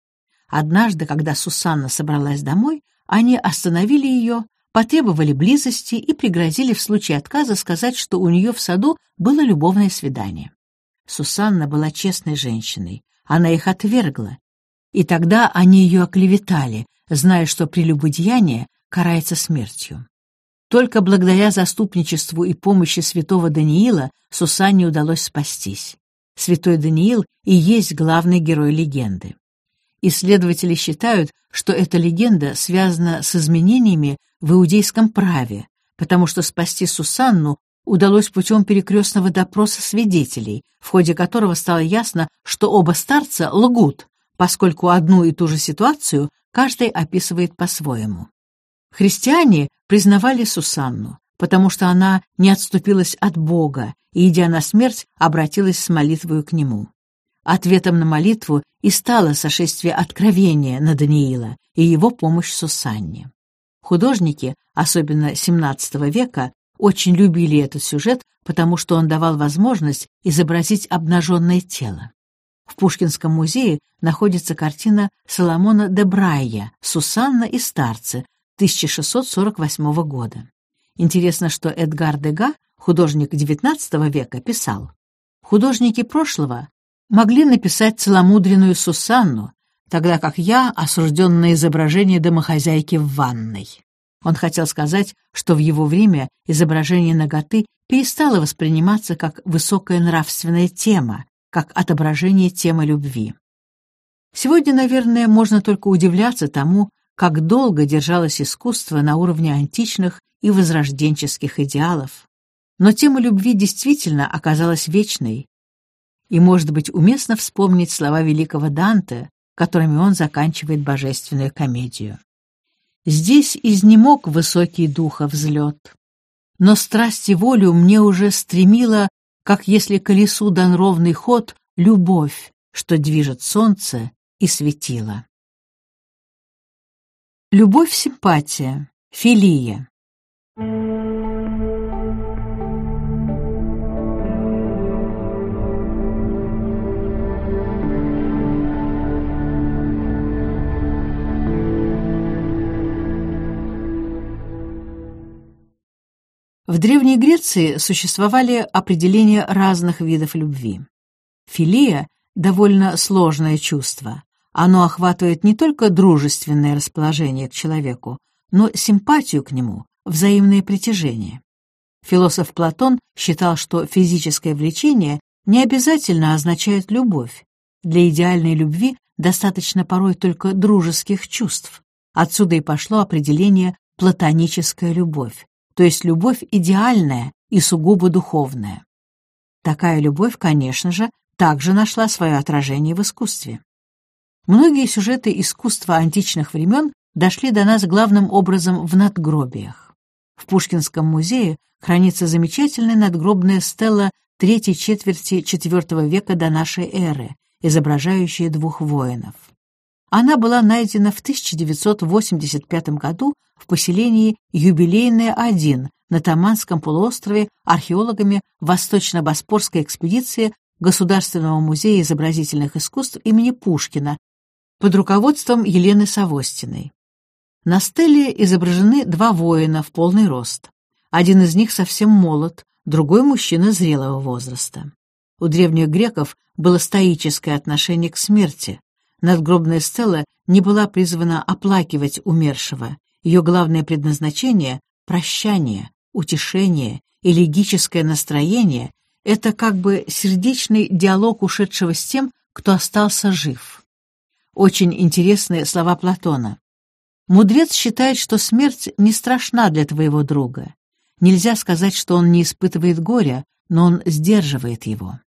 Однажды, когда Сусанна собралась домой, они остановили ее, потребовали близости и пригрозили в случае отказа сказать, что у нее в саду было любовное свидание. Сусанна была честной женщиной, она их отвергла, и тогда они ее оклеветали, зная, что прелюбодеяние карается смертью. Только благодаря заступничеству и помощи святого Даниила Сусанне удалось спастись. Святой Даниил и есть главный герой легенды. Исследователи считают, что эта легенда связана с изменениями в иудейском праве, потому что спасти Сусанну удалось путем перекрестного допроса свидетелей, в ходе которого стало ясно, что оба старца лгут, поскольку одну и ту же ситуацию каждый описывает по-своему. Христиане признавали Сусанну, потому что она не отступилась от Бога и, идя на смерть, обратилась с молитвою к Нему. Ответом на молитву и стало сошествие откровения на Даниила и его помощь Сусанне. Художники, особенно XVII века, очень любили этот сюжет, потому что он давал возможность изобразить обнаженное тело. В Пушкинском музее находится картина Соломона де Брайя «Сусанна и старцы» 1648 года. Интересно, что Эдгар Дега, художник XIX века, писал «Художники прошлого могли написать целомудренную Сусанну, тогда как я осужден на изображение домохозяйки в ванной». Он хотел сказать, что в его время изображение наготы перестало восприниматься как высокая нравственная тема, как отображение темы любви. Сегодня, наверное, можно только удивляться тому, как долго держалось искусство на уровне античных и возрожденческих идеалов. Но тема любви действительно оказалась вечной. И, может быть, уместно вспомнить слова великого Данте, которыми он заканчивает божественную комедию. «Здесь изнемог высокий духа взлет, но страсть и волю мне уже стремила как если колесу дан ровный ход, любовь, что движет солнце и светило. Любовь-симпатия, филия. В Древней Греции существовали определения разных видов любви. Филия — довольно сложное чувство. Оно охватывает не только дружественное расположение к человеку, но симпатию к нему, взаимное притяжение. Философ Платон считал, что физическое влечение не обязательно означает любовь. Для идеальной любви достаточно порой только дружеских чувств. Отсюда и пошло определение «платоническая любовь», то есть любовь идеальная и сугубо духовная. Такая любовь, конечно же, также нашла свое отражение в искусстве. Многие сюжеты искусства античных времен дошли до нас главным образом в надгробиях. В Пушкинском музее хранится замечательная надгробная стела третьей четверти IV века до нашей эры, изображающая двух воинов. Она была найдена в 1985 году в поселении Юбилейное-1 на Таманском полуострове археологами Восточно-Боспорской экспедиции Государственного музея изобразительных искусств имени Пушкина под руководством Елены Савостиной. На стеле изображены два воина в полный рост. Один из них совсем молод, другой мужчина зрелого возраста. У древних греков было стоическое отношение к смерти, Надгробная стела не была призвана оплакивать умершего. Ее главное предназначение — прощание, утешение, элегическое настроение — это как бы сердечный диалог ушедшего с тем, кто остался жив. Очень интересные слова Платона. Мудрец считает, что смерть не страшна для твоего друга. Нельзя сказать, что он не испытывает горя, но он сдерживает его.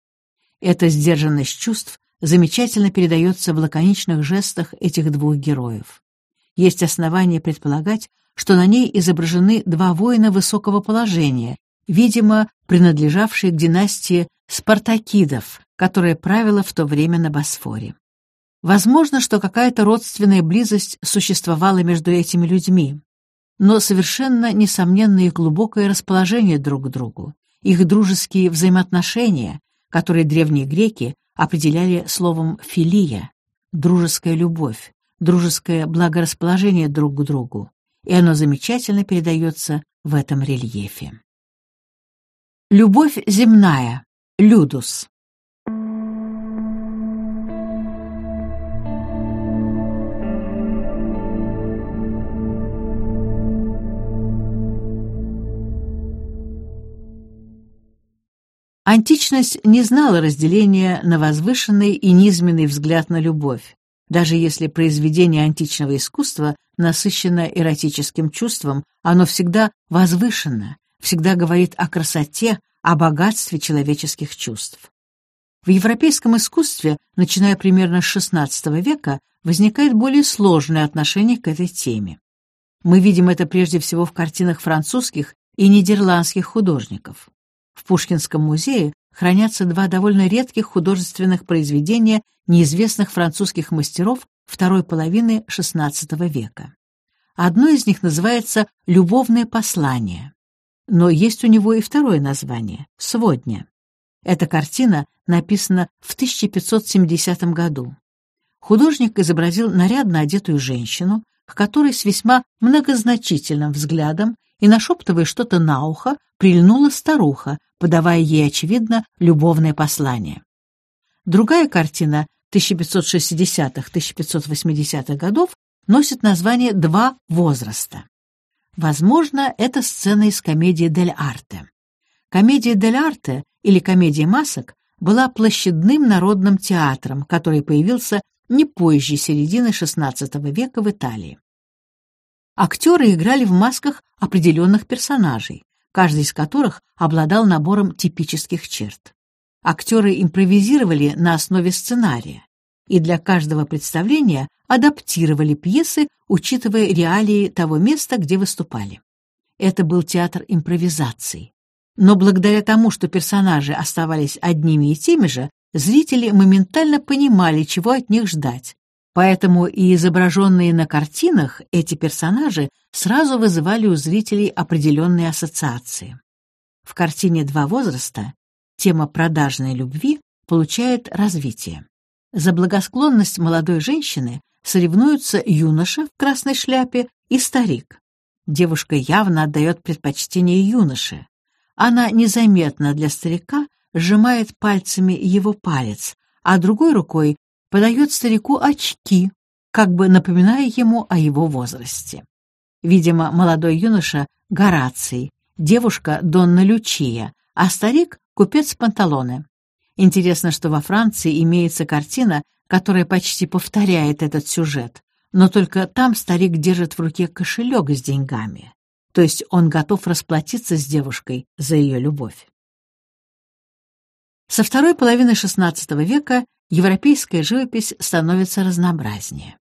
Эта сдержанность чувств замечательно передается в лаконичных жестах этих двух героев. Есть основания предполагать, что на ней изображены два воина высокого положения, видимо, принадлежавшие к династии Спартакидов, которая правила в то время на Босфоре. Возможно, что какая-то родственная близость существовала между этими людьми, но совершенно несомненно их глубокое расположение друг к другу, их дружеские взаимоотношения, которые древние греки определяли словом «филия» — дружеская любовь, дружеское благорасположение друг к другу, и оно замечательно передается в этом рельефе. Любовь земная, людус. Античность не знала разделения на возвышенный и низменный взгляд на любовь, даже если произведение античного искусства насыщено эротическим чувством, оно всегда возвышенно, всегда говорит о красоте, о богатстве человеческих чувств. В европейском искусстве, начиная примерно с XVI века, возникает более сложное отношение к этой теме. Мы видим это прежде всего в картинах французских и нидерландских художников. В Пушкинском музее хранятся два довольно редких художественных произведения неизвестных французских мастеров второй половины XVI века. Одно из них называется «Любовное послание», но есть у него и второе название — «Сводня». Эта картина написана в 1570 году. Художник изобразил нарядно одетую женщину, к которой с весьма многозначительным взглядом и, нашептывая что-то на ухо, прильнула старуха, подавая ей, очевидно, любовное послание. Другая картина 1560-1580-х годов носит название «Два возраста». Возможно, это сцена из комедии «Дель Арте». Комедия «Дель Арте» или комедия масок была площадным народным театром, который появился не позже середины XVI века в Италии. Актеры играли в масках определенных персонажей, каждый из которых обладал набором типических черт. Актеры импровизировали на основе сценария и для каждого представления адаптировали пьесы, учитывая реалии того места, где выступали. Это был театр импровизаций. Но благодаря тому, что персонажи оставались одними и теми же, зрители моментально понимали, чего от них ждать. Поэтому и изображенные на картинах эти персонажи сразу вызывали у зрителей определенные ассоциации. В картине «Два возраста» тема продажной любви получает развитие. За благосклонность молодой женщины соревнуются юноша в красной шляпе и старик. Девушка явно отдает предпочтение юноше. Она незаметно для старика сжимает пальцами его палец, а другой рукой подает старику очки, как бы напоминая ему о его возрасте. Видимо, молодой юноша — Гораций, девушка — Донна Лючия, а старик — купец Панталоне. Интересно, что во Франции имеется картина, которая почти повторяет этот сюжет, но только там старик держит в руке кошелек с деньгами, то есть он готов расплатиться с девушкой за ее любовь. Со второй половины XVI века европейская живопись становится разнообразнее.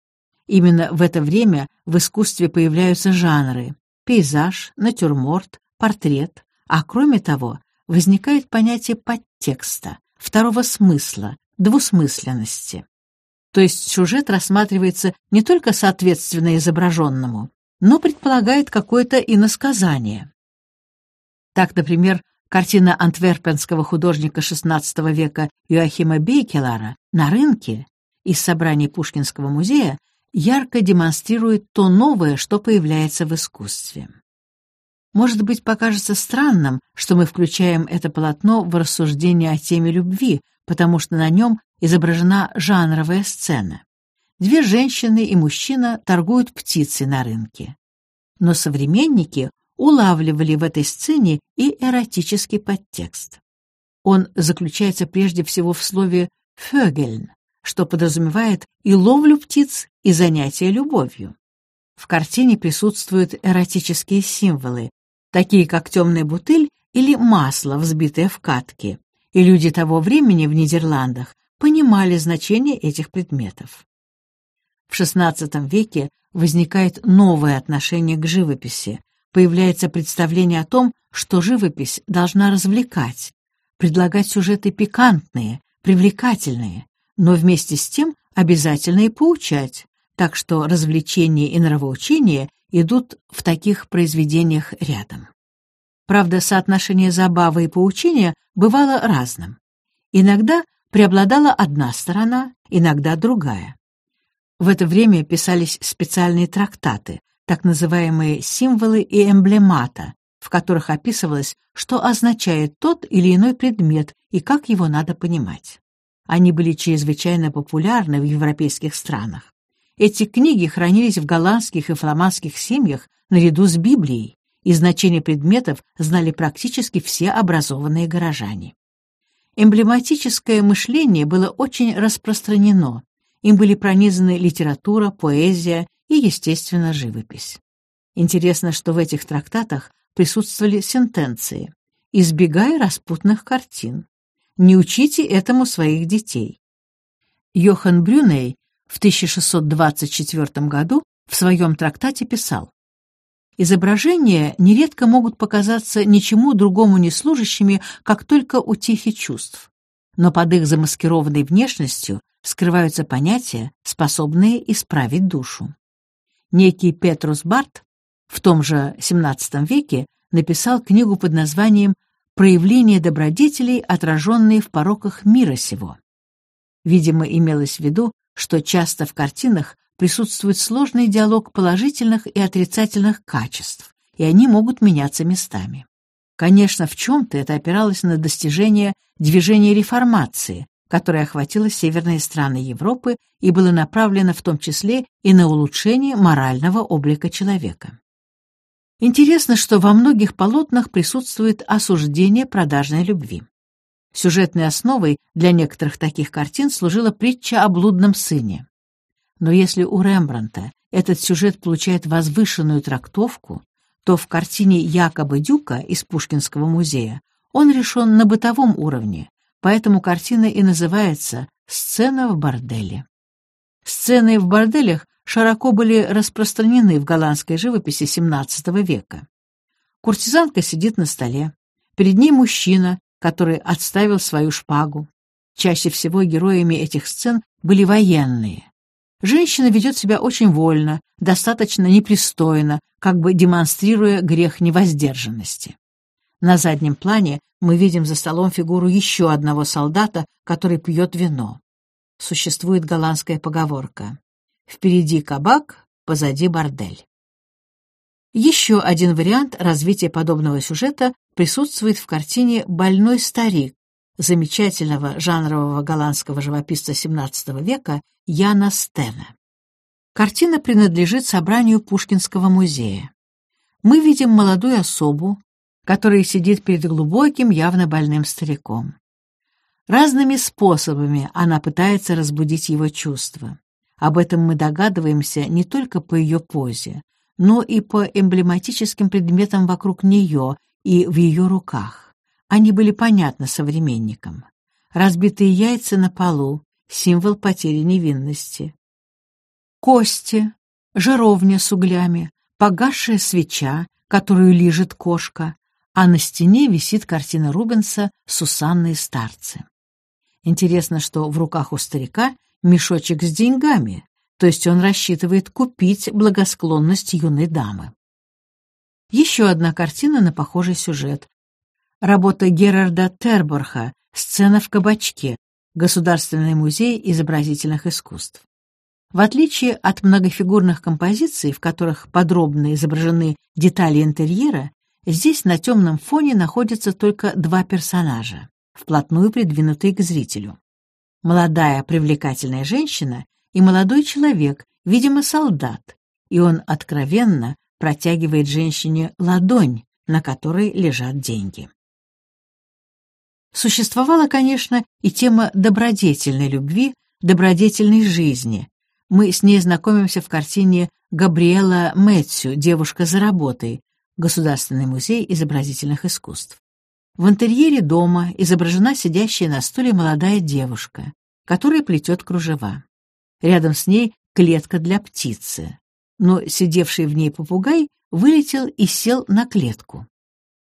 Именно в это время в искусстве появляются жанры — пейзаж, натюрморт, портрет, а кроме того возникает понятие подтекста, второго смысла, двусмысленности. То есть сюжет рассматривается не только соответственно изображенному, но предполагает какое-то иносказание. Так, например, картина антверпенского художника XVI века Йоахима Бейкелара «На рынке» из собраний Пушкинского музея ярко демонстрирует то новое, что появляется в искусстве. Может быть, покажется странным, что мы включаем это полотно в рассуждение о теме любви, потому что на нем изображена жанровая сцена. Две женщины и мужчина торгуют птицей на рынке. Но современники улавливали в этой сцене и эротический подтекст. Он заключается прежде всего в слове «фёгельн», что подразумевает и ловлю птиц, и занятие любовью. В картине присутствуют эротические символы, такие как темная бутыль или масло, взбитое в катке, и люди того времени в Нидерландах понимали значение этих предметов. В XVI веке возникает новое отношение к живописи, появляется представление о том, что живопись должна развлекать, предлагать сюжеты пикантные, привлекательные, но вместе с тем обязательно и поучать, так что развлечение и нравоучение идут в таких произведениях рядом. Правда, соотношение забавы и поучения бывало разным. Иногда преобладала одна сторона, иногда другая. В это время писались специальные трактаты, так называемые символы и эмблемата, в которых описывалось, что означает тот или иной предмет и как его надо понимать. Они были чрезвычайно популярны в европейских странах. Эти книги хранились в голландских и фламандских семьях наряду с Библией, и значение предметов знали практически все образованные горожане. Эмблематическое мышление было очень распространено, им были пронизаны литература, поэзия и, естественно, живопись. Интересно, что в этих трактатах присутствовали сентенции «Избегай распутных картин», «Не учите этому своих детей». Йохан Брюней в 1624 году в своем трактате писал Изображения нередко могут показаться ничему другому не служащими, как только утихи чувств. Но под их замаскированной внешностью скрываются понятия, способные исправить душу. Некий Петрус Барт в том же XVII веке написал книгу под названием «Проявление добродетелей, отраженные в пороках мира сего». Видимо, имелось в виду, что часто в картинах присутствует сложный диалог положительных и отрицательных качеств, и они могут меняться местами. Конечно, в чем-то это опиралось на достижение движения реформации, которое охватило северные страны Европы и было направлено в том числе и на улучшение морального облика человека. Интересно, что во многих полотнах присутствует осуждение продажной любви. Сюжетной основой для некоторых таких картин служила притча о блудном сыне. Но если у Рембранта этот сюжет получает возвышенную трактовку, то в картине Якоба Дюка из Пушкинского музея он решен на бытовом уровне, поэтому картина и называется «Сцена в борделе». Сцены в борделях широко были распространены в голландской живописи XVII века. Куртизанка сидит на столе, перед ней мужчина, который отставил свою шпагу. Чаще всего героями этих сцен были военные. Женщина ведет себя очень вольно, достаточно непристойно, как бы демонстрируя грех невоздержанности. На заднем плане мы видим за столом фигуру еще одного солдата, который пьет вино. Существует голландская поговорка «Впереди кабак, позади бордель». Еще один вариант развития подобного сюжета присутствует в картине «Больной старик» замечательного жанрового голландского живописца XVII века Яна Стена. Картина принадлежит собранию Пушкинского музея. Мы видим молодую особу, которая сидит перед глубоким, явно больным стариком. Разными способами она пытается разбудить его чувства. Об этом мы догадываемся не только по ее позе, но и по эмблематическим предметам вокруг нее и в ее руках. Они были понятны современникам. Разбитые яйца на полу — символ потери невинности. Кости, жаровня с углями, погасшая свеча, которую лижет кошка, а на стене висит картина Рубенса «Сусанные старцы». Интересно, что в руках у старика мешочек с деньгами, то есть он рассчитывает купить благосклонность юной дамы. Еще одна картина на похожий сюжет. Работа Герарда Терборха «Сцена в кабачке», Государственный музей изобразительных искусств. В отличие от многофигурных композиций, в которых подробно изображены детали интерьера, Здесь на темном фоне находятся только два персонажа, вплотную придвинутые к зрителю. Молодая привлекательная женщина и молодой человек, видимо, солдат, и он откровенно протягивает женщине ладонь, на которой лежат деньги. Существовала, конечно, и тема добродетельной любви, добродетельной жизни. Мы с ней знакомимся в картине Габриэла Мэтсю «Девушка за работой», Государственный музей изобразительных искусств. В интерьере дома изображена сидящая на стуле молодая девушка, которая плетет кружева. Рядом с ней клетка для птицы, но сидевший в ней попугай вылетел и сел на клетку.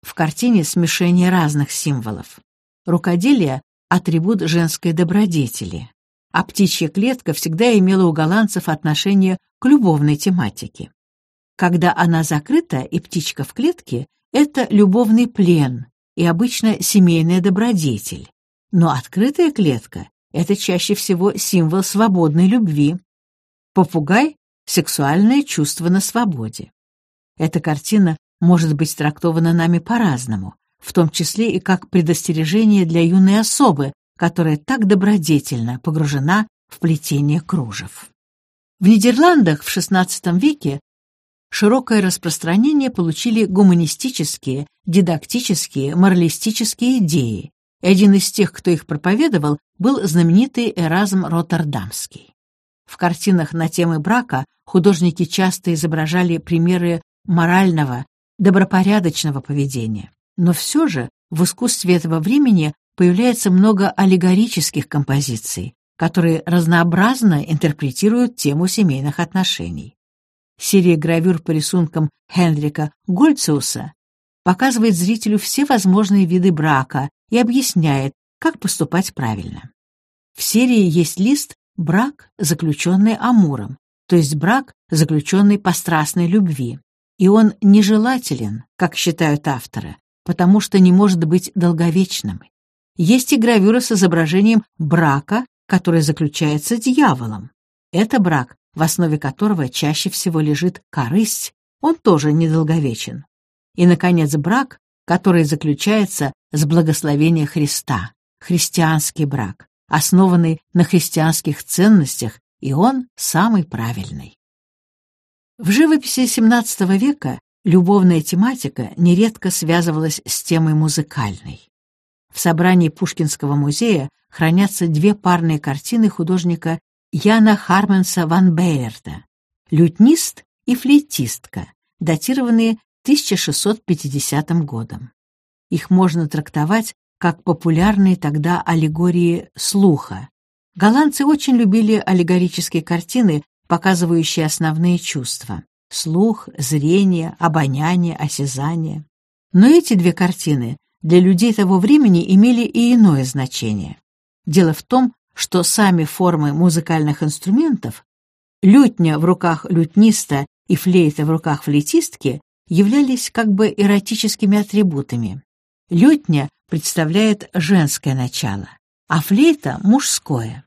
В картине смешение разных символов. Рукоделие — атрибут женской добродетели, а птичья клетка всегда имела у голландцев отношение к любовной тематике. Когда она закрыта и птичка в клетке, это любовный плен и обычно семейная добродетель. Но открытая клетка — это чаще всего символ свободной любви. Попугай — сексуальное чувство на свободе. Эта картина может быть трактована нами по-разному, в том числе и как предостережение для юной особы, которая так добродетельно погружена в плетение кружев. В Нидерландах в XVI веке широкое распространение получили гуманистические, дидактические, моралистические идеи, и один из тех, кто их проповедовал, был знаменитый Эразм Роттердамский. В картинах на темы брака художники часто изображали примеры морального, добропорядочного поведения. Но все же в искусстве этого времени появляется много аллегорических композиций, которые разнообразно интерпретируют тему семейных отношений. Серия гравюр по рисункам Хендрика Гольциуса показывает зрителю все возможные виды брака и объясняет, как поступать правильно. В серии есть лист «Брак, заключенный Амуром», то есть брак, заключенный по страстной любви. И он нежелателен, как считают авторы, потому что не может быть долговечным. Есть и гравюра с изображением брака, который заключается дьяволом. Это брак, в основе которого чаще всего лежит корысть, он тоже недолговечен. И, наконец, брак, который заключается с благословения Христа, христианский брак, основанный на христианских ценностях, и он самый правильный. В живописи XVII века любовная тематика нередко связывалась с темой музыкальной. В собрании Пушкинского музея хранятся две парные картины художника Яна Харменса ван Бейерта «Лютнист» и «Флейтистка», датированные 1650 годом. Их можно трактовать как популярные тогда аллегории слуха. Голландцы очень любили аллегорические картины, показывающие основные чувства — слух, зрение, обоняние, осязание. Но эти две картины для людей того времени имели и иное значение. Дело в том, что сами формы музыкальных инструментов, лютня в руках лютниста и флейта в руках флейтистки, являлись как бы эротическими атрибутами. Лютня представляет женское начало, а флейта — мужское.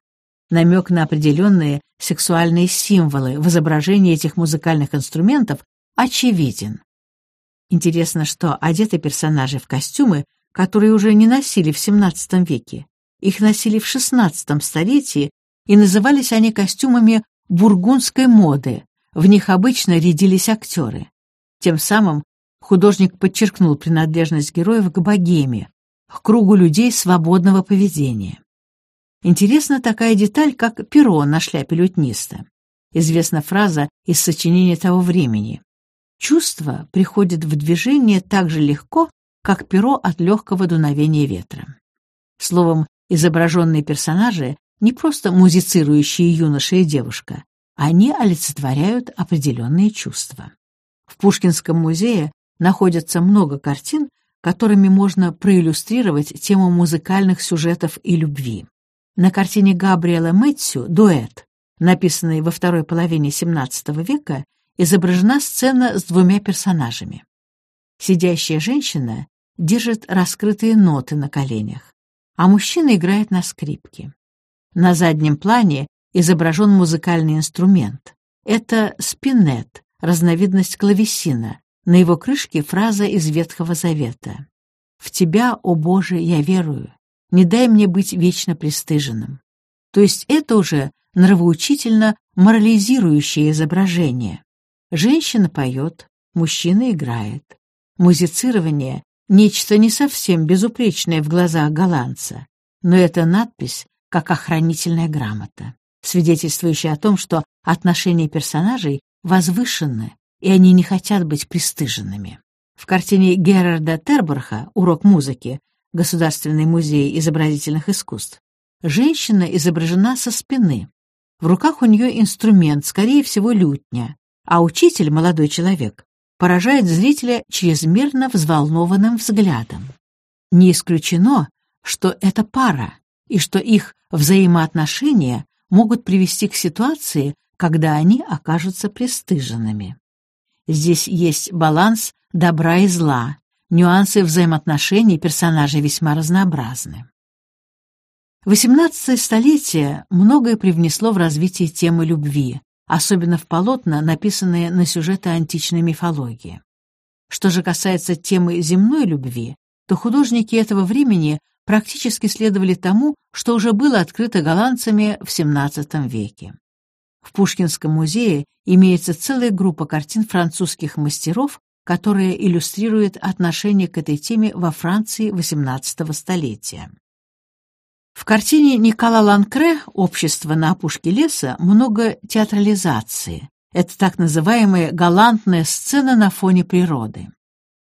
Намек на определенные сексуальные символы в изображении этих музыкальных инструментов очевиден. Интересно, что одеты персонажи в костюмы, которые уже не носили в XVII веке. Их носили в XVI столетии, и назывались они костюмами бургундской моды, в них обычно рядились актеры. Тем самым художник подчеркнул принадлежность героев к богеме, к кругу людей свободного поведения. Интересна такая деталь, как перо на шляпе лютниста. Известна фраза из сочинения того времени. Чувство приходит в движение так же легко, как перо от легкого дуновения ветра. Словом, изображенные персонажи не просто музицирующие юноша и девушка, они олицетворяют определенные чувства. В Пушкинском музее находится много картин, которыми можно проиллюстрировать тему музыкальных сюжетов и любви. На картине Габриэла Мэтсю «Дуэт», написанной во второй половине XVII века, изображена сцена с двумя персонажами. Сидящая женщина держит раскрытые ноты на коленях, а мужчина играет на скрипке. На заднем плане изображен музыкальный инструмент. Это спинет, разновидность клавесина, на его крышке фраза из Ветхого Завета. «В Тебя, о Боже, я верую, не дай мне быть вечно пристыженным». То есть это уже нравоучительно морализирующее изображение. Женщина поет, мужчина играет. Музицирование — нечто не совсем безупречное в глазах голландца, но эта надпись как охранительная грамота, свидетельствующая о том, что отношения персонажей возвышены и они не хотят быть пристыженными. В картине Герарда Терборха «Урок музыки» Государственный музей изобразительных искусств женщина изображена со спины. В руках у нее инструмент, скорее всего, лютня, а учитель, молодой человек, поражает зрителя чрезмерно взволнованным взглядом. Не исключено, что это пара, и что их взаимоотношения могут привести к ситуации, когда они окажутся пристыженными. Здесь есть баланс добра и зла, нюансы взаимоотношений персонажей весьма разнообразны. XVIII столетие многое привнесло в развитие темы любви, особенно в полотна, написанные на сюжеты античной мифологии. Что же касается темы земной любви, то художники этого времени практически следовали тому, что уже было открыто голландцами в XVII веке. В Пушкинском музее имеется целая группа картин французских мастеров, которая иллюстрирует отношение к этой теме во Франции XVIII столетия. В картине Никола Ланкре «Общество на опушке леса» много театрализации. Это так называемая галантная сцена на фоне природы.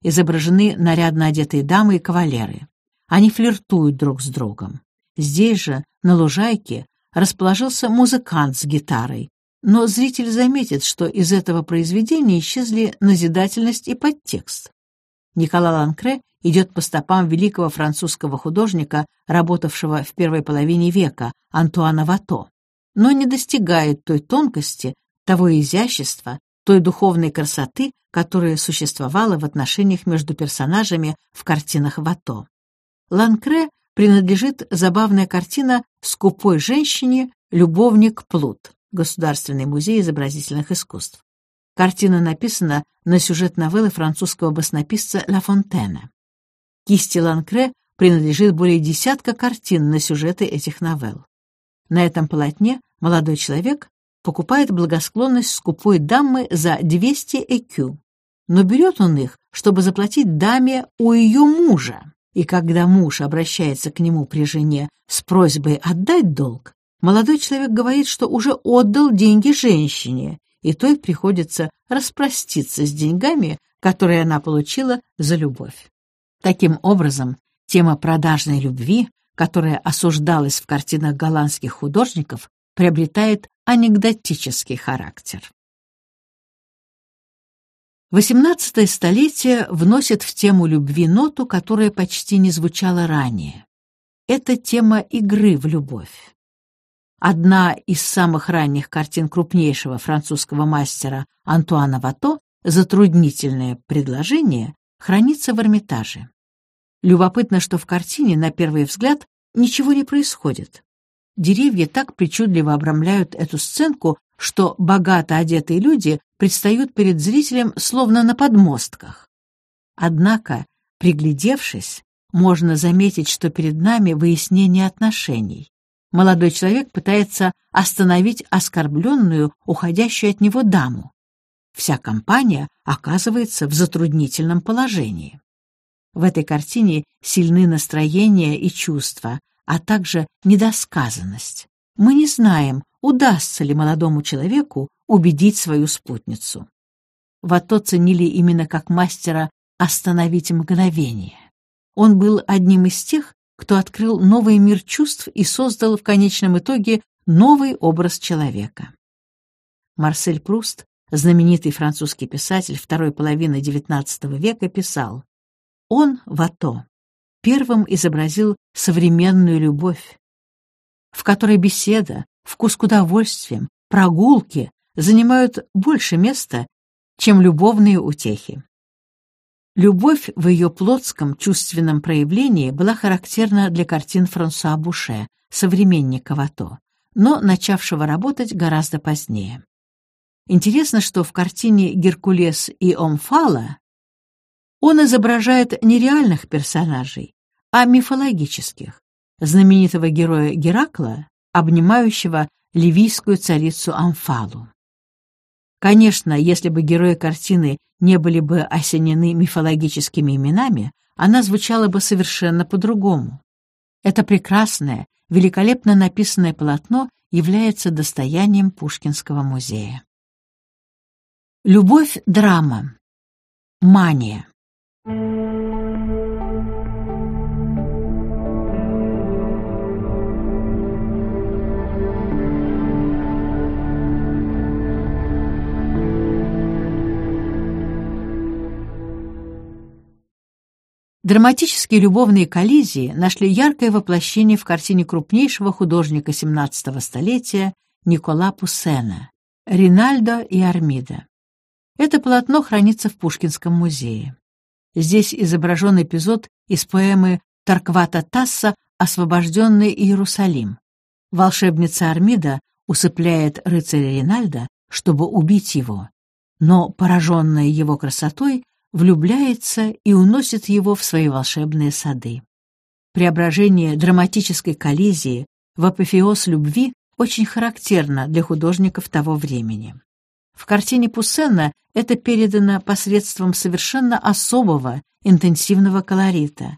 изображены нарядно одетые дамы и кавалеры. Они флиртуют друг с другом. Здесь же, на лужайке, расположился музыкант с гитарой, но зритель заметит, что из этого произведения исчезли назидательность и подтекст. Никола Ланкре идет по стопам великого французского художника, работавшего в первой половине века, Антуана Вато, но не достигает той тонкости, того изящества, той духовной красоты, которая существовала в отношениях между персонажами в картинах Вато. Ланкре принадлежит забавная картина «Скупой женщине. Любовник Плут» Государственный музей изобразительных искусств. Картина написана на сюжет новеллы французского баснописца Ла Фонтена. Кисти Ланкре принадлежит более десятка картин на сюжеты этих новелл. На этом полотне молодой человек покупает благосклонность скупой дамы за 200 экю, но берет он их, чтобы заплатить даме у ее мужа. И когда муж обращается к нему при жене с просьбой отдать долг, молодой человек говорит, что уже отдал деньги женщине, и той приходится распроститься с деньгами, которые она получила за любовь. Таким образом, тема продажной любви, которая осуждалась в картинах голландских художников, приобретает анекдотический характер. XVIII столетие вносит в тему любви ноту, которая почти не звучала ранее. Это тема игры в любовь. Одна из самых ранних картин крупнейшего французского мастера Антуана Вато «Затруднительное предложение» хранится в Эрмитаже. Любопытно, что в картине, на первый взгляд, ничего не происходит. Деревья так причудливо обрамляют эту сценку, что богато одетые люди предстают перед зрителем словно на подмостках. Однако, приглядевшись, можно заметить, что перед нами выяснение отношений. Молодой человек пытается остановить оскорбленную, уходящую от него даму. Вся компания оказывается в затруднительном положении. В этой картине сильны настроения и чувства, а также недосказанность. Мы не знаем, удастся ли молодому человеку убедить свою спутницу. Вато ценили именно как мастера остановить мгновение. Он был одним из тех, кто открыл новый мир чувств и создал в конечном итоге новый образ человека. Марсель Пруст, знаменитый французский писатель второй половины XIX века, писал «Он, Вато, первым изобразил современную любовь, в которой беседа, вкус к удовольствиям, прогулки занимают больше места, чем любовные утехи. Любовь в ее плотском чувственном проявлении была характерна для картин Франсуа Буше, современника Вато, но начавшего работать гораздо позднее. Интересно, что в картине «Геркулес и Омфала» он изображает не реальных персонажей, а мифологических, знаменитого героя Геракла, обнимающего ливийскую царицу Амфалу. Конечно, если бы герои картины не были бы осенены мифологическими именами, она звучала бы совершенно по-другому. Это прекрасное, великолепно написанное полотно является достоянием Пушкинского музея. Любовь-драма. Мания. Драматические любовные коллизии нашли яркое воплощение в картине крупнейшего художника XVII столетия Никола Пуссена «Ринальдо и Армида». Это полотно хранится в Пушкинском музее. Здесь изображен эпизод из поэмы Тарквата Тасса «Освобожденный Иерусалим». Волшебница Армида усыпляет рыцаря Ринальда, чтобы убить его, но, пораженная его красотой, влюбляется и уносит его в свои волшебные сады. Преображение драматической коллизии в апофеоз любви очень характерно для художников того времени. В картине Пуссена это передано посредством совершенно особого, интенсивного колорита.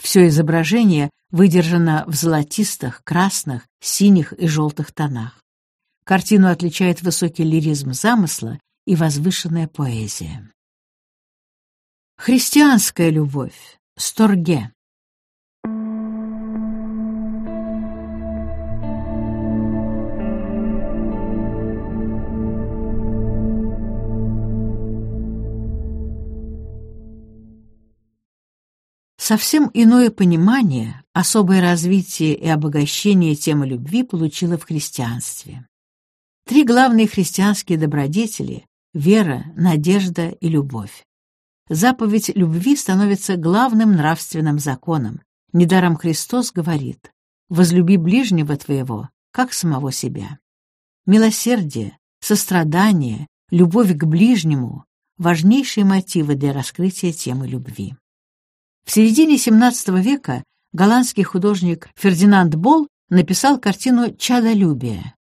Все изображение выдержано в золотистых, красных, синих и желтых тонах. Картину отличает высокий лиризм замысла и возвышенная поэзия. Христианская любовь. Сторге. Совсем иное понимание, особое развитие и обогащение темы любви получило в христианстве. Три главные христианские добродетели — вера, надежда и любовь. Заповедь любви становится главным нравственным законом. Недаром Христос говорит «возлюби ближнего твоего, как самого себя». Милосердие, сострадание, любовь к ближнему — важнейшие мотивы для раскрытия темы любви. В середине XVII века голландский художник Фердинанд Бол написал картину «Чадолюбие»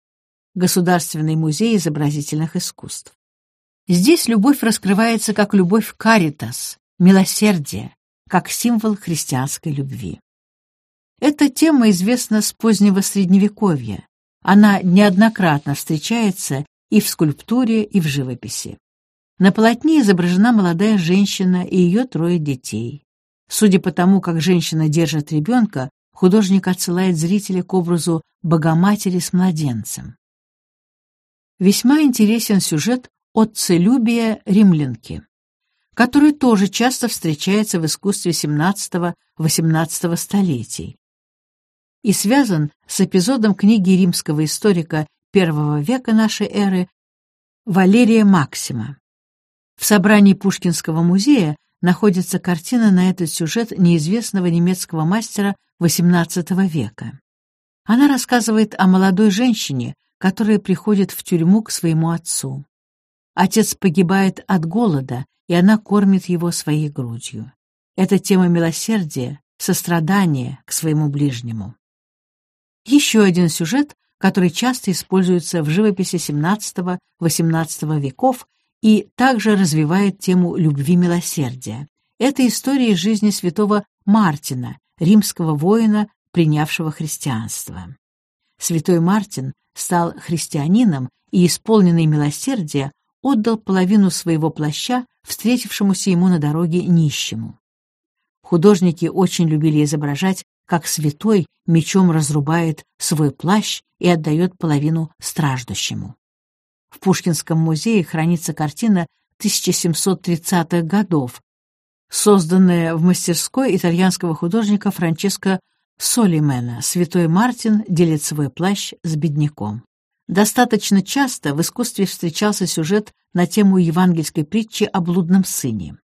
Государственный музей изобразительных искусств. Здесь любовь раскрывается как любовь каритас, милосердие, как символ христианской любви. Эта тема известна с позднего Средневековья. Она неоднократно встречается и в скульптуре, и в живописи. На полотне изображена молодая женщина и ее трое детей. Судя по тому, как женщина держит ребенка, художник отсылает зрителя к образу Богоматери с младенцем. Весьма интересен сюжет отцелюбия римлянки, который тоже часто встречается в искусстве XVII-XVIII столетий и связан с эпизодом книги римского историка первого века нашей эры Валерия Максима. В собрании Пушкинского музея находится картина на этот сюжет неизвестного немецкого мастера XVIII века. Она рассказывает о молодой женщине, которая приходит в тюрьму к своему отцу. Отец погибает от голода, и она кормит его своей грудью. Это тема милосердия, сострадания к своему ближнему. Еще один сюжет, который часто используется в живописи XVII-XVIII веков и также развивает тему любви-милосердия. Это история из жизни святого Мартина, римского воина, принявшего христианство. Святой Мартин стал христианином и, исполненный милосердия, отдал половину своего плаща встретившемуся ему на дороге нищему. Художники очень любили изображать, как святой мечом разрубает свой плащ и отдает половину страждущему. В Пушкинском музее хранится картина 1730-х годов, созданная в мастерской итальянского художника Франческо Солимена «Святой Мартин делит свой плащ с бедняком». Достаточно часто в искусстве встречался сюжет на тему евангельской притчи о блудном сыне.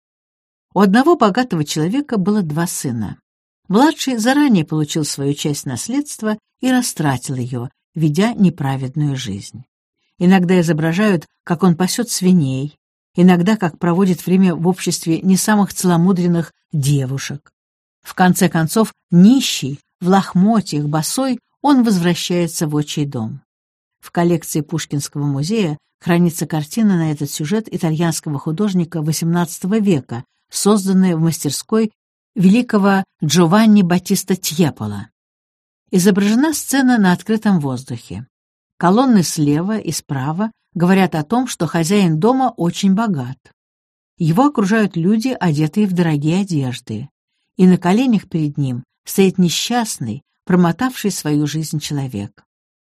У одного богатого человека было два сына. Младший заранее получил свою часть наследства и растратил ее, ведя неправедную жизнь. Иногда изображают, как он пасет свиней, иногда как проводит время в обществе не самых целомудренных девушек. В конце концов, нищий, в лохмотьях, босой, он возвращается в отчий дом. В коллекции Пушкинского музея хранится картина на этот сюжет итальянского художника XVIII века, созданная в мастерской великого Джованни Батиста Тьепола. Изображена сцена на открытом воздухе. Колонны слева и справа говорят о том, что хозяин дома очень богат. Его окружают люди, одетые в дорогие одежды, и на коленях перед ним стоит несчастный, промотавший свою жизнь человек.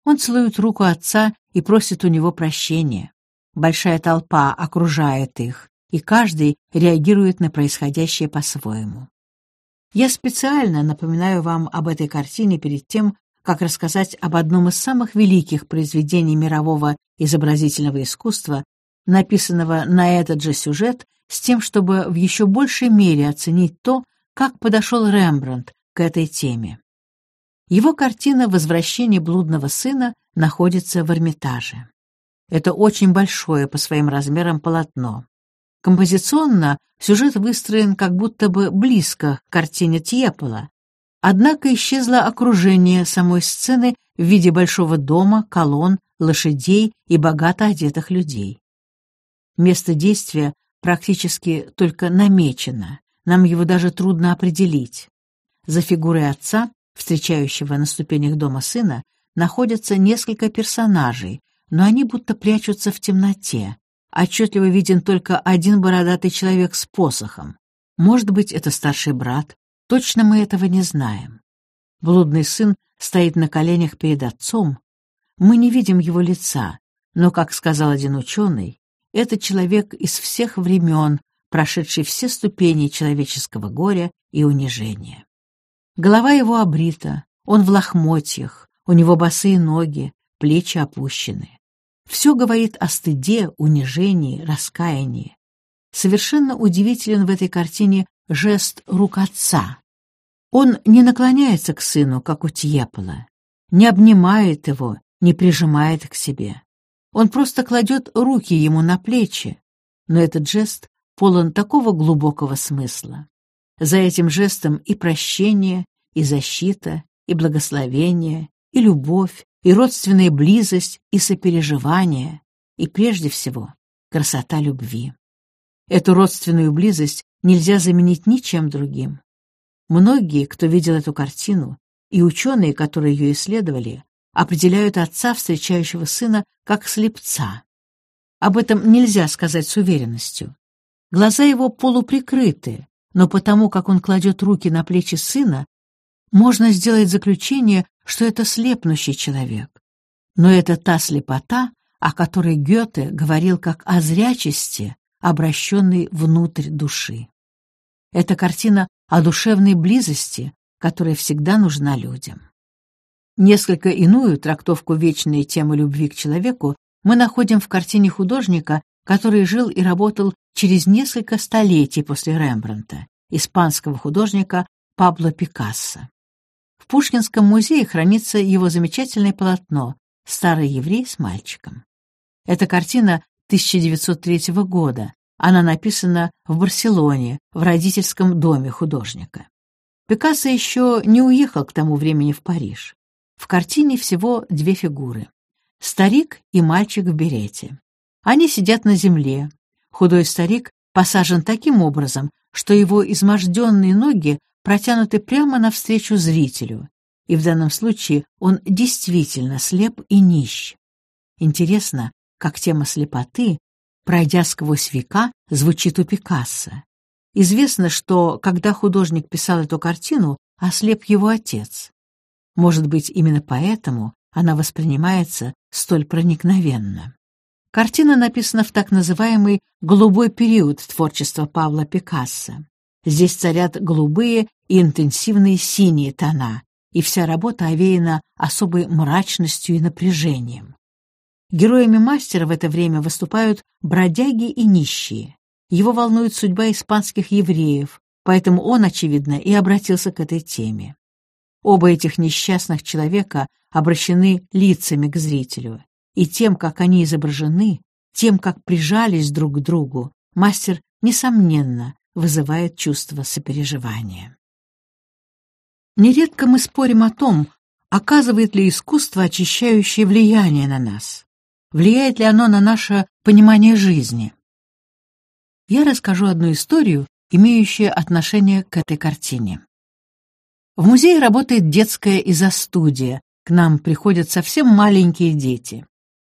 Он целует руку отца и просит у него прощения. Большая толпа окружает их, и каждый реагирует на происходящее по-своему. Я специально напоминаю вам об этой картине перед тем, как рассказать об одном из самых великих произведений мирового изобразительного искусства, написанного на этот же сюжет, с тем, чтобы в еще большей мере оценить то, как подошел Рембрандт к этой теме. Его картина «Возвращение блудного сына» находится в Эрмитаже. Это очень большое по своим размерам полотно. Композиционно сюжет выстроен как будто бы близко к картине Тьепола, Однако исчезло окружение самой сцены в виде большого дома, колонн, лошадей и богато одетых людей. Место действия практически только намечено, нам его даже трудно определить. За фигурой отца, встречающего на ступенях дома сына, находятся несколько персонажей, но они будто прячутся в темноте. Отчетливо виден только один бородатый человек с посохом. Может быть, это старший брат. Точно мы этого не знаем. Блудный сын стоит на коленях перед отцом. Мы не видим его лица, но, как сказал один ученый, это человек из всех времен, прошедший все ступени человеческого горя и унижения. Голова его обрита, он в лохмотьях, у него босые ноги, плечи опущены. Все говорит о стыде, унижении, раскаянии. Совершенно удивителен в этой картине жест рук отца. Он не наклоняется к сыну, как у Тьепола, не обнимает его, не прижимает к себе. Он просто кладет руки ему на плечи, но этот жест полон такого глубокого смысла. За этим жестом и прощение, и защита, и благословение, и любовь, и родственная близость, и сопереживание, и прежде всего красота любви. Эту родственную близость нельзя заменить ничем другим. Многие, кто видел эту картину, и ученые, которые ее исследовали, определяют отца, встречающего сына, как слепца. Об этом нельзя сказать с уверенностью. Глаза его полуприкрыты, но потому, как он кладет руки на плечи сына, можно сделать заключение, что это слепнущий человек. Но это та слепота, о которой Гёте говорил как о зрячести, обращенной внутрь души. Это картина о душевной близости, которая всегда нужна людям. Несколько иную трактовку вечной темы любви к человеку мы находим в картине художника, который жил и работал через несколько столетий после Рембрандта, испанского художника Пабло Пикассо. В Пушкинском музее хранится его замечательное полотно «Старый еврей с мальчиком». Эта картина 1903 года. Она написана в Барселоне, в родительском доме художника. Пикассо еще не уехал к тому времени в Париж. В картине всего две фигуры — старик и мальчик в берете. Они сидят на земле. Худой старик посажен таким образом, что его изможденные ноги протянуты прямо навстречу зрителю, и в данном случае он действительно слеп и нищ. Интересно, как тема слепоты, пройдя сквозь века, звучит у Пикассо. Известно, что, когда художник писал эту картину, ослеп его отец. Может быть, именно поэтому она воспринимается столь проникновенно. Картина написана в так называемый «голубой период» творчества Павла Пикассо. Здесь царят голубые и интенсивные синие тона, и вся работа овеяна особой мрачностью и напряжением. Героями мастера в это время выступают бродяги и нищие. Его волнует судьба испанских евреев, поэтому он, очевидно, и обратился к этой теме. Оба этих несчастных человека обращены лицами к зрителю, и тем, как они изображены, тем, как прижались друг к другу, мастер, несомненно, вызывает чувство сопереживания. Нередко мы спорим о том, оказывает ли искусство очищающее влияние на нас, влияет ли оно на наше понимание жизни. Я расскажу одну историю, имеющую отношение к этой картине. В музее работает детская изо-студия, к нам приходят совсем маленькие дети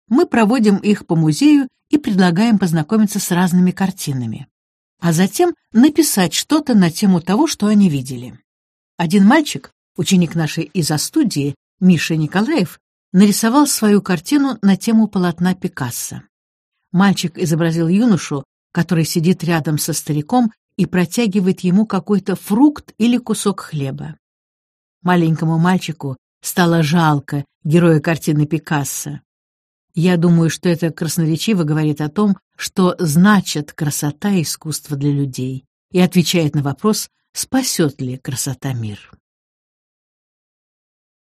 мы проводим их по музею и предлагаем познакомиться с разными картинами, а затем написать что-то на тему того, что они видели. Один мальчик, ученик нашей изо-студии, Миша Николаев, нарисовал свою картину на тему полотна Пикассо. Мальчик изобразил юношу, который сидит рядом со стариком и протягивает ему какой-то фрукт или кусок хлеба. Маленькому мальчику стало жалко героя картины Пикассо. Я думаю, что это красноречиво говорит о том, что значит красота и искусство для людей, и отвечает на вопрос, спасет ли красота мир.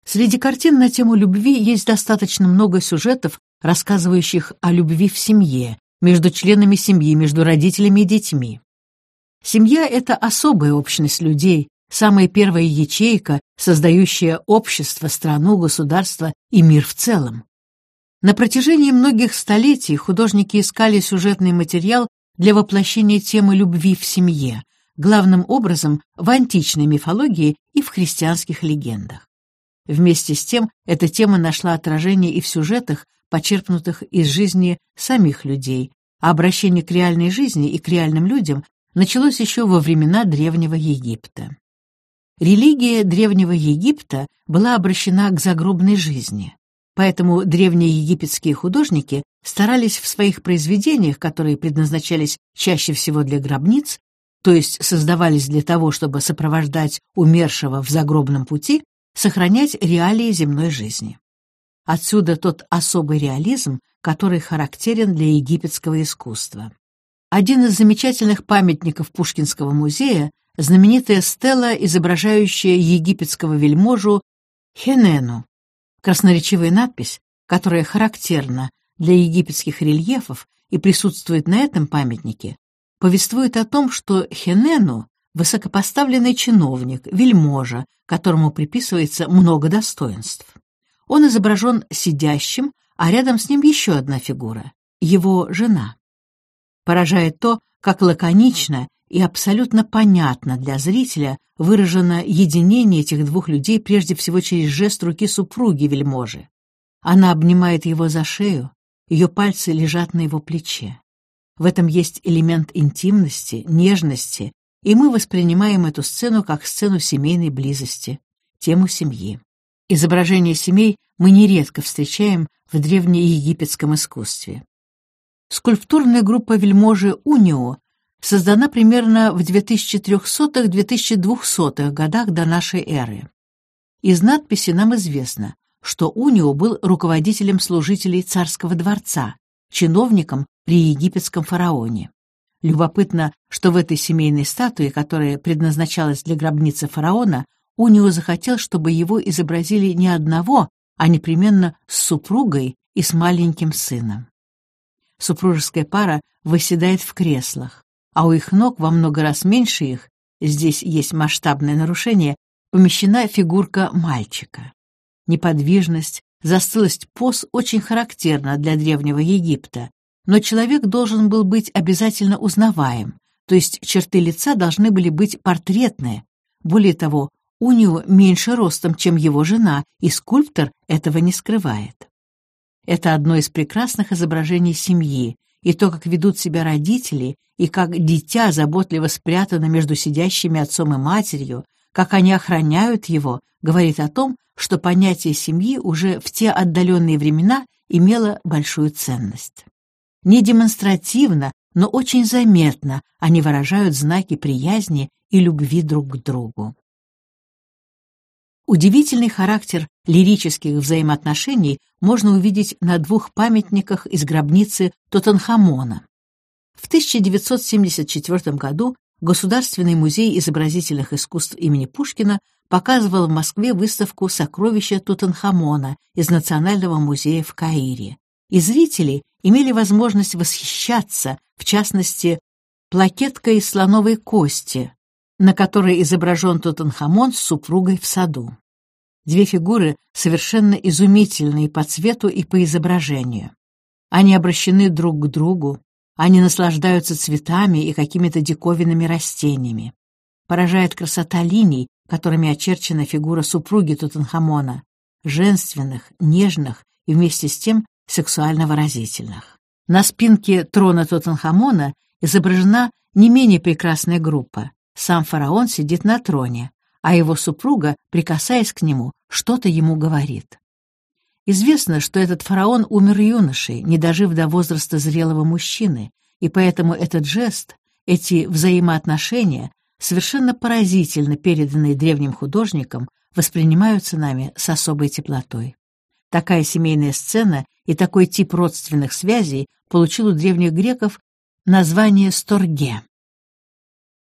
Среди картин на тему любви есть достаточно много сюжетов, рассказывающих о любви в семье, между членами семьи, между родителями и детьми. Семья — это особая общность людей, самая первая ячейка, создающая общество, страну, государство и мир в целом. На протяжении многих столетий художники искали сюжетный материал для воплощения темы любви в семье, главным образом в античной мифологии и в христианских легендах. Вместе с тем, эта тема нашла отражение и в сюжетах, почерпнутых из жизни самих людей, а обращение к реальной жизни и к реальным людям началось еще во времена Древнего Египта. Религия Древнего Египта была обращена к загробной жизни, поэтому древние египетские художники старались в своих произведениях, которые предназначались чаще всего для гробниц, то есть создавались для того, чтобы сопровождать умершего в загробном пути, сохранять реалии земной жизни. Отсюда тот особый реализм, который характерен для египетского искусства. Один из замечательных памятников Пушкинского музея — знаменитая стела, изображающая египетского вельможу Хенену. Красноречивая надпись, которая характерна для египетских рельефов и присутствует на этом памятнике, повествует о том, что Хенену — высокопоставленный чиновник, вельможа, которому приписывается много достоинств. Он изображен сидящим, а рядом с ним еще одна фигура — его жена. Поражает то, как лаконично и абсолютно понятно для зрителя выражено единение этих двух людей прежде всего через жест руки супруги вельможи. Она обнимает его за шею, ее пальцы лежат на его плече. В этом есть элемент интимности, нежности, и мы воспринимаем эту сцену как сцену семейной близости, тему семьи. Изображения семей мы нередко встречаем в древнеегипетском искусстве. Скульптурная группа вельможи Унио создана примерно в 2300-2200 годах до нашей эры. Из надписи нам известно, что Унио был руководителем служителей царского дворца, чиновником при египетском фараоне. Любопытно, что в этой семейной статуе, которая предназначалась для гробницы фараона, Унио захотел, чтобы его изобразили не одного, а непременно с супругой и с маленьким сыном. Супружеская пара восседает в креслах, а у их ног во много раз меньше их, здесь есть масштабное нарушение, помещена фигурка мальчика. Неподвижность, застылость поз очень характерна для Древнего Египта, но человек должен был быть обязательно узнаваем, то есть черты лица должны были быть портретные. Более того, Унио меньше ростом, чем его жена, и скульптор этого не скрывает. Это одно из прекрасных изображений семьи, и то, как ведут себя родители, и как дитя заботливо спрятано между сидящими отцом и матерью, как они охраняют его, говорит о том, что понятие семьи уже в те отдаленные времена имело большую ценность. Не демонстративно, но очень заметно они выражают знаки приязни и любви друг к другу. Удивительный характер лирических взаимоотношений можно увидеть на двух памятниках из гробницы Тутанхамона. В 1974 году Государственный музей изобразительных искусств имени Пушкина показывал в Москве выставку «Сокровища Тутанхамона» из Национального музея в Каире. И зрители имели возможность восхищаться, в частности, плакеткой из слоновой кости, на которой изображен Тутанхамон с супругой в саду. Две фигуры совершенно изумительные по цвету и по изображению. Они обращены друг к другу, они наслаждаются цветами и какими-то диковинными растениями. Поражает красота линий, которыми очерчена фигура супруги Тутанхамона, женственных, нежных и вместе с тем сексуально выразительных. На спинке трона Тутанхамона изображена не менее прекрасная группа. Сам фараон сидит на троне, а его супруга, прикасаясь к нему, что-то ему говорит. Известно, что этот фараон умер юношей, не дожив до возраста зрелого мужчины, и поэтому этот жест, эти взаимоотношения, совершенно поразительно переданные древним художникам, воспринимаются нами с особой теплотой. Такая семейная сцена и такой тип родственных связей получил у древних греков название «сторге».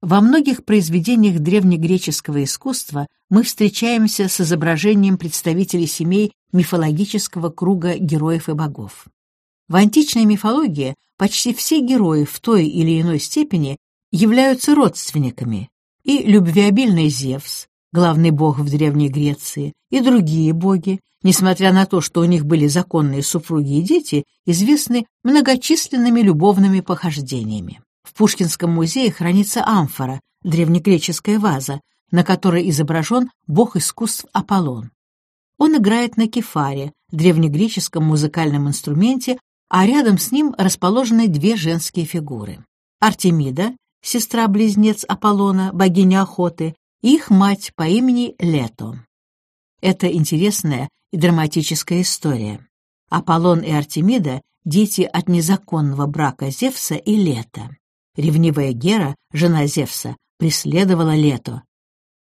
Во многих произведениях древнегреческого искусства мы встречаемся с изображением представителей семей мифологического круга героев и богов. В античной мифологии почти все герои в той или иной степени являются родственниками, и любвеобильный Зевс, главный бог в Древней Греции, и другие боги, несмотря на то, что у них были законные супруги и дети, известны многочисленными любовными похождениями. Пушкинском музее хранится амфора, древнегреческая ваза, на которой изображен бог искусств Аполлон. Он играет на кефаре, древнегреческом музыкальном инструменте, а рядом с ним расположены две женские фигуры. Артемида, сестра-близнец Аполлона, богиня охоты, и их мать по имени Лето. Это интересная и драматическая история. Аполлон и Артемида — дети от незаконного брака Зевса и Лето. Ревнивая Гера, жена Зевса, преследовала Лето,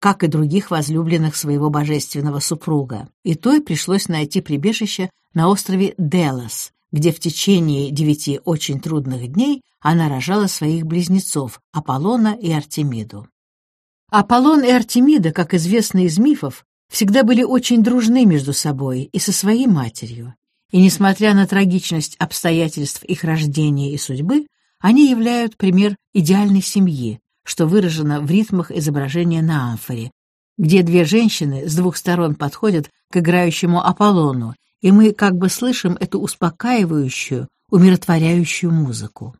как и других возлюбленных своего божественного супруга, и той пришлось найти прибежище на острове Делос, где в течение девяти очень трудных дней она рожала своих близнецов Аполлона и Артемиду. Аполлон и Артемида, как известно из мифов, всегда были очень дружны между собой и со своей матерью. И несмотря на трагичность обстоятельств их рождения и судьбы, они являют пример идеальной семьи, что выражено в ритмах изображения на амфоре, где две женщины с двух сторон подходят к играющему Аполлону, и мы как бы слышим эту успокаивающую, умиротворяющую музыку.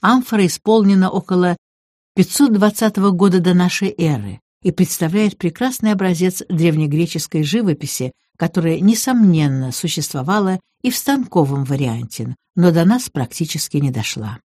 Амфора исполнена около 520 года до нашей эры и представляет прекрасный образец древнегреческой живописи, которая, несомненно, существовала и в станковом варианте, но до нас практически не дошла.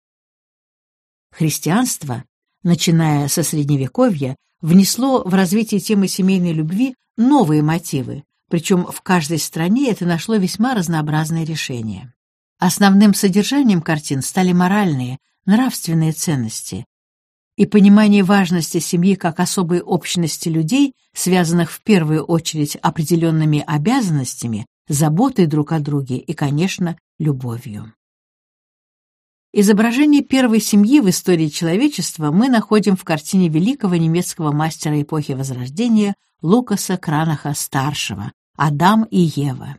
Христианство, начиная со Средневековья, внесло в развитие темы семейной любви новые мотивы, причем в каждой стране это нашло весьма разнообразные решения. Основным содержанием картин стали моральные, нравственные ценности, и понимание важности семьи как особой общности людей, связанных в первую очередь определенными обязанностями, заботой друг о друге и, конечно, любовью. Изображение первой семьи в истории человечества мы находим в картине великого немецкого мастера эпохи Возрождения Лукаса Кранаха-старшего «Адам и Ева».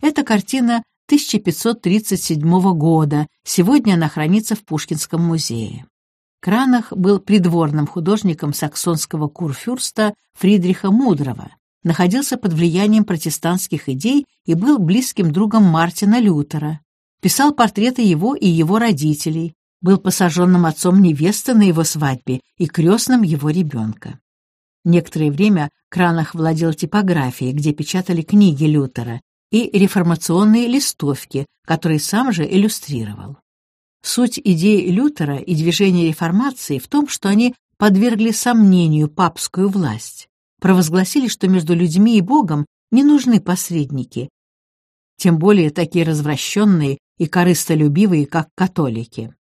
Эта картина 1537 года, сегодня она хранится в Пушкинском музее. Кранах был придворным художником саксонского курфюрста Фридриха Мудрого, находился под влиянием протестантских идей и был близким другом Мартина Лютера. Писал портреты его и его родителей, был посаженным отцом невесты на его свадьбе и крестным его ребенка. Некоторое время Кранах владел типографией, где печатали книги Лютера, и реформационные листовки, которые сам же иллюстрировал. Суть идей Лютера и движения реформации в том, что они подвергли сомнению папскую власть, провозгласили, что между людьми и Богом не нужны посредники, тем более такие развращенные и корыстолюбивые, как католики.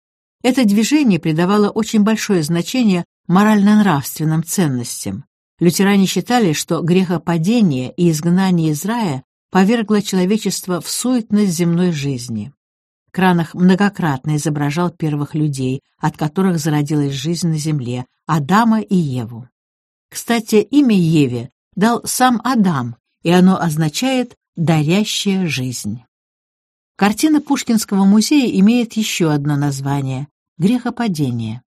Это движение придавало очень большое значение морально-нравственным ценностям. Лютеране считали, что грехопадение и изгнание из рая повергло человечество в суетность земной жизни. Кранах многократно изображал первых людей, от которых зародилась жизнь на земле, Адама и Еву. Кстати, имя Еве дал сам Адам, и оно означает «дарящая жизнь». Картина Пушкинского музея имеет еще одно название — «Грехопадение».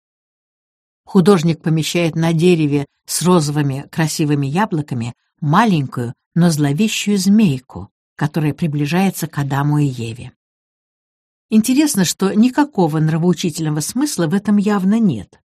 Художник помещает на дереве с розовыми красивыми яблоками маленькую, но зловещую змейку, которая приближается к Адаму и Еве. Интересно, что никакого нравоучительного смысла в этом явно нет.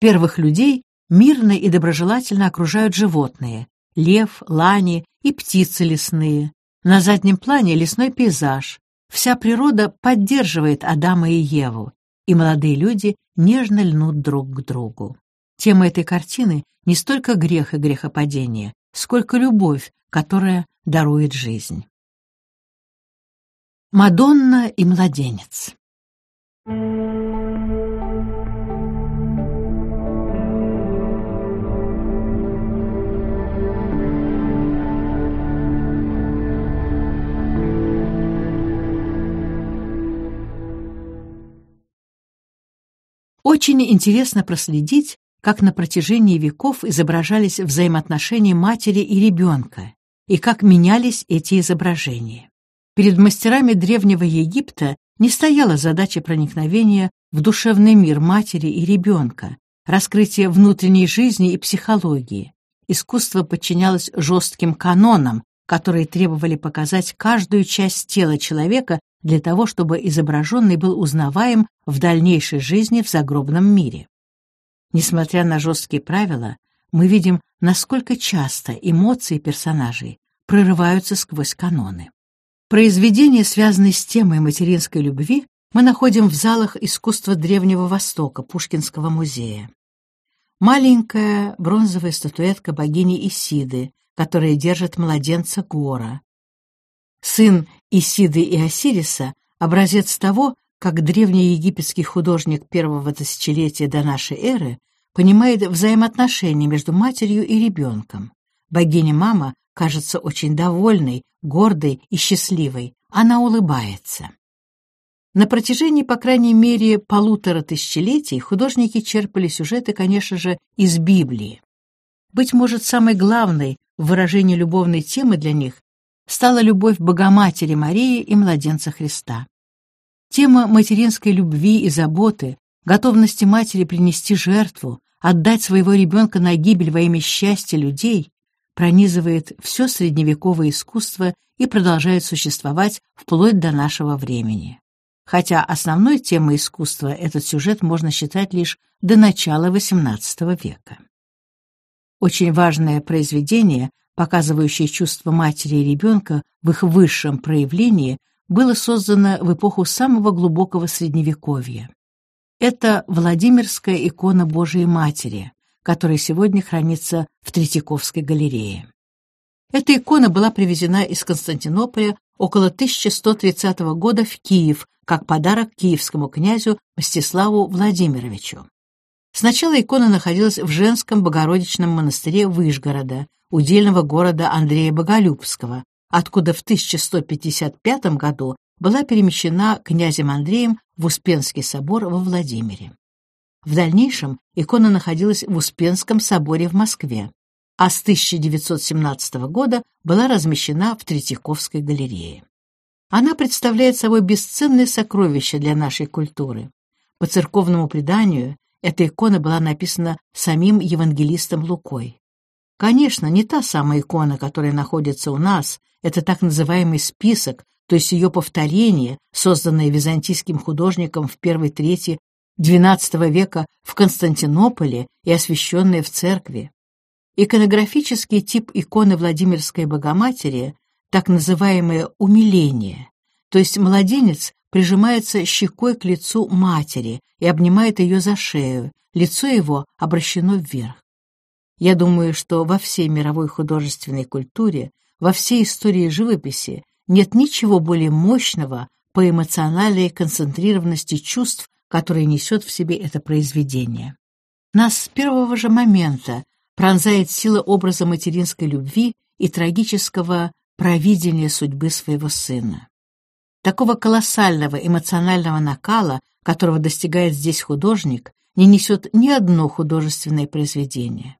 Первых людей мирно и доброжелательно окружают животные — лев, лани и птицы лесные. На заднем плане лесной пейзаж. Вся природа поддерживает Адама и Еву, и молодые люди нежно льнут друг к другу. Тема этой картины не столько грех и грехопадение, сколько любовь, которая дарует жизнь. Мадонна и младенец. Очень интересно проследить, как на протяжении веков изображались взаимоотношения матери и ребенка, и как менялись эти изображения. Перед мастерами Древнего Египта не стояла задача проникновения в душевный мир матери и ребенка, раскрытия внутренней жизни и психологии. Искусство подчинялось жестким канонам, которые требовали показать каждую часть тела человека для того, чтобы изображенный был узнаваем в дальнейшей жизни в загробном мире. Несмотря на жесткие правила, мы видим, насколько часто эмоции персонажей прорываются сквозь каноны. Произведения, связанные с темой материнской любви, мы находим в залах искусства Древнего Востока Пушкинского музея. Маленькая бронзовая статуэтка богини Исиды, которая держит младенца Гора. Сын Исиды и Осириса — образец того, как древний египетский художник первого тысячелетия до нашей эры понимает взаимоотношения между матерью и ребенком. Богиня-мама кажется очень довольной, гордой и счастливой. Она улыбается. На протяжении, по крайней мере, полутора тысячелетий художники черпали сюжеты, конечно же, из Библии. Быть может, самой главной в выражении любовной темы для них стала любовь Богоматери Марии и младенца Христа. Тема материнской любви и заботы, готовности матери принести жертву, отдать своего ребенка на гибель во имя счастья людей пронизывает все средневековое искусство и продолжает существовать вплоть до нашего времени хотя основной темой искусства этот сюжет можно считать лишь до начала XVIII века. Очень важное произведение, показывающее чувство матери и ребенка в их высшем проявлении, было создано в эпоху самого глубокого Средневековья. Это Владимирская икона Божией Матери, которая сегодня хранится в Третьяковской галерее. Эта икона была привезена из Константинополя около 1130 года в Киев как подарок киевскому князю Мстиславу Владимировичу. Сначала икона находилась в женском Богородичном монастыре Выжгорода, удельного города Андрея Боголюбского, откуда в 1155 году была перемещена князем Андреем в Успенский собор во Владимире. В дальнейшем икона находилась в Успенском соборе в Москве, а с 1917 года была размещена в Третьяковской галерее. Она представляет собой бесценное сокровище для нашей культуры. По церковному преданию, эта икона была написана самим евангелистом Лукой. Конечно, не та самая икона, которая находится у нас, это так называемый список, то есть ее повторение, созданное византийским художником в первой трети XII века в Константинополе и освященное в церкви. Иконографический тип иконы Владимирской Богоматери так называемое умиление, то есть младенец прижимается щекой к лицу матери и обнимает ее за шею, лицо его обращено вверх. Я думаю, что во всей мировой художественной культуре, во всей истории живописи нет ничего более мощного по эмоциональной концентрированности чувств, которые несет в себе это произведение. Нас с первого же момента пронзает сила образа материнской любви и трагического провидение судьбы своего сына. Такого колоссального эмоционального накала, которого достигает здесь художник, не несет ни одно художественное произведение.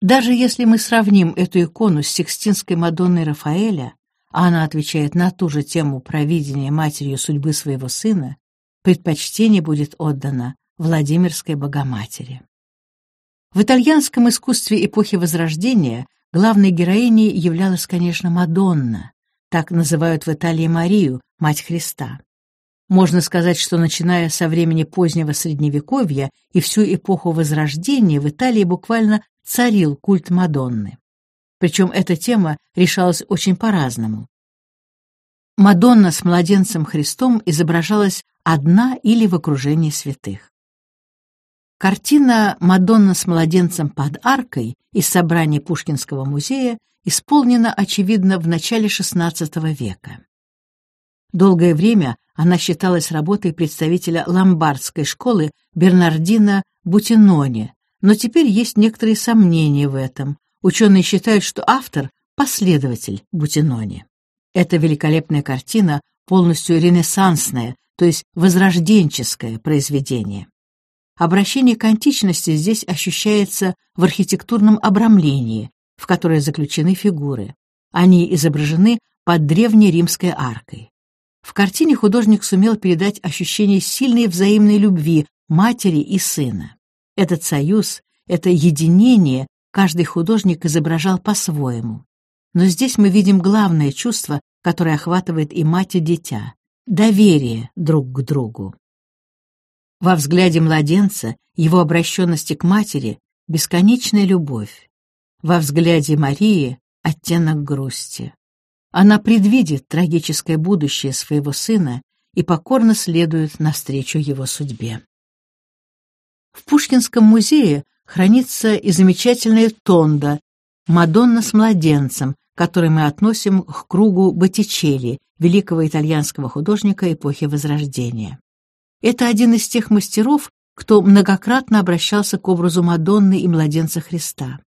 Даже если мы сравним эту икону с Сикстинской Мадонной Рафаэля, а она отвечает на ту же тему провидения матерью судьбы своего сына, предпочтение будет отдано Владимирской Богоматери. В итальянском искусстве эпохи Возрождения Главной героиней являлась, конечно, Мадонна, так называют в Италии Марию, мать Христа. Можно сказать, что начиная со времени позднего Средневековья и всю эпоху Возрождения в Италии буквально царил культ Мадонны. Причем эта тема решалась очень по-разному. Мадонна с младенцем Христом изображалась одна или в окружении святых. Картина «Мадонна с младенцем под аркой» из собрания Пушкинского музея исполнена, очевидно, в начале XVI века. Долгое время она считалась работой представителя ломбардской школы Бернардина Бутинони, но теперь есть некоторые сомнения в этом. Ученые считают, что автор — последователь Бутинони. Эта великолепная картина полностью ренессансное, то есть возрожденческое произведение. Обращение к античности здесь ощущается в архитектурном обрамлении, в которое заключены фигуры. Они изображены под древней римской аркой. В картине художник сумел передать ощущение сильной взаимной любви матери и сына. Этот союз, это единение каждый художник изображал по-своему. Но здесь мы видим главное чувство, которое охватывает и мать, и дитя — доверие друг к другу. Во взгляде младенца, его обращенности к матери, бесконечная любовь. Во взгляде Марии оттенок грусти. Она предвидит трагическое будущее своего сына и покорно следуют навстречу его судьбе. В Пушкинском музее хранится и замечательная тонда «Мадонна с младенцем», который мы относим к кругу Боттичелли, великого итальянского художника эпохи Возрождения. Это один из тех мастеров, кто многократно обращался к образу Мадонны и младенца Христа.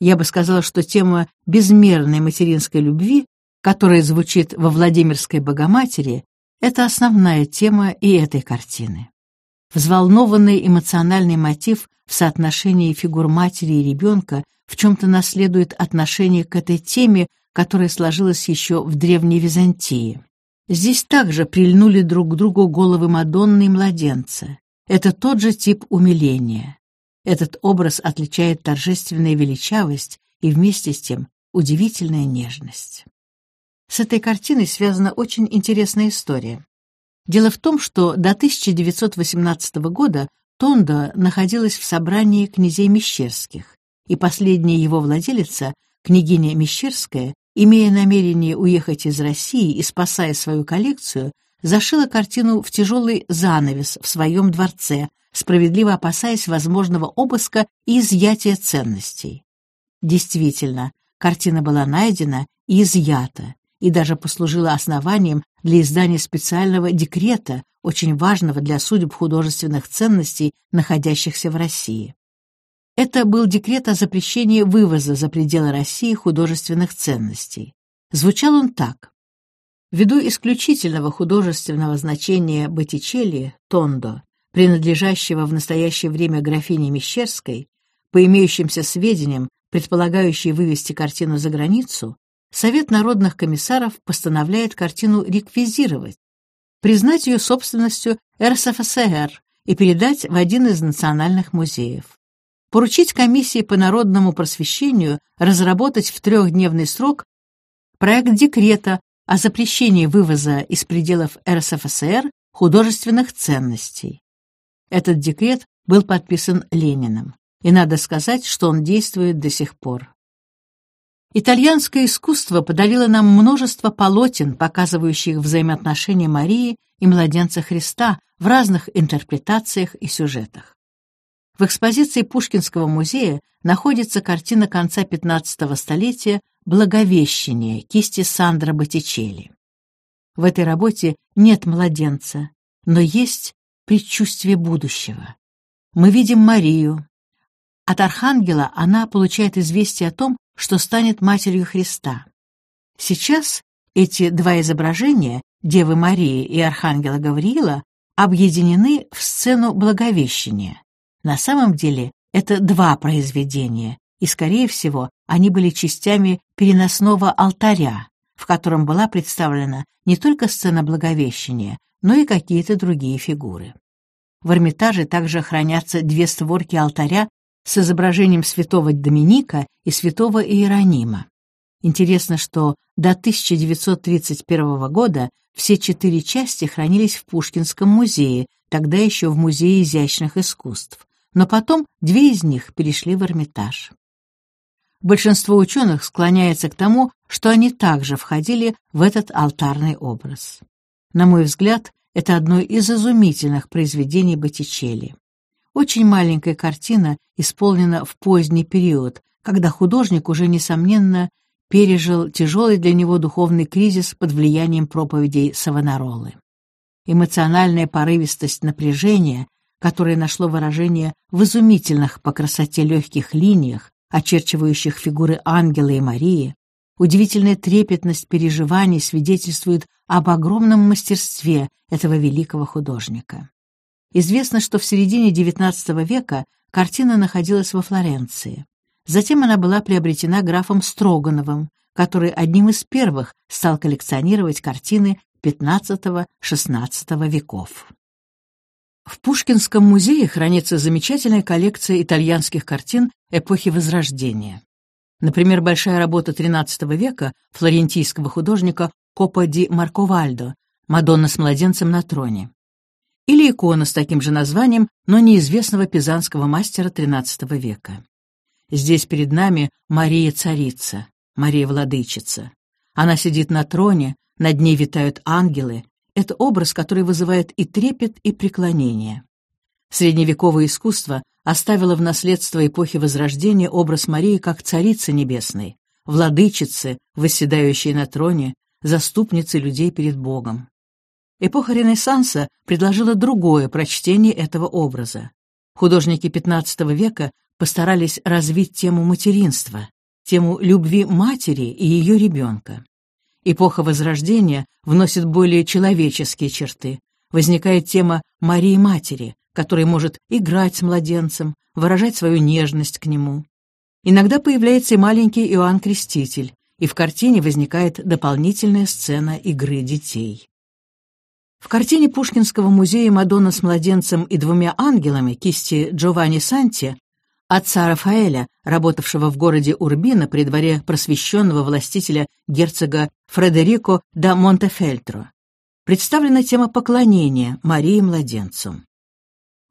Я бы сказала, что тема безмерной материнской любви, которая звучит во Владимирской Богоматери, это основная тема и этой картины. Взволнованный эмоциональный мотив в соотношении фигур матери и ребенка в чем-то наследует отношение к этой теме, которая сложилась еще в Древней Византии. Здесь также прильнули друг к другу головы Мадонны и младенца. Это тот же тип умиления. Этот образ отличает торжественная величавость и вместе с тем удивительная нежность. С этой картиной связана очень интересная история. Дело в том, что до 1918 года Тондо находилась в собрании князей Мещерских, и последняя его владелица, княгиня Мещерская, имея намерение уехать из России и спасая свою коллекцию, зашила картину в тяжелый занавес в своем дворце, справедливо опасаясь возможного обыска и изъятия ценностей. Действительно, картина была найдена и изъята, и даже послужила основанием для издания специального декрета, очень важного для судеб художественных ценностей, находящихся в России. Это был декрет о запрещении вывоза за пределы России художественных ценностей. Звучал он так. Ввиду исключительного художественного значения Боттичелли, Тондо, принадлежащего в настоящее время графине Мещерской, по имеющимся сведениям, предполагающей вывести картину за границу, Совет народных комиссаров постановляет картину реквизировать, признать ее собственностью РСФСР и передать в один из национальных музеев. Поручить комиссии по народному просвещению разработать в трехдневный срок проект декрета о запрещении вывоза из пределов РСФСР художественных ценностей. Этот декрет был подписан Лениным, и надо сказать, что он действует до сих пор. Итальянское искусство подарило нам множество полотен, показывающих взаимоотношения Марии и младенца Христа в разных интерпретациях и сюжетах. В экспозиции Пушкинского музея находится картина конца XV столетия «Благовещение» кисти Сандро Боттичелли. В этой работе нет младенца, но есть предчувствие будущего. Мы видим Марию. От архангела она получает известие о том, что станет матерью Христа. Сейчас эти два изображения, Девы Марии и Архангела Гавриила, объединены в сцену Благовещения. На самом деле это два произведения, и, скорее всего, они были частями переносного алтаря, в котором была представлена не только сцена Благовещения, но и какие-то другие фигуры. В Эрмитаже также хранятся две створки алтаря с изображением святого Доминика и святого Иеронима. Интересно, что до 1931 года все четыре части хранились в Пушкинском музее, тогда еще в Музее изящных искусств, но потом две из них перешли в Эрмитаж. Большинство ученых склоняется к тому, что они также входили в этот алтарный образ. На мой взгляд, это одно из изумительных произведений Боттичелли. Очень маленькая картина исполнена в поздний период, когда художник уже, несомненно, пережил тяжелый для него духовный кризис под влиянием проповедей Савонаролы. Эмоциональная порывистость напряжения, которое нашло выражение в изумительных по красоте легких линиях, очерчивающих фигуры ангела и Марии, удивительная трепетность переживаний свидетельствует об огромном мастерстве этого великого художника. Известно, что в середине XIX века картина находилась во Флоренции. Затем она была приобретена графом Строгановым, который одним из первых стал коллекционировать картины XV-XVI веков. В Пушкинском музее хранится замечательная коллекция итальянских картин эпохи Возрождения. Например, большая работа XIII века флорентийского художника Копа ди Марковальдо «Мадонна с младенцем на троне» или икона с таким же названием, но неизвестного пизанского мастера XIII века. Здесь перед нами Мария-царица, Мария-владычица. Она сидит на троне, над ней витают ангелы, это образ, который вызывает и трепет, и преклонение. Средневековое искусство оставило в наследство эпохи Возрождения образ Марии как царицы небесной, владычицы, восседающей на троне, заступницы людей перед Богом. Эпоха Ренессанса предложила другое прочтение этого образа. Художники XV века постарались развить тему материнства, тему любви матери и ее ребенка. Эпоха Возрождения вносит более человеческие черты. Возникает тема Марии-Матери, которая может играть с младенцем, выражать свою нежность к нему. Иногда появляется и маленький Иоанн Креститель, и в картине возникает дополнительная сцена игры детей. В картине Пушкинского музея «Мадонна с младенцем и двумя ангелами» кисти Джованни Санти отца Рафаэля, работавшего в городе Урбино при дворе просвещенного властителя герцога Фредерико да Монтефельтро. Представлена тема поклонения Марии младенцу.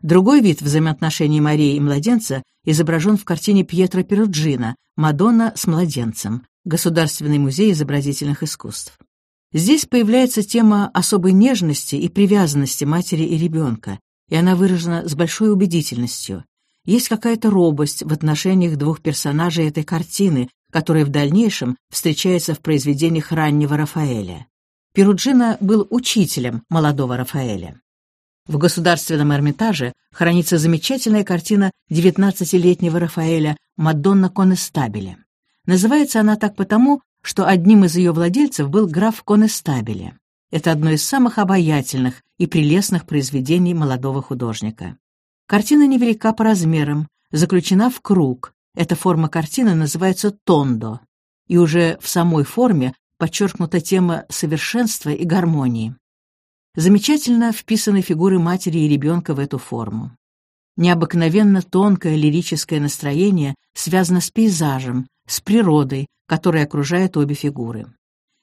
Другой вид взаимоотношений Марии и младенца изображен в картине Пьетро Перуджино «Мадонна с младенцем», Государственный музей изобразительных искусств. Здесь появляется тема особой нежности и привязанности матери и ребенка, и она выражена с большой убедительностью. Есть какая-то робость в отношениях двух персонажей этой картины, которая в дальнейшем встречается в произведениях раннего Рафаэля. Перуджино был учителем молодого Рафаэля. В Государственном Эрмитаже хранится замечательная картина 19-летнего Рафаэля «Мадонна Конестабеле». Называется она так потому, что одним из ее владельцев был граф Конестабеле. Это одно из самых обаятельных и прелестных произведений молодого художника. Картина невелика по размерам, заключена в круг. Эта форма картины называется тондо. И уже в самой форме подчеркнута тема совершенства и гармонии. Замечательно вписаны фигуры матери и ребенка в эту форму. Необыкновенно тонкое лирическое настроение связано с пейзажем, с природой, которая окружает обе фигуры.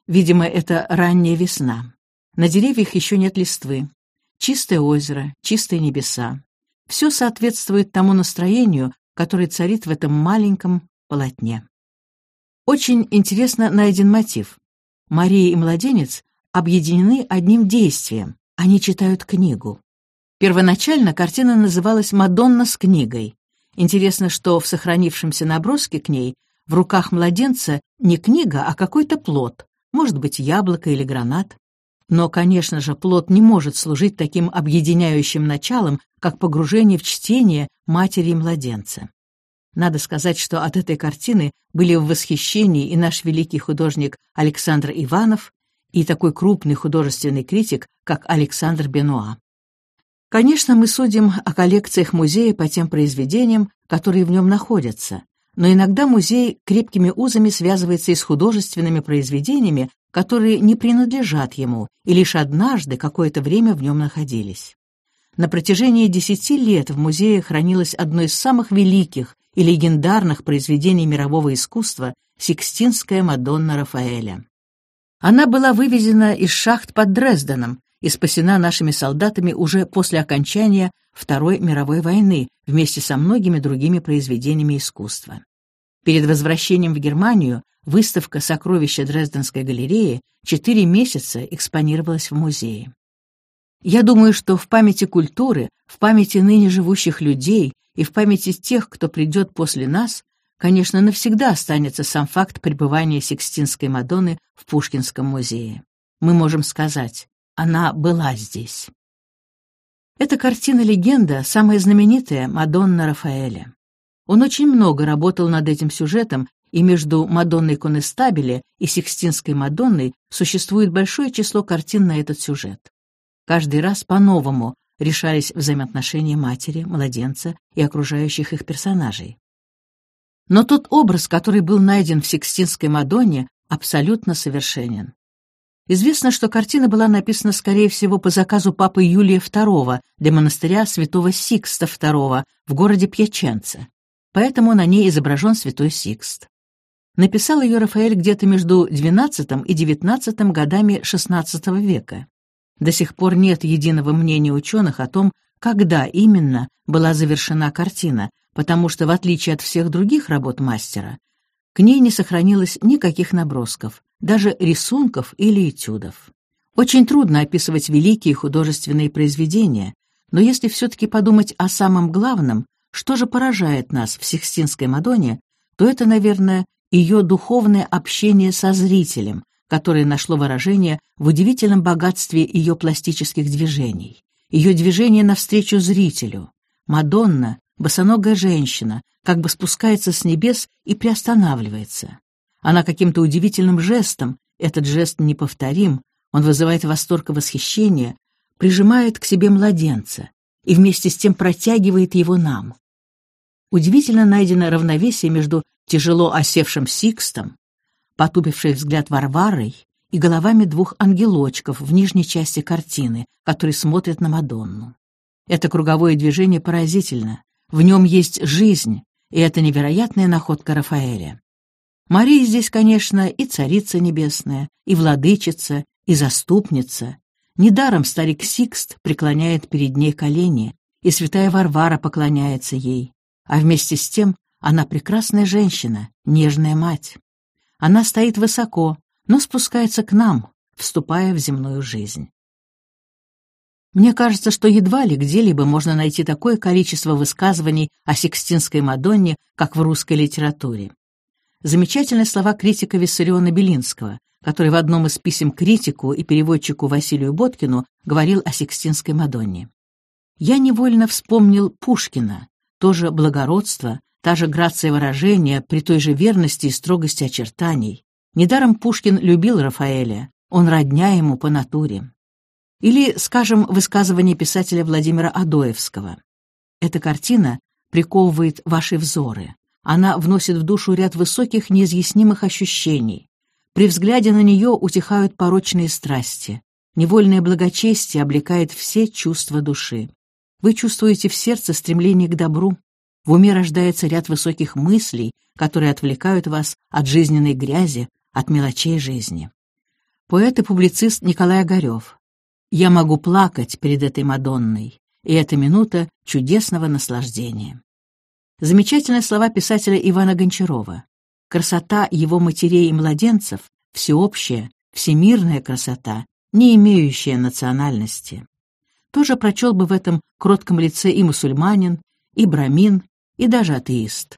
Видимо, это ранняя весна. На деревьях еще нет листвы. Чистое озеро, чистые небеса. Все соответствует тому настроению, которое царит в этом маленьком полотне. Очень интересно найден мотив. Мария и младенец объединены одним действием. Они читают книгу. Первоначально картина называлась «Мадонна с книгой». Интересно, что в сохранившемся наброске к ней в руках младенца не книга, а какой-то плод, может быть, яблоко или гранат. Но, конечно же, плод не может служить таким объединяющим началом, как погружение в чтение матери и младенца. Надо сказать, что от этой картины были в восхищении и наш великий художник Александр Иванов, и такой крупный художественный критик, как Александр Бенуа. Конечно, мы судим о коллекциях музея по тем произведениям, которые в нем находятся, но иногда музей крепкими узами связывается и с художественными произведениями, которые не принадлежат ему и лишь однажды какое-то время в нем находились. На протяжении десяти лет в музее хранилось одно из самых великих и легендарных произведений мирового искусства «Сикстинская Мадонна Рафаэля». Она была вывезена из шахт под Дрезденом и спасена нашими солдатами уже после окончания Второй мировой войны вместе со многими другими произведениями искусства. Перед возвращением в Германию выставка «Сокровища Дрезденской галереи» четыре месяца экспонировалась в музее. Я думаю, что в памяти культуры, в памяти ныне живущих людей и в памяти тех, кто придет после нас, конечно, навсегда останется сам факт пребывания Сикстинской Мадонны в Пушкинском музее. Мы можем сказать, она была здесь. Эта картина-легенда самая знаменитая Мадонна Рафаэля. Он очень много работал над этим сюжетом, и между Мадонной Конестабеле и Сикстинской Мадонной существует большое число картин на этот сюжет. Каждый раз по-новому решались взаимоотношения матери, младенца и окружающих их персонажей. Но тот образ, который был найден в Сикстинской Мадонне, абсолютно совершенен. Известно, что картина была написана, скорее всего, по заказу папы Юлия II для монастыря святого Сикста II в городе Пьяченце. Поэтому на ней изображен святой Сикст. Написал ее Рафаэль где-то между XII и XIX годами XVI века. До сих пор нет единого мнения ученых о том, когда именно была завершена картина, потому что, в отличие от всех других работ мастера, к ней не сохранилось никаких набросков, даже рисунков или этюдов. Очень трудно описывать великие художественные произведения, но если все-таки подумать о самом главном, что же поражает нас в Сикстинской Мадонне, то это, наверное, ее духовное общение со зрителем, которое нашло выражение в удивительном богатстве ее пластических движений, ее движение навстречу зрителю. Мадонна, босоногая женщина, как бы спускается с небес и приостанавливается. Она каким-то удивительным жестом, этот жест неповторим, он вызывает восторг и восхищение, прижимает к себе младенца и вместе с тем протягивает его нам. Удивительно найдено равновесие между тяжело осевшим Сикстом, потупивший взгляд Варварой и головами двух ангелочков в нижней части картины, которые смотрят на Мадонну. Это круговое движение поразительно, в нем есть жизнь, и это невероятная находка Рафаэля. Мария здесь, конечно, и царица небесная, и владычица, и заступница. Недаром старик Сикст преклоняет перед ней колени, и святая Варвара поклоняется ей, а вместе с тем она прекрасная женщина, нежная мать. Она стоит высоко, но спускается к нам, вступая в земную жизнь. Мне кажется, что едва ли где-либо можно найти такое количество высказываний о Сикстинской Мадонне, как в русской литературе. Замечательные слова критика Виссариона Белинского, который в одном из писем критику и переводчику Василию Боткину говорил о Сикстинской Мадонне. Я невольно вспомнил Пушкина, тоже благородство, та же грация выражения при той же верности и строгости очертаний. Недаром Пушкин любил Рафаэля, он родня ему по натуре. Или, скажем, высказывание писателя Владимира Адоевского. Эта картина приковывает ваши взоры. Она вносит в душу ряд высоких неизъяснимых ощущений. При взгляде на нее утихают порочные страсти. Невольное благочестие облекает все чувства души. Вы чувствуете в сердце стремление к добру. В уме рождается ряд высоких мыслей, которые отвлекают вас от жизненной грязи, от мелочей жизни. Поэт и публицист Николай Огарев. «Я могу плакать перед этой Мадонной, и эта минута чудесного наслаждения». Замечательные слова писателя Ивана Гончарова красота его матерей и младенцев, всеобщая, всемирная красота, не имеющая национальности. Тоже прочел бы в этом кротком лице и мусульманин, и брамин, и даже атеист.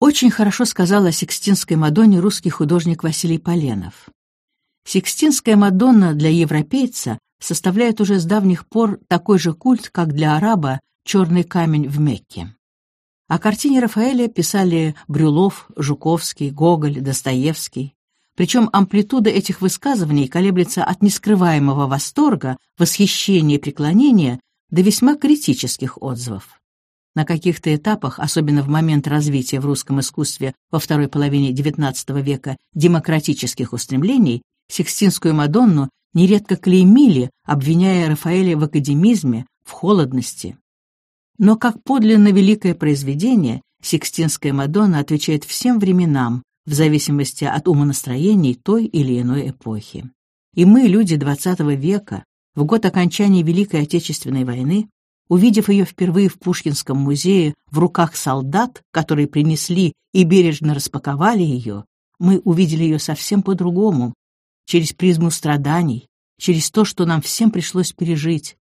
Очень хорошо сказал о Сикстинской Мадонне русский художник Василий Поленов. Сикстинская Мадонна для европейца составляет уже с давних пор такой же культ, как для араба черный камень в Мекке. О картине Рафаэля писали Брюлов, Жуковский, Гоголь, Достоевский. Причем амплитуда этих высказываний колеблется от нескрываемого восторга, восхищения и преклонения до весьма критических отзывов. На каких-то этапах, особенно в момент развития в русском искусстве во второй половине XIX века демократических устремлений, Сикстинскую Мадонну нередко клеймили, обвиняя Рафаэля в академизме, в холодности. Но как подлинно великое произведение, Сикстинская Мадонна отвечает всем временам, в зависимости от умонастроений той или иной эпохи. И мы, люди XX века, в год окончания Великой Отечественной войны, увидев ее впервые в Пушкинском музее в руках солдат, которые принесли и бережно распаковали ее, мы увидели ее совсем по-другому, через призму страданий, через то, что нам всем пришлось пережить,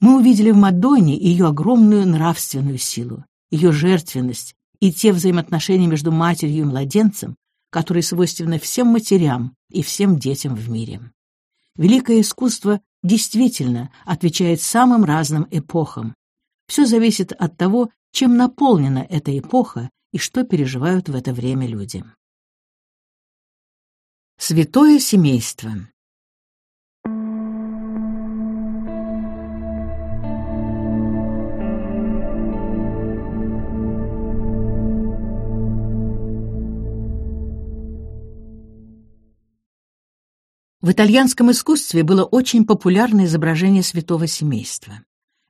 мы увидели в Мадонне ее огромную нравственную силу, ее жертвенность и те взаимоотношения между матерью и младенцем, которые свойственны всем матерям и всем детям в мире. Великое искусство действительно отвечает самым разным эпохам. Все зависит от того, чем наполнена эта эпоха и что переживают в это время люди. Святое семейство В итальянском искусстве было очень популярно изображение святого семейства.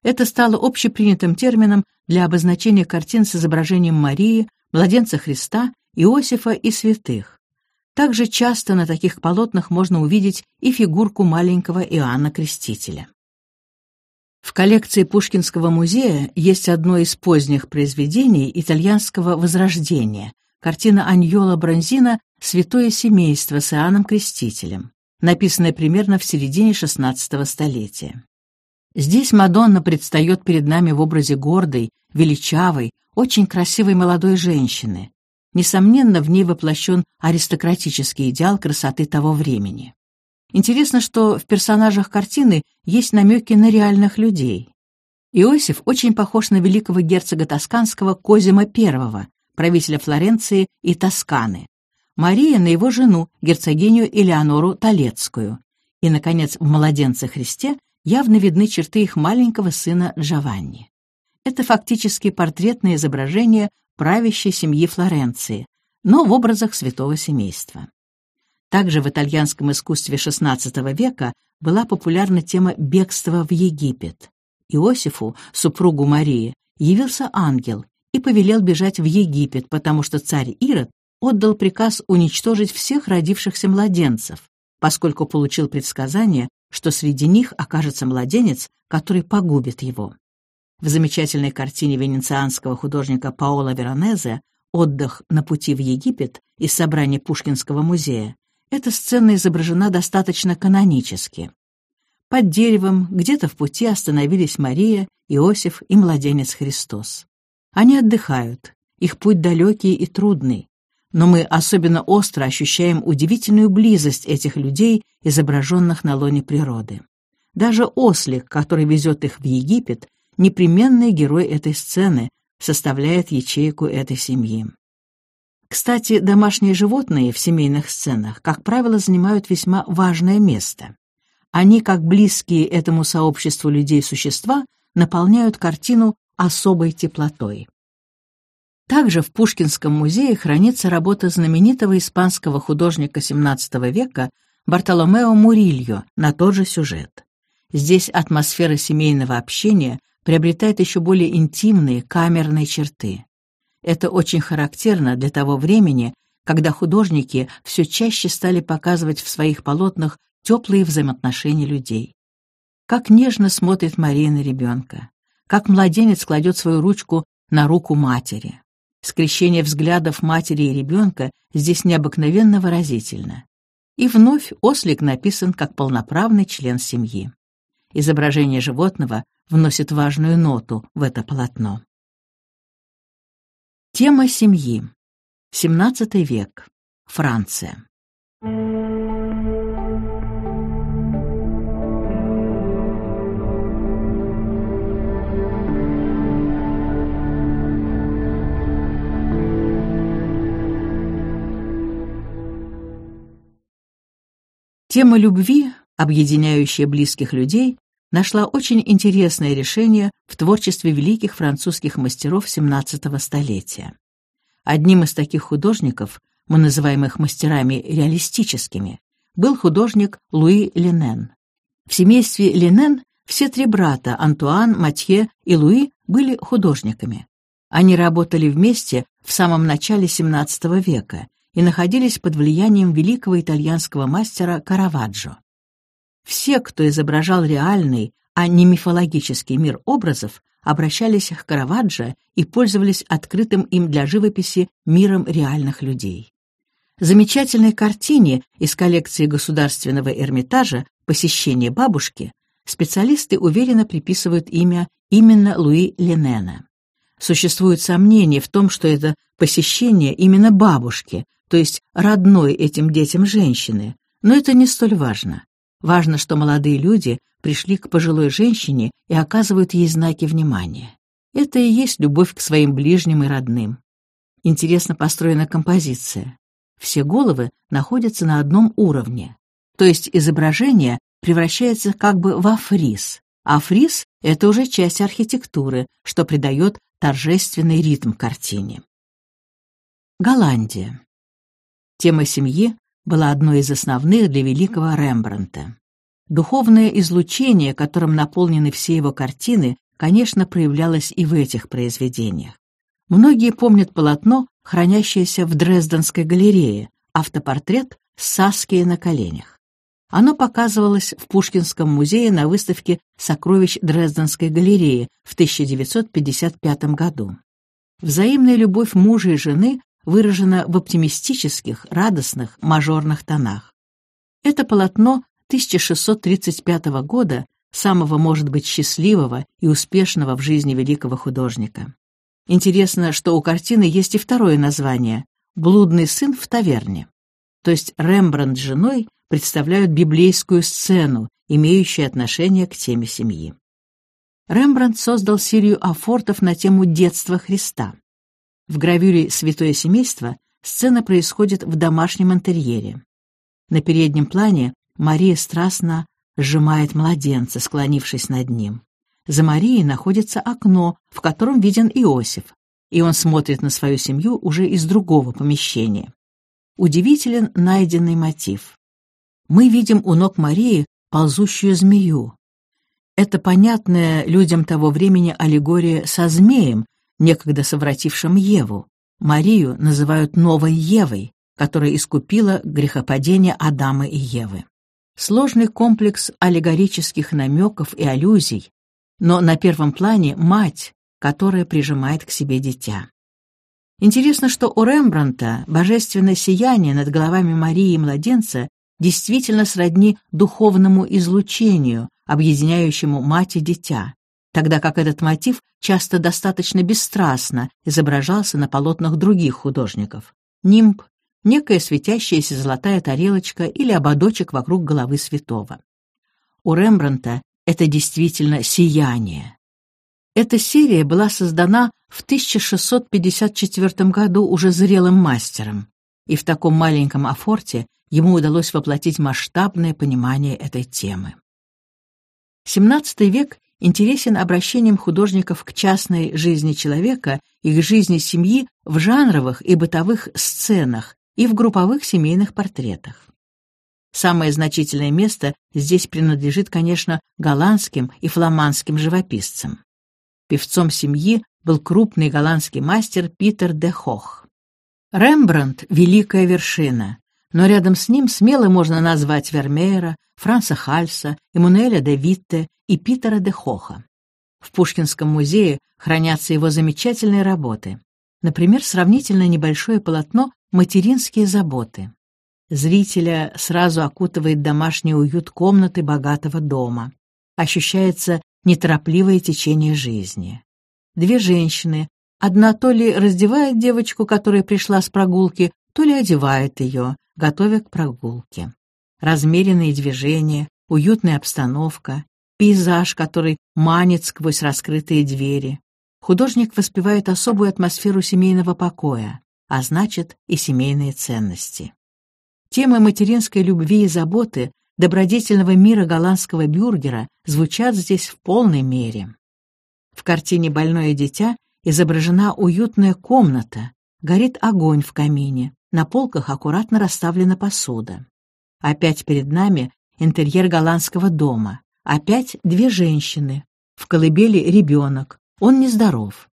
Это стало общепринятым термином для обозначения картин с изображением Марии, младенца Христа, Иосифа и святых. Также часто на таких полотнах можно увидеть и фигурку маленького Иоанна Крестителя. В коллекции Пушкинского музея есть одно из поздних произведений итальянского возрождения, картина Аньола Бронзина «Святое семейство с Иоанном Крестителем». Написанное примерно в середине XVI столетия. Здесь Мадонна предстает перед нами в образе гордой, величавой, очень красивой молодой женщины. Несомненно, в ней воплощен аристократический идеал красоты того времени. Интересно, что в персонажах картины есть намеки на реальных людей. Иосиф очень похож на великого герцога тосканского Козима I, правителя Флоренции и Тосканы. Мария на его жену, герцогиню Элеонору Толецкую. И, наконец, в «Младенце Христе» явно видны черты их маленького сына Джованни. Это фактически портретное изображение правящей семьи Флоренции, но в образах святого семейства. Также в итальянском искусстве XVI века была популярна тема бегства в Египет. Иосифу, супругу Марии, явился ангел и повелел бежать в Египет, потому что царь Ирод отдал приказ уничтожить всех родившихся младенцев, поскольку получил предсказание, что среди них окажется младенец, который погубит его. В замечательной картине венецианского художника Паоло Веронезе «Отдых на пути в Египет» из собрания Пушкинского музея эта сцена изображена достаточно канонически. Под деревом, где-то в пути остановились Мария, Иосиф и младенец Христос. Они отдыхают, их путь далекий и трудный, но мы особенно остро ощущаем удивительную близость этих людей, изображенных на лоне природы. Даже ослик, который везет их в Египет, непременный герой этой сцены, составляет ячейку этой семьи. Кстати, домашние животные в семейных сценах, как правило, занимают весьма важное место. Они, как близкие этому сообществу людей существа, наполняют картину особой теплотой. Также в Пушкинском музее хранится работа знаменитого испанского художника XVII века Бартоломео Мурильо на тот же сюжет. Здесь атмосфера семейного общения приобретает еще более интимные камерные черты. Это очень характерно для того времени, когда художники все чаще стали показывать в своих полотнах теплые взаимоотношения людей. Как нежно смотрит Мария на ребенка, как младенец кладет свою ручку на руку матери. Скрещение взглядов матери и ребенка здесь необыкновенно выразительно. И вновь ослик написан как полноправный член семьи. Изображение животного вносит важную ноту в это полотно. Тема семьи. XVII век. Франция. Тема любви, объединяющая близких людей, нашла очень интересное решение в творчестве великих французских мастеров XVII столетия. Одним из таких художников, мы называем их мастерами реалистическими, был художник Луи Ленен. В семействе Ленен все три брата, Антуан, Матье и Луи, были художниками. Они работали вместе в самом начале XVII века и находились под влиянием великого итальянского мастера Караваджо. Все, кто изображал реальный, а не мифологический мир образов, обращались к Караваджо и пользовались открытым им для живописи миром реальных людей. Замечательной картине из коллекции Государственного Эрмитажа «Посещение бабушки» специалисты уверенно приписывают имя именно Луи Ленена. Существует сомнение в том, что это посещение именно бабушки, то есть родной этим детям женщины, но это не столь важно. Важно, что молодые люди пришли к пожилой женщине и оказывают ей знаки внимания. Это и есть любовь к своим ближним и родным. Интересно построена композиция. Все головы находятся на одном уровне. То есть изображение превращается как бы во фриз, а фриз — это уже часть архитектуры, что придает торжественный ритм картине. Голландия. Тема семьи была одной из основных для великого Рембрандта. Духовное излучение, которым наполнены все его картины, конечно, проявлялось и в этих произведениях. Многие помнят полотно, хранящееся в Дрезденской галерее, автопортрет Саския на коленях. Оно показывалось в Пушкинском музее на выставке «Сокровищ Дрезденской галереи» в 1955 году. Взаимная любовь мужа и жены выражена в оптимистических, радостных, мажорных тонах. Это полотно 1635 года, самого, может быть, счастливого и успешного в жизни великого художника. Интересно, что у картины есть и второе название «Блудный сын в таверне». То есть Рембрандт с женой представляют библейскую сцену, имеющую отношение к теме семьи. Рембрандт создал серию афортов на тему детства Христа. В гравюре «Святое семейство» сцена происходит в домашнем интерьере. На переднем плане Мария страстно сжимает младенца, склонившись над ним. За Марией находится окно, в котором виден Иосиф, и он смотрит на свою семью уже из другого помещения. Удивителен найденный мотив. Мы видим у ног Марии ползущую змею. Это понятная людям того времени аллегория со змеем, некогда совратившим Еву. Марию называют новой Евой, которая искупила грехопадение Адама и Евы. Сложный комплекс аллегорических намеков и аллюзий, но на первом плане мать, которая прижимает к себе дитя. Интересно, что у Рембранта божественное сияние над головами Марии и младенца действительно сродни духовному излучению, объединяющему мать и дитя, тогда как этот мотив часто достаточно бесстрастно изображался на полотнах других художников. Нимб, некая светящаяся золотая тарелочка или ободочек вокруг головы святого. У Рембранта это действительно сияние. Эта серия была создана в 1654 году уже зрелым мастером, и в таком маленьком афорте ему удалось воплотить масштабное понимание этой темы. XVII век интересен обращением художников к частной жизни человека и к жизни семьи в жанровых и бытовых сценах и в групповых семейных портретах. Самое значительное место здесь принадлежит, конечно, голландским и фламандским живописцам. Певцом семьи был крупный голландский мастер Питер де Хох. Рембрандт — великая вершина, но рядом с ним смело можно назвать Вермеера, Франца Хальса, Эммануэля де Витте и Питера де Хоха. В Пушкинском музее хранятся его замечательные работы. Например, сравнительно небольшое полотно «Материнские заботы». Зрителя сразу окутывает домашний уют комнаты богатого дома. Ощущается неторопливое течение жизни. Две женщины, одна то ли раздевает девочку, которая пришла с прогулки, то ли одевает ее, готовя к прогулке. Размеренные движения, уютная обстановка, пейзаж, который манит сквозь раскрытые двери. Художник воспевает особую атмосферу семейного покоя, а значит и семейные ценности. Темы материнской любви и заботы, добродетельного мира голландского бюргера звучат здесь в полной мере. В картине «Больное дитя» изображена уютная комната, горит огонь в камине, на полках аккуратно расставлена посуда. Опять перед нами интерьер голландского дома, опять две женщины, в колыбели ребенок, он нездоров.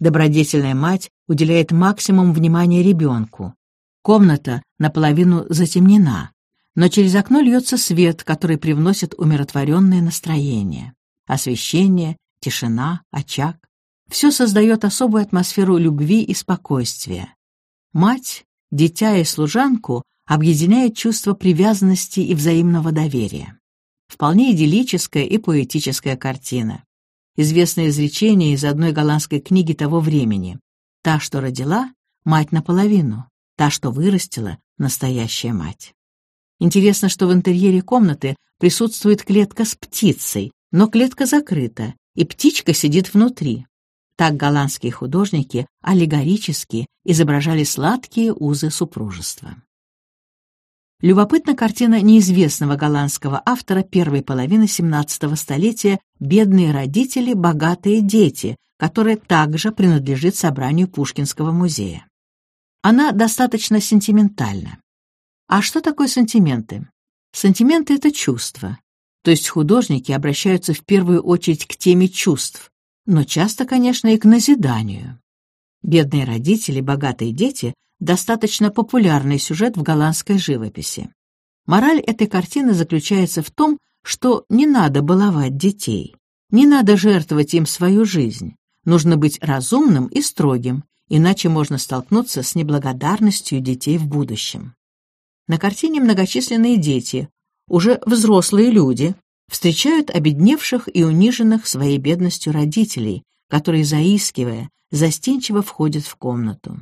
Добродетельная мать уделяет максимум внимания ребенку, Комната наполовину затемнена, но через окно льется свет, который привносит умиротворенное настроение. Освещение, тишина, очаг — все создает особую атмосферу любви и спокойствия. Мать, дитя и служанку объединяет чувство привязанности и взаимного доверия. Вполне идиллическая и поэтическая картина. Известное изречение из одной голландской книги того времени. «Та, что родила, мать наполовину, Та, что вырастила, настоящая мать. Интересно, что в интерьере комнаты присутствует клетка с птицей, но клетка закрыта, и птичка сидит внутри. Так голландские художники аллегорически изображали сладкие узы супружества. Любопытна картина неизвестного голландского автора первой половины XVII столетия «Бедные родители, богатые дети», которая также принадлежит собранию Пушкинского музея. Она достаточно сентиментальна. А что такое сантименты? Сантименты — это чувства. То есть художники обращаются в первую очередь к теме чувств, но часто, конечно, и к назиданию. Бедные родители, богатые дети — достаточно популярный сюжет в голландской живописи. Мораль этой картины заключается в том, что не надо баловать детей, не надо жертвовать им свою жизнь, нужно быть разумным и строгим, иначе можно столкнуться с неблагодарностью детей в будущем. На картине многочисленные дети, уже взрослые люди, встречают обедневших и униженных своей бедностью родителей, которые, заискивая, застенчиво входят в комнату.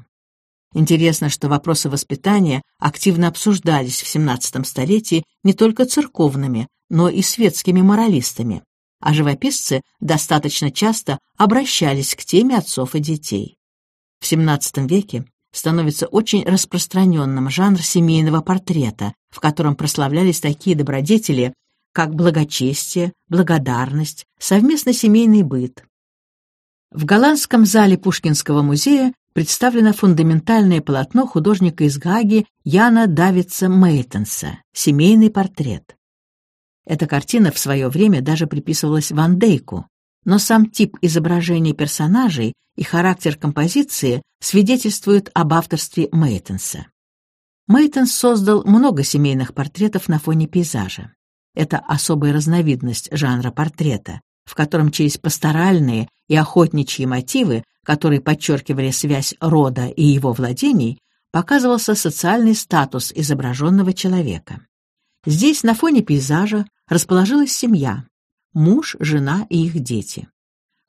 Интересно, что вопросы воспитания активно обсуждались в XVII столетии не только церковными, но и светскими моралистами, а живописцы достаточно часто обращались к теме отцов и детей. В XVII веке становится очень распространенным жанр семейного портрета, в котором прославлялись такие добродетели, как благочестие, благодарность, совместный семейный быт. В голландском зале Пушкинского музея представлено фундаментальное полотно художника из Гаги Яна Давидса Мейтенса «Семейный портрет». Эта картина в свое время даже приписывалась Ван Дейку, но сам тип изображения персонажей и характер композиции свидетельствуют об авторстве Мейтенса. Мейтенс создал много семейных портретов на фоне пейзажа. Это особая разновидность жанра портрета, в котором через пасторальные и охотничьи мотивы, которые подчеркивали связь рода и его владений, показывался социальный статус изображенного человека. Здесь на фоне пейзажа расположилась семья, муж, жена и их дети.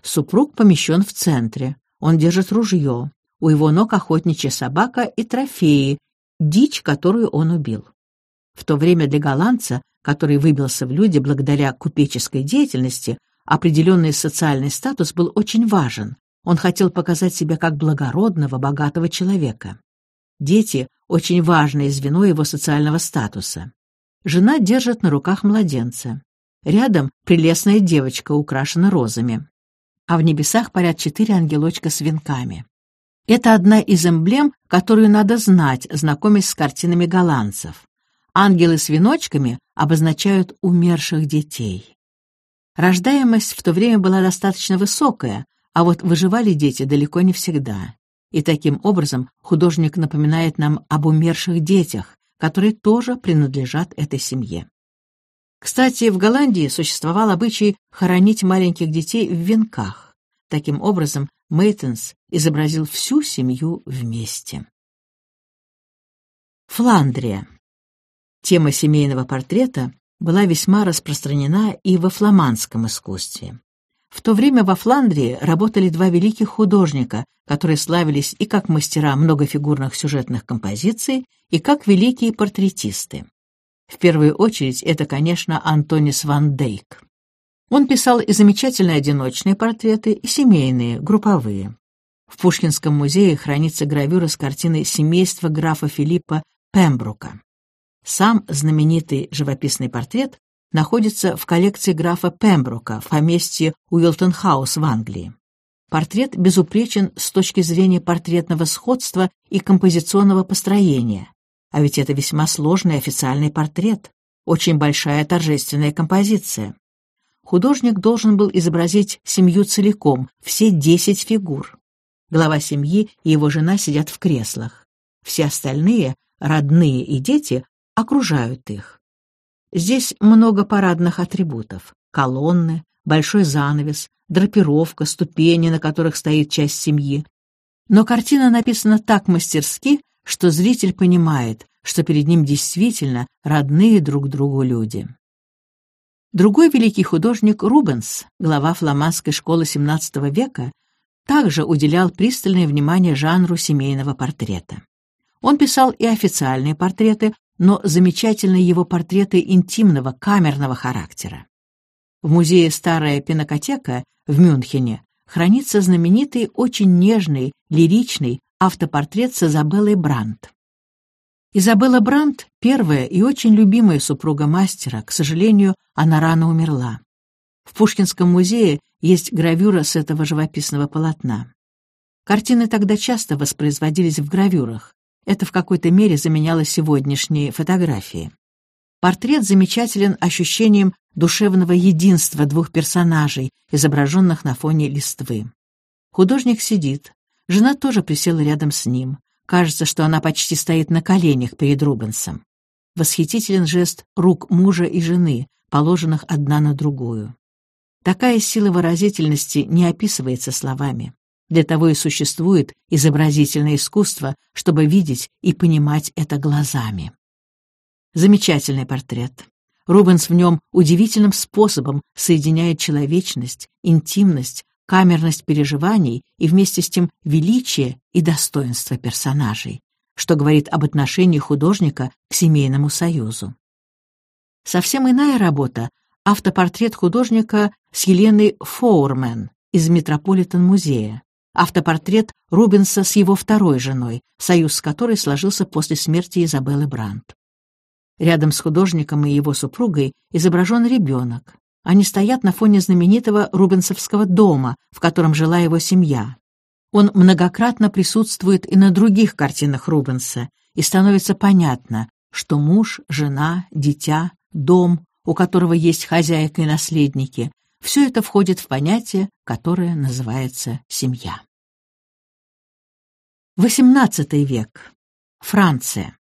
Супруг помещен в центре, он держит ружье, у его ног охотничья собака и трофеи, дичь, которую он убил. В то время для голландца, который выбился в люди благодаря купеческой деятельности, определенный социальный статус был очень важен. Он хотел показать себя как благородного, богатого человека. Дети — очень важное звено его социального статуса. Жена держит на руках младенца. Рядом прелестная девочка, украшена розами. А в небесах парят четыре ангелочка с венками. Это одна из эмблем, которую надо знать, знакомясь с картинами голландцев. Ангелы с веночками обозначают умерших детей. Рождаемость в то время была достаточно высокая, а вот выживали дети далеко не всегда. И таким образом художник напоминает нам об умерших детях, которые тоже принадлежат этой семье. Кстати, в Голландии существовал обычай хоронить маленьких детей в венках. Таким образом, Мейтенс изобразил всю семью вместе. Фландрия. Тема семейного портрета была весьма распространена и во фламандском искусстве. В то время во Фландрии работали два великих художника, которые славились и как мастера многофигурных сюжетных композиций, и как великие портретисты. В первую очередь это, конечно, Антонис ван Дейк. Он писал и замечательные одиночные портреты, и семейные, групповые. В Пушкинском музее хранится гравюра с картиной семейства графа Филиппа Пембрука. Сам знаменитый живописный портрет находится в коллекции графа Пембрука в поместье Уилтон-хаус в Англии. Портрет безупречен с точки зрения портретного сходства и композиционного построения, а ведь это весьма сложный официальный портрет, очень большая торжественная композиция. Художник должен был изобразить семью целиком, все десять фигур. Глава семьи и его жена сидят в креслах. Все остальные, родные и дети, окружают их. Здесь много парадных атрибутов. Колонны, большой занавес, драпировка, ступени, на которых стоит часть семьи. Но картина написана так мастерски, что зритель понимает, что перед ним действительно родные друг другу люди. Другой великий художник Рубенс, глава фламандской школы XVII века, также уделял пристальное внимание жанру семейного портрета. Он писал и официальные портреты, но замечательны его портреты интимного, камерного характера. В музее «Старая пинокотека» в Мюнхене хранится знаменитый, очень нежный, лиричный автопортрет с Изабеллой Брандт. Изабелла Брандт — первая и очень любимая супруга мастера, к сожалению, она рано умерла. В Пушкинском музее есть гравюра с этого живописного полотна. Картины тогда часто воспроизводились в гравюрах, это в какой-то мере заменяло сегодняшние фотографии. Портрет замечателен ощущением душевного единства двух персонажей, изображенных на фоне листвы. Художник сидит, жена тоже присела рядом с ним. Кажется, что она почти стоит на коленях перед Рубенсом. Восхитителен жест рук мужа и жены, положенных одна на другую. Такая сила выразительности не описывается словами. Для того и существует изобразительное искусство, чтобы видеть и понимать это глазами. Замечательный портрет. Рубенс в нем удивительным способом соединяет человечность, интимность, камерность переживаний и вместе с тем величие и достоинство персонажей, что говорит об отношении художника к семейному союзу. Совсем иная работа — автопортрет художника с Еленой Фоурмен из Метрополитен-музея. Автопортрет Рубенса с его второй женой, союз с которой сложился после смерти Изабеллы Брандт. Рядом с художником и его супругой изображен ребенок. Они стоят на фоне знаменитого Рубенсовского дома, в котором жила его семья. Он многократно присутствует и на других картинах Рубенса, и становится понятно, что муж, жена, дитя, дом, у которого есть хозяйка и наследники, все это входит в понятие, которое называется семья. XVIII век. Франция.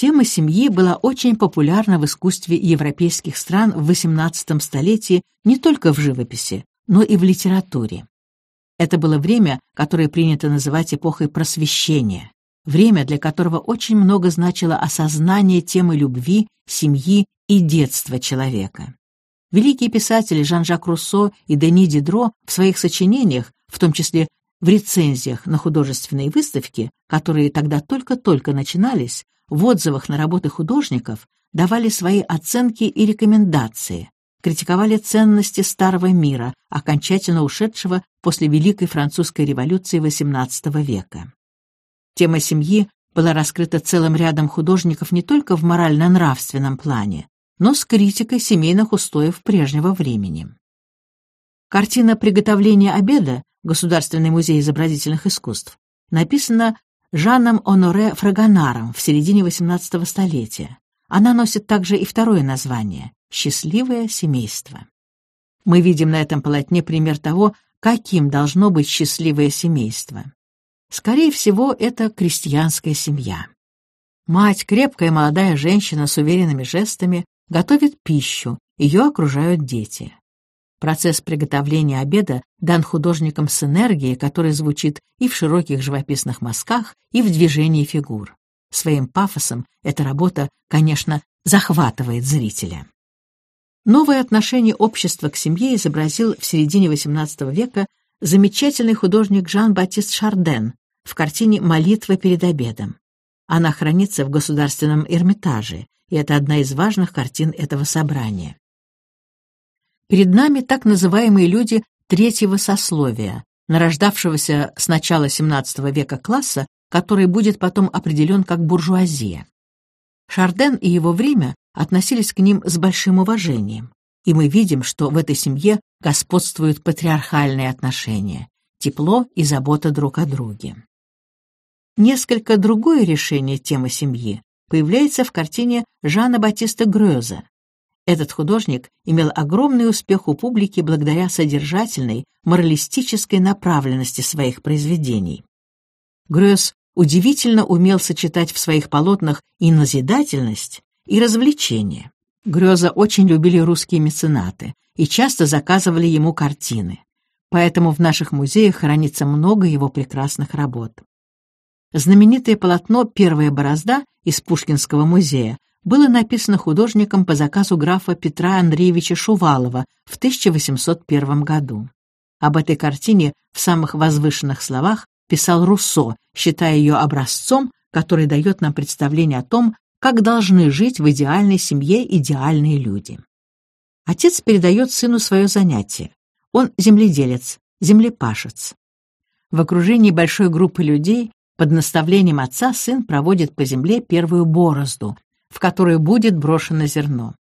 Тема семьи была очень популярна в искусстве европейских стран в XVIII столетии не только в живописи, но и в литературе. Это было время, которое принято называть эпохой просвещения, время, для которого очень много значило осознание темы любви, семьи и детства человека. Великие писатели Жан-Жак Руссо и Дени Дидро в своих сочинениях, в том числе в рецензиях на художественные выставки, которые тогда только-только начинались, в отзывах на работы художников давали свои оценки и рекомендации, критиковали ценности старого мира, окончательно ушедшего после Великой Французской революции XVIII века. Тема семьи была раскрыта целым рядом художников не только в морально-нравственном плане, но с критикой семейных устоев прежнего времени. Картина «Приготовление обеда» Государственный музей изобразительных искусств написана Жаном Оноре Фрагонаром в середине XVIII столетия. Она носит также и второе название — «Счастливое семейство». Мы видим на этом полотне пример того, каким должно быть счастливое семейство. Скорее всего, это крестьянская семья. Мать, крепкая молодая женщина с уверенными жестами, готовит пищу, ее окружают дети. Процесс приготовления обеда дан художникам с энергией, которая звучит и в широких живописных мазках, и в движении фигур. Своим пафосом эта работа, конечно, захватывает зрителя. Новое отношение общества к семье изобразил в середине XVIII века замечательный художник Жан-Батист Шарден в картине «Молитва перед обедом». Она хранится в Государственном Эрмитаже, и это одна из важных картин этого собрания. Перед нами так называемые люди третьего сословия, нарождавшегося с начала XVII века класса, который будет потом определен как буржуазия. Шарден и его время относились к ним с большим уважением, и мы видим, что в этой семье господствуют патриархальные отношения, тепло и забота друг о друге. Несколько другое решение темы семьи появляется в картине Жана Батиста Грёза этот художник имел огромный успех у публики благодаря содержательной, моралистической направленности своих произведений. Грёс удивительно умел сочетать в своих полотнах и назидательность, и развлечение. Грёза очень любили русские меценаты и часто заказывали ему картины. Поэтому в наших музеях хранится много его прекрасных работ. Знаменитое полотно «Первая борозда» из Пушкинского музея было написано художником по заказу графа Петра Андреевича Шувалова в 1801 году. Об этой картине в самых возвышенных словах писал Руссо, считая ее образцом, который дает нам представление о том, как должны жить в идеальной семье идеальные люди. Отец передает сыну свое занятие. Он земледелец, землепашец. В окружении большой группы людей под наставлением отца сын проводит по земле первую борозду, в которую будет брошено зерно.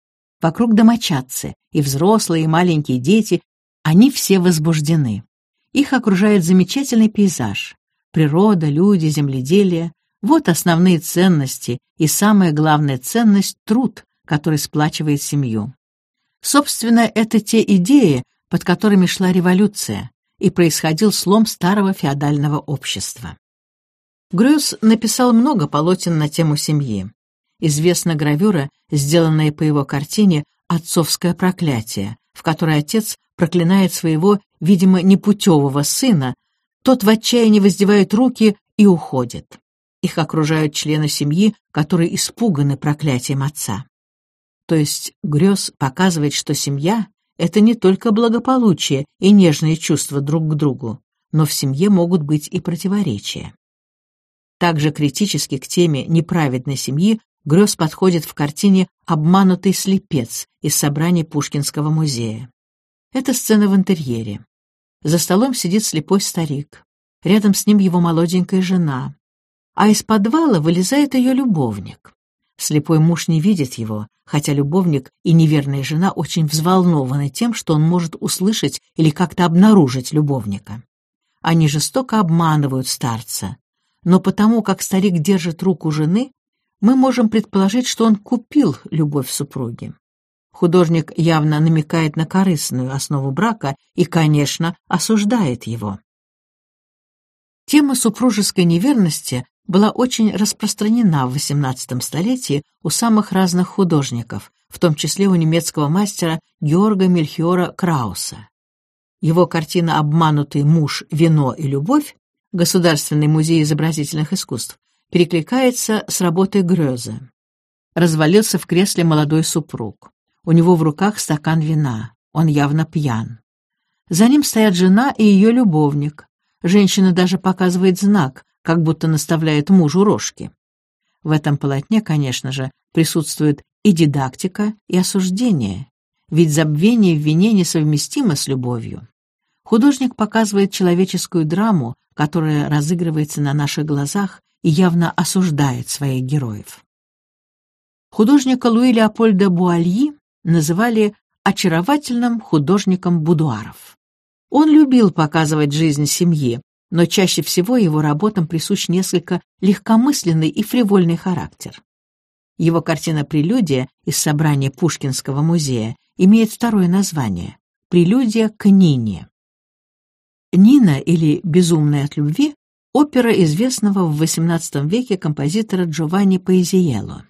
Вокруг домочадцы, и взрослые, и маленькие дети, они все возбуждены. Их окружает замечательный пейзаж. Природа, люди, земледелие. Вот основные ценности, и самая главная ценность — труд, который сплачивает семью. Собственно, это те идеи, под которыми шла революция, и происходил слом старого феодального общества. Грёс написал много полотен на тему семьи. известна гравюра, сделанная по его картине «Отцовское проклятие», в которой отец проклинает своего, видимо, непутевого сына, тот в отчаянии воздевает руки и уходит. Их окружают члены семьи, которые испуганы проклятием отца. То есть грез показывает, что семья — это не только благополучие и нежные чувства друг к другу, но в семье могут быть и противоречия. Также критически к теме неправедной семьи Грёз подходит в картине «Обманутый слепец» из собраний Пушкинского музея. Это сцена в интерьере. За столом сидит слепой старик. Рядом с ним его молоденькая жена. А из подвала вылезает ее любовник. Слепой муж не видит его, хотя любовник и неверная жена очень взволнованы тем, что он может услышать или как-то обнаружить любовника. Они жестоко обманывают старца, но потому как старик держит руку жены, мы можем предположить, что он купил любовь супруги. Художник явно намекает на корыстную основу брака и, конечно, осуждает его. Тема супружеской неверности была очень распространена в XVIII столетии у самых разных художников, в том числе у немецкого мастера Георга Мельхиора Крауса. Его картина «Обманутый муж, вино и любовь» Государственный музей изобразительных искусств, перекликается с работой Грёза. Развалился в кресле молодой супруг. У него в руках стакан вина. Он явно пьян. За ним стоят жена и ее любовник. Женщина даже показывает знак, как будто наставляет мужу рожки. В этом полотне, конечно же, присутствует и дидактика, и осуждение, ведь забвение в вине несовместимо с любовью. Художник показывает человеческую драму, которая разыгрывается на наших глазах и явно осуждает своих героев. Художника Луи Леопольда Буальи называли очаровательным художником будуаров. Он любил показывать жизнь семьи, но чаще всего его работам присущ несколько легкомысленный и фривольный характер. Его картина «Прелюдия» из собрания Пушкинского музея имеет второе название «Прелюдия к Нине». «Нина» или «Безумная от любви» — опера известного в XVIII веке композитора Джованни Паизиелло.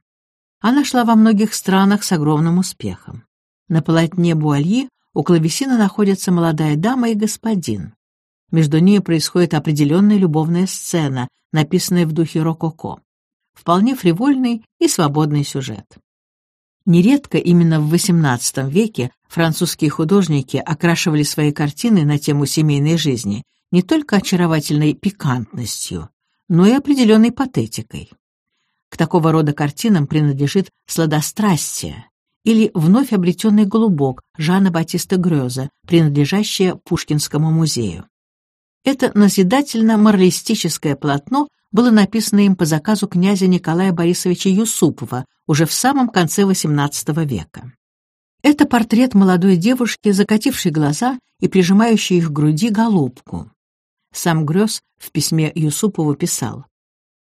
Она шла во многих странах с огромным успехом. На полотне Буальи у клавесина находятся молодая дама и господин. Между ними происходит определенная любовная сцена, написанная в духе рококо. Вполне фривольный и свободный сюжет. Нередко именно в XVIII веке французские художники окрашивали свои картины на тему семейной жизни не только очаровательной пикантностью, но и определенной патетикой. К такого рода картинам принадлежит «Сладострастие» или «Вновь обретенный голубок» Жана Батиста Грёза, принадлежащее Пушкинскому музею. Это назидательно-моралистическое полотно было написано им по заказу князя Николая Борисовича Юсупова уже в самом конце XVIII века. Это портрет молодой девушки, закатившей глаза и прижимающей их к груди голубку. Сам Грёз в письме Юсупову писал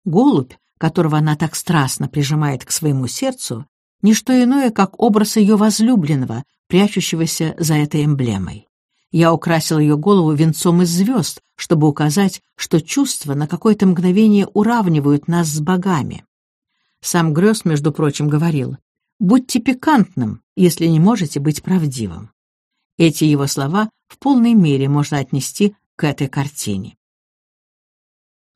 «Голубь, которого она так страстно прижимает к своему сердцу, не что иное, как образ ее возлюбленного, прячущегося за этой эмблемой. Я украсил ее голову венцом из звезд, чтобы указать, что чувства на какое-то мгновение уравнивают нас с богами. Сам Грёс, между прочим, говорил, «Будьте пикантным, если не можете быть правдивым». Эти его слова в полной мере можно отнести к этой картине.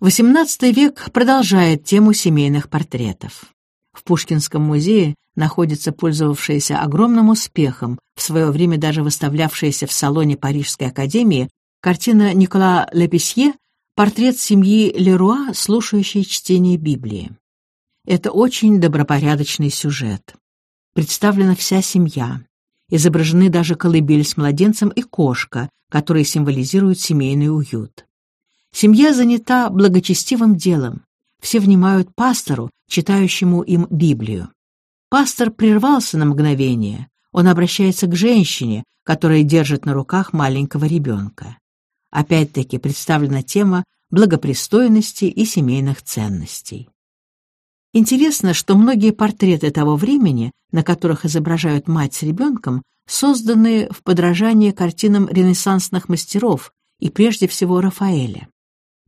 XVIII век продолжает тему семейных портретов. В Пушкинском музее находится пользовавшаяся огромным успехом, в свое время даже выставлявшаяся в салоне Парижской академии, картина Никола Лепесье «Портрет семьи Леруа, слушающей чтение Библии». Это очень добропорядочный сюжет. Представлена вся семья. Изображены даже колыбель с младенцем и кошка, которые символизируют семейный уют. Семья занята благочестивым делом. Все внимают пастору, читающему им Библию. Пастор прервался на мгновение. Он обращается к женщине, которая держит на руках маленького ребенка. Опять-таки представлена тема благопристойности и семейных ценностей. Интересно, что многие портреты того времени, на которых изображают мать с ребенком, созданы в подражание картинам ренессансных мастеров и прежде всего Рафаэля.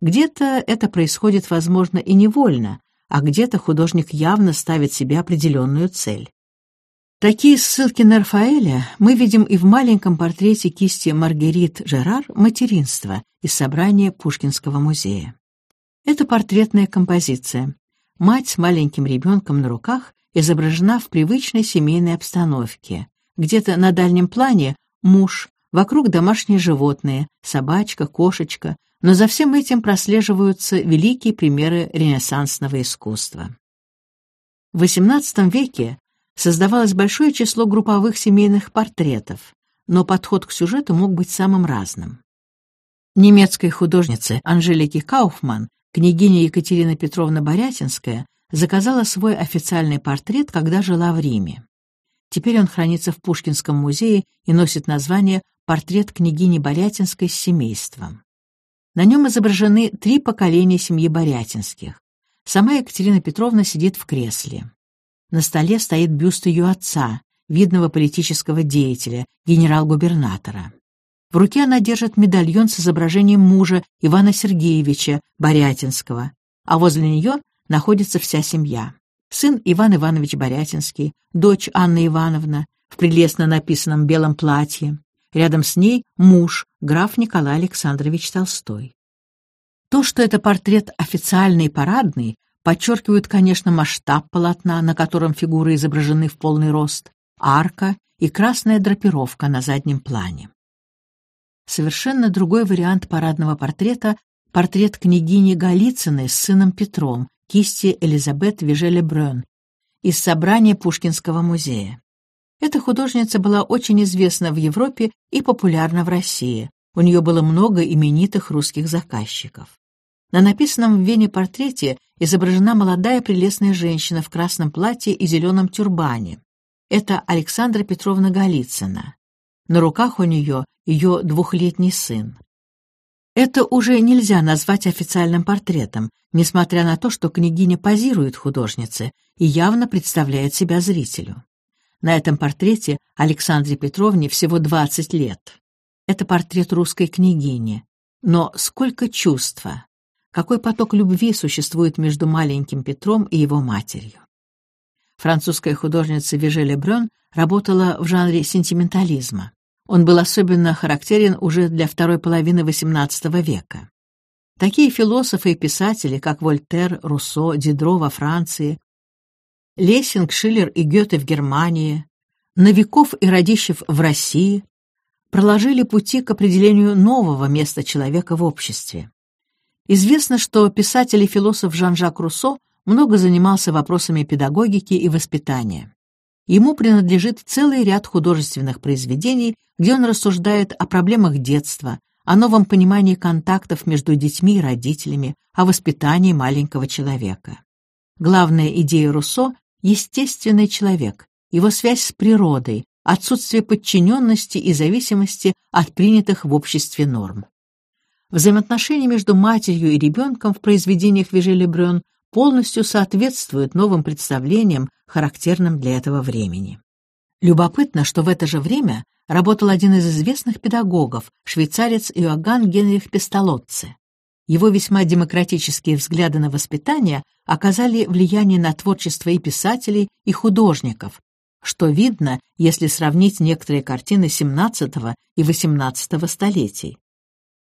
Где-то это происходит, возможно, и невольно, а где-то художник явно ставит себе определенную цель. Такие ссылки на Рафаэля мы видим и в маленьком портрете кисти Маргерит Жерар «Материнство» из собрания Пушкинского музея. Это портретная композиция. Мать с маленьким ребенком на руках изображена в привычной семейной обстановке. Где-то на дальнем плане муж, вокруг домашние животные, собачка, кошечка, но за всем этим прослеживаются великие примеры ренессансного искусства. В XVIII веке создавалось большое число групповых семейных портретов, но подход к сюжету мог быть самым разным. Немецкой художнице Анжелике Кауфман княгиня Екатерина Петровна Борятинская заказала свой официальный портрет, когда жила в Риме. Теперь он хранится в Пушкинском музее и носит название «Портрет княгини Борятинской с семейством». На нем изображены три поколения семьи Борятинских. Сама Екатерина Петровна сидит в кресле. На столе стоит бюст ее отца, видного политического деятеля, генерал-губернатора. В руке она держит медальон с изображением мужа Ивана Сергеевича Борятинского, а возле нее находится вся семья. Сын Иван Иванович Борятинский, дочь Анна Ивановна в прелестно написанном белом платье. Рядом с ней муж, граф Николай Александрович Толстой. То, что это портрет официальный и парадный, Подчеркивают, конечно, масштаб полотна, на котором фигуры изображены в полный рост, арка и красная драпировка на заднем плане. Совершенно другой вариант парадного портрета — портрет княгини Голицыной с сыном Петром, кисти Элизабет Вижеле Брён, из собрания Пушкинского музея. Эта художница была очень известна в Европе и популярна в России. У нее было много именитых русских заказчиков. На написанном в Вене портрете изображена молодая прелестная женщина в красном платье и зеленом тюрбане. Это Александра Петровна Голицына. На руках у нее ее двухлетний сын. Это уже нельзя назвать официальным портретом, несмотря на то, что княгиня позирует художнице и явно представляет себя зрителю. На этом портрете Александре Петровне всего 20 лет. Это портрет русской княгини. Но сколько чувства, какой поток любви существует между маленьким Петром и его матерью. Французская художница Виже Лебрён работала в жанре сентиментализма. Он был особенно характерен уже для второй половины XVIII века. Такие философы и писатели, как Вольтер, Руссо, Дидро во Франции, Лессинг, Шиллер и Гёте в Германии, Новиков и Радищев в России, проложили пути к определению нового места человека в обществе. Известно, что писатель и философ Жан-Жак Руссо много занимался вопросами педагогики и воспитания. Ему принадлежит целый ряд художественных произведений, где он рассуждает о проблемах детства, о новом понимании контактов между детьми и родителями, о воспитании маленького человека. Главная идея Руссо — естественный человек, его связь с природой, отсутствие подчиненности и зависимости от принятых в обществе норм. Взаимоотношения между матерью и ребенком в произведениях Вижели Брён полностью соответствуют новым представлениям, характерным для этого времени. Любопытно, что в это же время работал один из известных педагогов, швейцарец Иоганн Генрих Пестолотце. Его весьма демократические взгляды на воспитание оказали влияние на творчество и писателей, и художников, что видно, если сравнить некоторые картины XVII и XVIII столетий.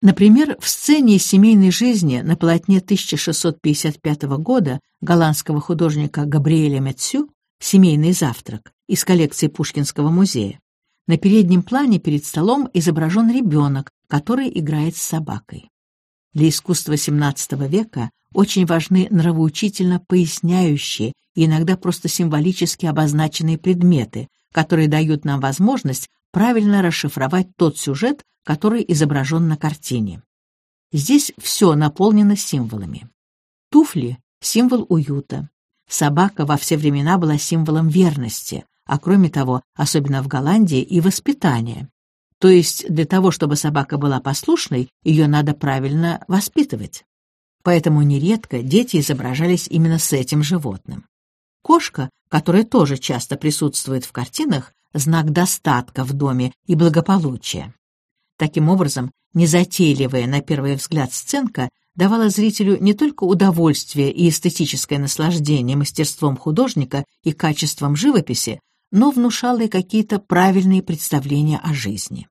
Например, в сцене семейной жизни на полотне 1655 года голландского художника Габриэля Метсю «Семейный завтрак» из коллекции Пушкинского музея. На переднем плане перед столом изображен ребенок, который играет с собакой. Для искусства XVII века очень важны нравоучительно поясняющие и иногда просто символически обозначенные предметы, которые дают нам возможность правильно расшифровать тот сюжет, который изображен на картине. Здесь все наполнено символами. Туфли — символ уюта. Собака во все времена была символом верности, а кроме того, особенно в Голландии, и воспитания. То есть для того, чтобы собака была послушной, ее надо правильно воспитывать. Поэтому нередко дети изображались именно с этим животным. Кошка, которая тоже часто присутствует в картинах, знак достатка в доме и благополучия. Таким образом, незатейливая на первый взгляд сценка давала зрителю не только удовольствие и эстетическое наслаждение мастерством художника и качеством живописи, но внушала и какие-то правильные представления о жизни.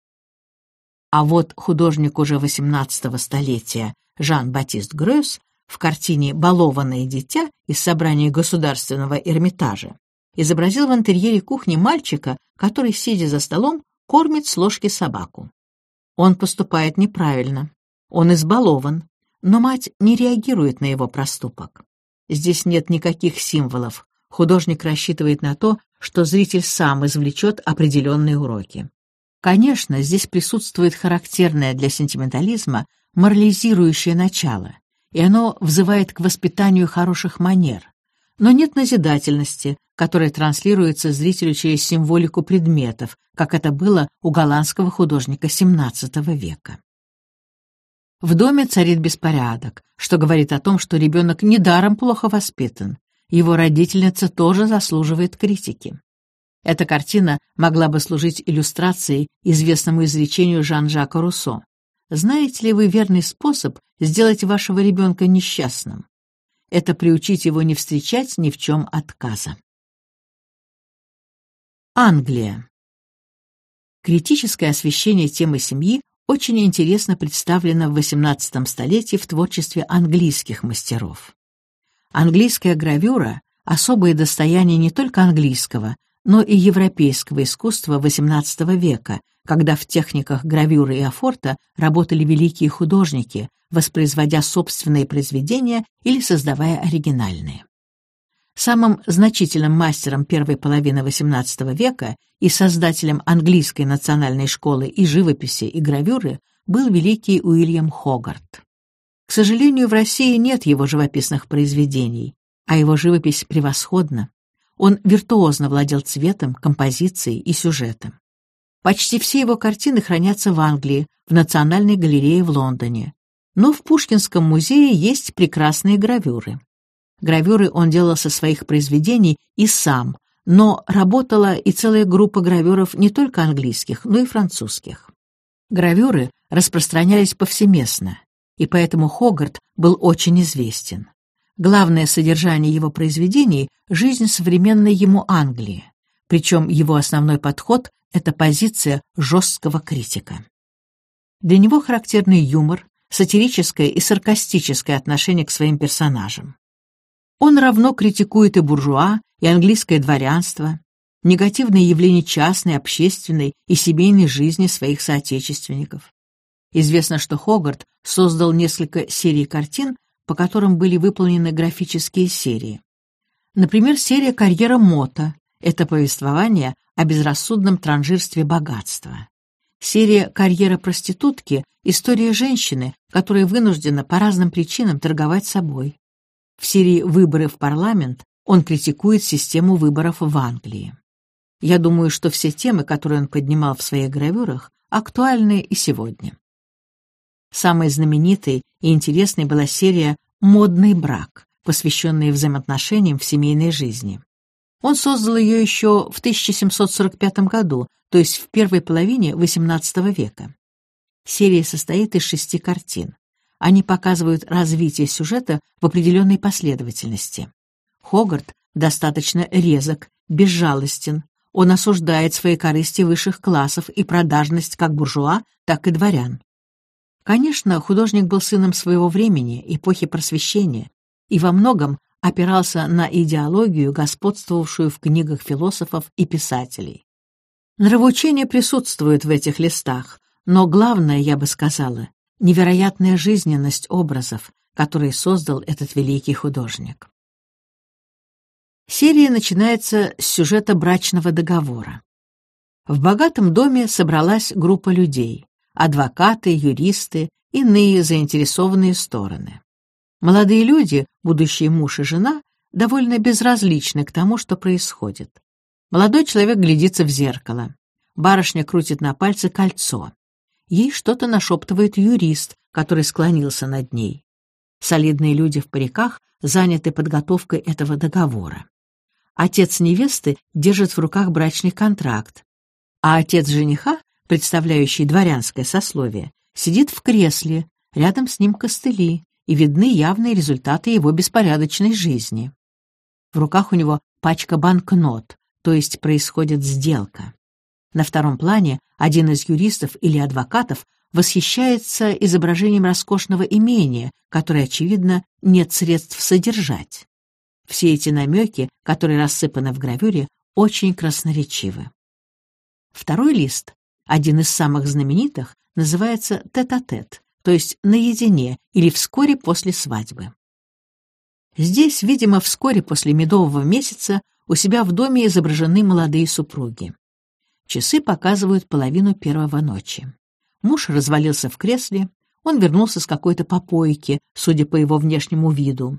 А вот художник уже XVIII столетия Жан-Батист Грёс в картине «Балованное дитя» из собрания Государственного Эрмитажа изобразил в интерьере кухни мальчика, который, сидя за столом, кормит с ложки собаку. Он поступает неправильно, он избалован, но мать не реагирует на его проступок. Здесь нет никаких символов, художник рассчитывает на то, что зритель сам извлечет определенные уроки. Конечно, здесь присутствует характерное для сентиментализма морализирующее начало, и оно взывает к воспитанию хороших манер, но нет назидательности, которая транслируется зрителю через символику предметов, как это было у голландского художника XVII века. В доме царит беспорядок, что говорит о том, что ребенок недаром плохо воспитан. Его родительница тоже заслуживает критики. Эта картина могла бы служить иллюстрацией известному изречению Жан-Жака Руссо. Знаете ли вы верный способ сделать вашего ребенка несчастным? Это приучить его не встречать ни в чем отказа. Англия. Критическое освещение темы семьи очень интересно представлено в XVIII столетии в творчестве английских мастеров. Английская гравюра — особое достояние не только английского, но и европейского искусства XVIII века, когда в техниках гравюры и афорта работали великие художники, воспроизводя собственные произведения или создавая оригинальные. Самым значительным мастером первой половины XVIII века и создателем английской национальной школы и живописи, и гравюры был великий Уильям Хогарт. К сожалению, в России нет его живописных произведений, а его живопись превосходна. Он виртуозно владел цветом, композицией и сюжетом. Почти все его картины хранятся в Англии, в Национальной галерее в Лондоне. Но в Пушкинском музее есть прекрасные гравюры. Гравюры он делал со своих произведений и сам, но работала и целая группа гравюров не только английских, но и французских. Гравюры распространялись повсеместно, и поэтому Хогарт был очень известен. Главное содержание его произведений — жизнь современной ему Англии, причем его основной подход — это позиция жесткого критика. Для него характерный юмор, сатирическое и саркастическое отношение к своим персонажам. Он равно критикует и буржуа, и английское дворянство, негативные явления частной, общественной и семейной жизни своих соотечественников. Известно, что Хогарт создал несколько серий картин, по которым были выполнены графические серии. Например, серия «Карьера Мота» — это повествование о безрассудном транжирстве богатства. Серия «Карьера проститутки» — история женщины, которая вынуждена по разным причинам торговать собой. В серии «Выборы в парламент» он критикует систему выборов в Англии. Я думаю, что все темы, которые он поднимал в своих гравюрах, актуальны и сегодня. Самой знаменитой и интересной была серия «Модный брак», посвященная взаимоотношениям в семейной жизни. Он создал ее еще в 1745 году, то есть в первой половине XVIII века. Серия состоит из шести картин. Они показывают развитие сюжета в определенной последовательности. Хогарт достаточно резок, безжалостен. Он осуждает свои корысти высших классов и продажность как буржуа, так и дворян. Конечно, художник был сыном своего времени, эпохи просвещения, и во многом опирался на идеологию, господствовавшую в книгах философов и писателей. Нравоучение присутствует в этих листах, но главное, я бы сказала, невероятная жизненность образов, которые создал этот великий художник. Серия начинается с сюжета брачного договора. В богатом доме собралась группа людей — адвокаты, юристы, иные заинтересованные стороны. Молодые люди, будущие муж и жена, довольно безразличны к тому, что происходит. Молодой человек глядится в зеркало. Барышня крутит на пальце кольцо. Ей что-то нашептывает юрист, который склонился над ней. Солидные люди в париках заняты подготовкой этого договора. Отец невесты держит в руках брачный контракт, а отец жениха, представляющий дворянское сословие, сидит в кресле, рядом с ним костыли, и видны явные результаты его беспорядочной жизни. В руках у него пачка банкнот, то есть происходит сделка. На втором плане один из юристов или адвокатов восхищается изображением роскошного имения, которое, очевидно, нет средств содержать. Все эти намеки, которые рассыпаны в гравюре, очень красноречивы. Второй лист, один из самых знаменитых, называется «тет-а-тет», -тет, то есть наедине или вскоре после свадьбы. Здесь, видимо, вскоре после медового месяца у себя в доме изображены молодые супруги. Часы показывают половину первого ночи. Муж развалился в кресле, он вернулся с какой-то попойки, судя по его внешнему виду.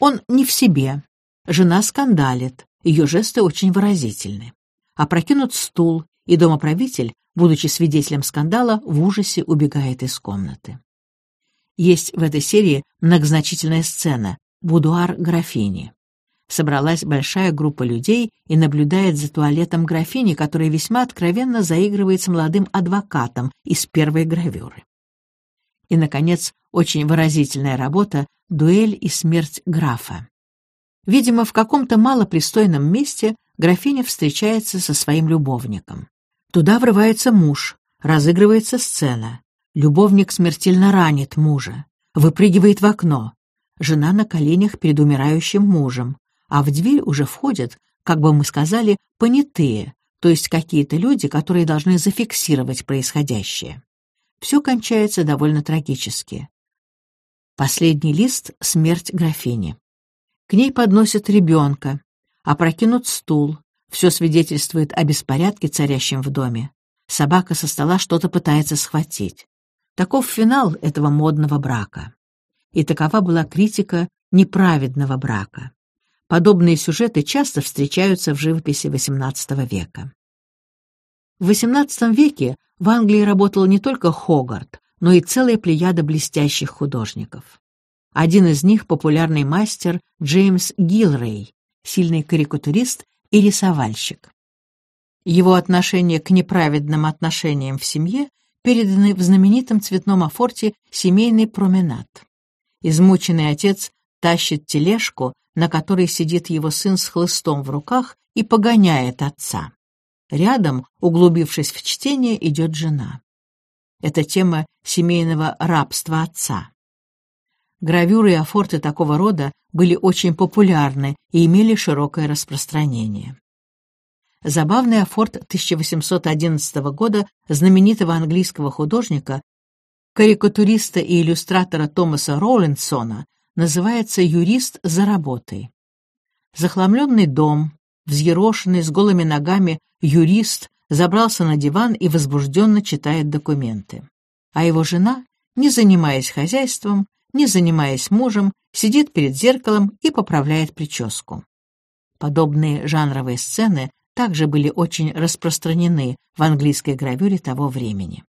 Он не в себе. Жена скандалит, ее жесты очень выразительны. Опрокинут стул, и домоправитель, будучи свидетелем скандала, в ужасе убегает из комнаты. Есть в этой серии многозначительная сцена «Будуар графини». Собралась большая группа людей и наблюдает за туалетом графини, которая весьма откровенно заигрывает с молодым адвокатом из первой гравюры. И, наконец, очень выразительная работа «Дуэль и смерть графа». Видимо, в каком-то малопристойном месте графиня встречается со своим любовником. Туда врывается муж, разыгрывается сцена. Любовник смертельно ранит мужа, выпрыгивает в окно. Жена на коленях перед умирающим мужем а в дверь уже входят, как бы мы сказали, понятые, то есть какие-то люди, которые должны зафиксировать происходящее. Все кончается довольно трагически. Последний лист — смерть графини. К ней подносят ребенка, опрокинут стул, все свидетельствует о беспорядке, царящем в доме. Собака со стола что-то пытается схватить. Таков финал этого модного брака. И такова была критика неправедного брака. Подобные сюжеты часто встречаются в живописи XVIII века. В XVIII веке в Англии работал не только Хогарт, но и целая плеяда блестящих художников. Один из них — популярный мастер Джеймс Гилрей, сильный карикатурист и рисовальщик. Его отношение к неправедным отношениям в семье переданы в знаменитом цветном афорте «Семейный променад». Измученный отец тащит тележку, на которой сидит его сын с хлыстом в руках и погоняет отца. Рядом, углубившись в чтение, идет жена. Это тема семейного рабства отца. Гравюры и афорты такого рода были очень популярны и имели широкое распространение. Забавный афорт 1811 года знаменитого английского художника, карикатуриста и иллюстратора Томаса Роулинсона называется «Юрист за работой». Захламленный дом, взъерошенный с голыми ногами юрист забрался на диван и возбужденно читает документы. А его жена, не занимаясь хозяйством, не занимаясь мужем, сидит перед зеркалом и поправляет прическу. Подобные жанровые сцены также были очень распространены в английской гравюре того времени.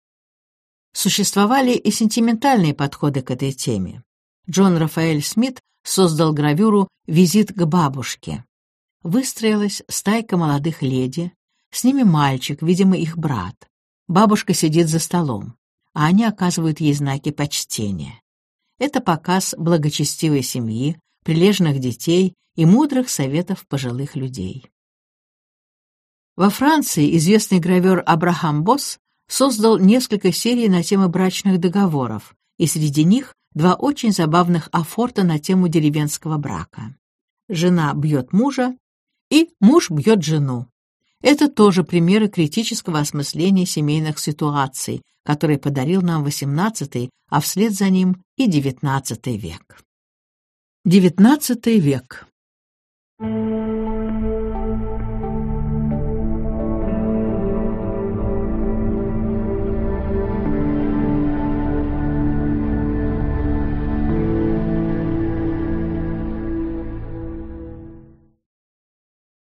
Существовали и сентиментальные подходы к этой теме. Джон Рафаэль Смит создал гравюру «Визит к бабушке». Выстроилась стайка молодых леди, с ними мальчик, видимо, их брат. Бабушка сидит за столом, а они оказывают ей знаки почтения. Это показ благочестивой семьи, прилежных детей и мудрых советов пожилых людей. Во Франции известный гравер Абрахам Босс создал несколько серий на тему брачных договоров, и среди них два очень забавных афорта на тему деревенского брака. Жена бьет мужа, и муж бьет жену. Это тоже примеры критического осмысления семейных ситуаций, которые подарил нам XVIII, а вслед за ним и XIX век. XIX век.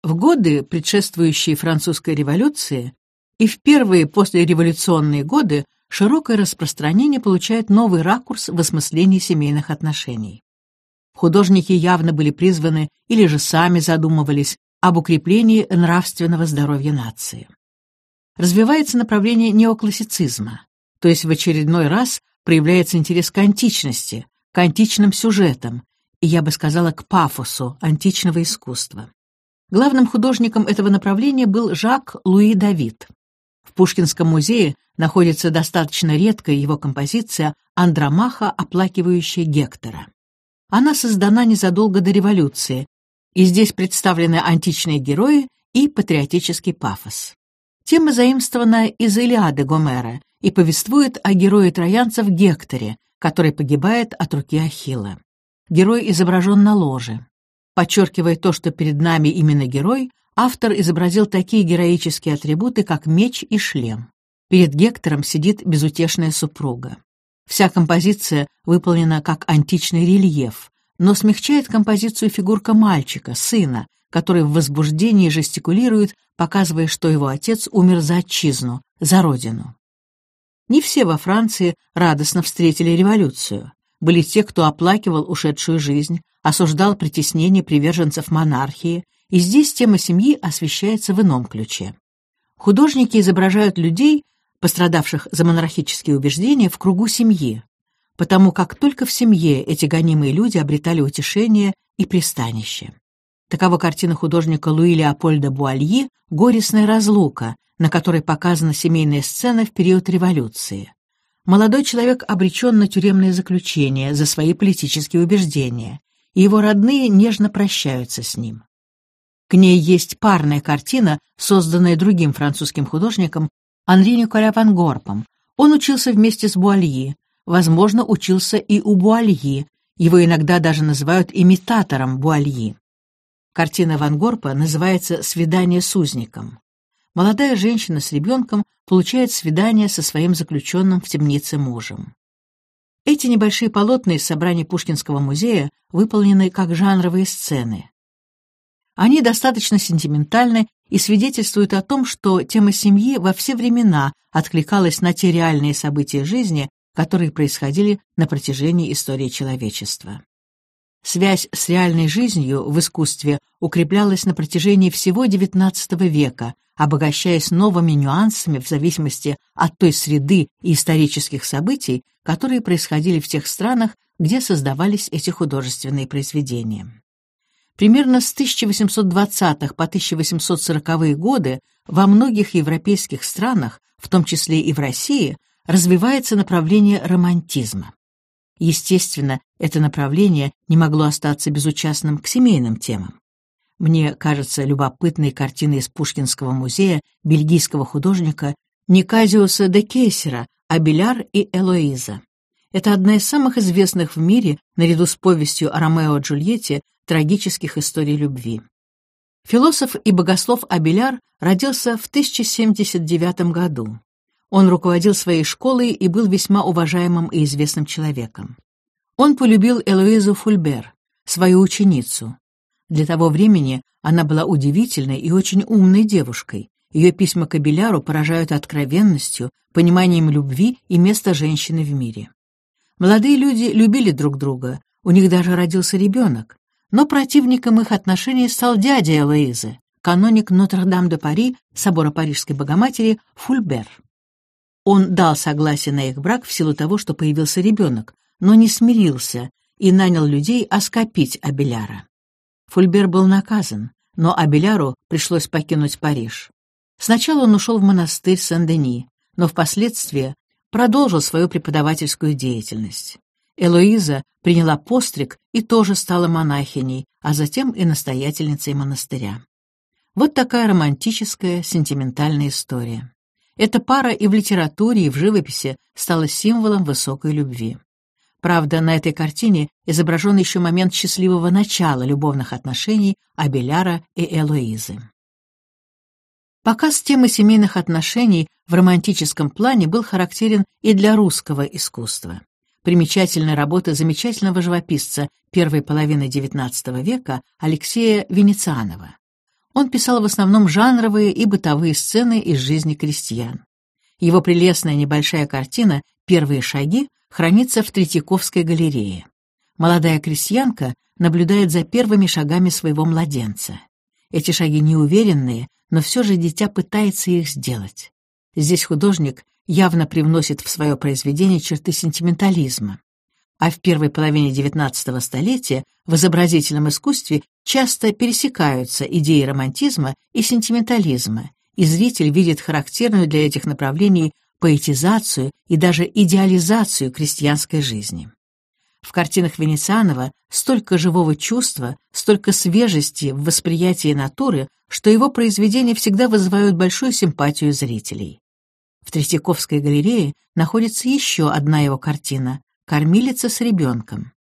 В годы, предшествующие французской революции, и в первые послереволюционные годы широкое распространение получает новый ракурс в осмыслении семейных отношений. Художники явно были призваны или же сами задумывались об укреплении нравственного здоровья нации. Развивается направление неоклассицизма, то есть в очередной раз проявляется интерес к античности, к античным сюжетам, и я бы сказала, к пафосу античного искусства. Главным художником этого направления был Жак Луи Давид. В Пушкинском музее находится достаточно редкая его композиция «Андромаха, оплакивающая Гектора». Она создана незадолго до революции, и здесь представлены античные герои и патриотический пафос. Тема заимствована из Илиады Гомера и повествует о герое троянцев Гекторе, который погибает от руки Ахилла. Герой изображен на ложе. Подчеркивая то, что перед нами именно герой, автор изобразил такие героические атрибуты, как меч и шлем. Перед Гектором сидит безутешная супруга. Вся композиция выполнена как античный рельеф, но смягчает композицию фигурка мальчика, сына, который в возбуждении жестикулирует, показывая, что его отец умер за отчизну, за родину. Не все во Франции радостно встретили революцию. Были те, кто оплакивал ушедшую жизнь, осуждал притеснение приверженцев монархии, и здесь тема семьи освещается в ином ключе. Художники изображают людей, пострадавших за монархические убеждения, в кругу семьи, потому как только в семье эти гонимые люди обретали утешение и пристанище. Такова картина художника Луи Леопольда Буальи «Горестная разлука», на которой показана семейная сцена в период революции. Молодой человек обречен на тюремное заключение за свои политические убеждения, и его родные нежно прощаются с ним. К ней есть парная картина, созданная другим французским художником Анри Николя Ван Горпом. Он учился вместе с Буальи, возможно, учился и у Буальи, его иногда даже называют имитатором Буальи. Картина Ван Горпа называется «Свидание с узником». Молодая женщина с ребенком получает свидание со своим заключенным в темнице мужем. Эти небольшие полотна из собраний Пушкинского музея выполнены как жанровые сцены. Они достаточно сентиментальны и свидетельствуют о том, что тема семьи во все времена откликалась на те реальные события жизни, которые происходили на протяжении истории человечества. Связь с реальной жизнью в искусстве укреплялась на протяжении всего XIX века, обогащаясь новыми нюансами в зависимости от той среды и исторических событий, которые происходили в тех странах, где создавались эти художественные произведения. Примерно с 1820-х по 1840-е годы во многих европейских странах, в том числе и в России, развивается направление романтизма. Естественно, это направление не могло остаться безучастным к семейным темам. Мне кажется любопытной картиной из Пушкинского музея бельгийского художника Никазиуса де Кейсера «Абеляр и Элоиза». Это одна из самых известных в мире, наряду с повестью о Ромео Джульетте, трагических историй любви. Философ и богослов Абеляр родился в 1079 году. Он руководил своей школой и был весьма уважаемым и известным человеком. Он полюбил Элоизу Фульбер, свою ученицу. Для того времени она была удивительной и очень умной девушкой. Ее письма к Абеляру поражают откровенностью, пониманием любви и места женщины в мире. Молодые люди любили друг друга, у них даже родился ребенок, но противником их отношений стал дядя Элоизы, каноник Нотр-Дам-де-Пари, собора Парижской Богоматери, Фульбер. Он дал согласие на их брак в силу того, что появился ребенок, но не смирился и нанял людей оскопить Абеляра. Фульбер был наказан, но Абеляру пришлось покинуть Париж. Сначала он ушел в монастырь Сен-Дени, но впоследствии продолжил свою преподавательскую деятельность. Элоиза приняла постриг и тоже стала монахиней, а затем и настоятельницей монастыря. Вот такая романтическая, сентиментальная история. Эта пара и в литературе, и в живописи стала символом высокой любви. Правда, на этой картине изображен еще момент счастливого начала любовных отношений Абеляра и Элоизы. Показ темы семейных отношений в романтическом плане был характерен и для русского искусства. Примечательная работа замечательного живописца первой половины XIX века Алексея Венецианова. Он писал в основном жанровые и бытовые сцены из жизни крестьян. Его прелестная небольшая картина «Первые шаги» хранится в Третьяковской галерее. Молодая крестьянка наблюдает за первыми шагами своего младенца. Эти шаги неуверенные, но все же дитя пытается их сделать. Здесь художник явно привносит в свое произведение черты сентиментализма. а в первой половине XIX столетия в изобразительном искусстве часто пересекаются идеи романтизма и сентиментализма, и зритель видит характерную для этих направлений поэтизацию и даже идеализацию крестьянской жизни. В картинах Венецианова столько живого чувства, столько свежести в восприятии натуры, что его произведения всегда вызывают большую симпатию зрителей. В Третьяковской галерее находится еще одна его картина «Кормилица с ребенком».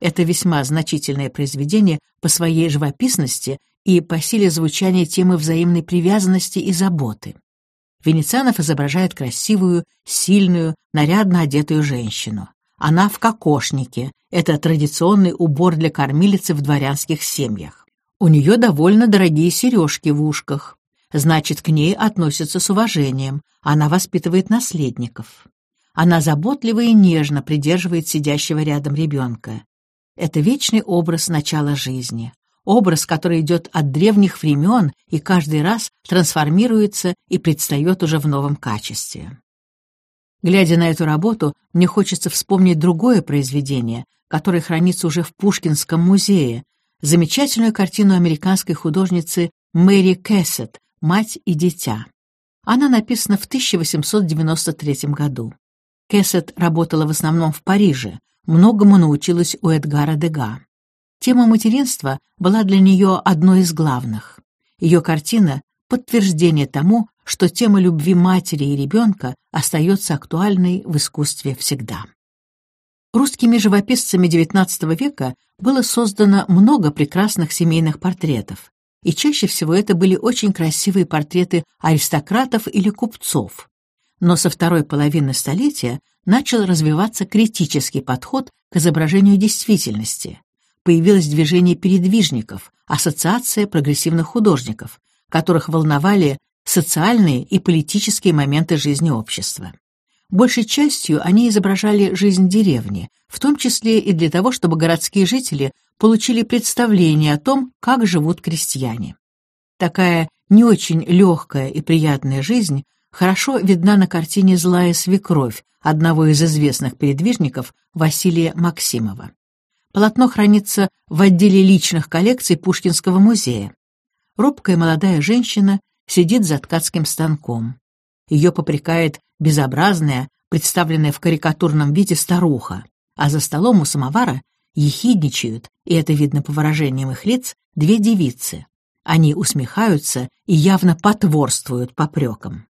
Это весьма значительное произведение по своей живописности и по силе звучания темы взаимной привязанности и заботы. Венецианов изображает красивую, сильную, нарядно одетую женщину. Она в кокошнике. Это традиционный убор для кормилицы в дворянских семьях. У нее довольно дорогие сережки в ушках. Значит, к ней относятся с уважением. Она воспитывает наследников. Она заботливо и нежно придерживает сидящего рядом ребенка. Это вечный образ начала жизни. Образ, который идет от древних времен и каждый раз трансформируется и предстает уже в новом качестве. Глядя на эту работу, мне хочется вспомнить другое произведение, которое хранится уже в Пушкинском музее, замечательную картину американской художницы Мэри Кэссет «Мать и дитя». Она написана в 1893 году. Кэссет работала в основном в Париже, многому научилась у Эдгара Дега. Тема материнства была для нее одной из главных. Ее картина — подтверждение тому, что тема любви матери и ребенка остается актуальной в искусстве всегда. Русскими живописцами XIX века было создано много прекрасных семейных портретов, и чаще всего это были очень красивые портреты аристократов или купцов но со второй половины столетия начал развиваться критический подход к изображению действительности. Появилось движение передвижников, ассоциация прогрессивных художников, которых волновали социальные и политические моменты жизни общества. Большей частью они изображали жизнь деревни, в том числе и для того, чтобы городские жители получили представление о том, как живут крестьяне. Такая не очень легкая и приятная жизнь хорошо видна на картине «Злая свекровь» одного из известных передвижников Василия Максимова. Полотно хранится в отделе личных коллекций Пушкинского музея. Робкая молодая женщина сидит за ткацким станком. Ее попрекает безобразная, представленная в карикатурном виде старуха, а за столом у самовара ехидничают, и это видно по выражениям их лиц, две девицы. Они усмехаются и явно потворствуют попрекам.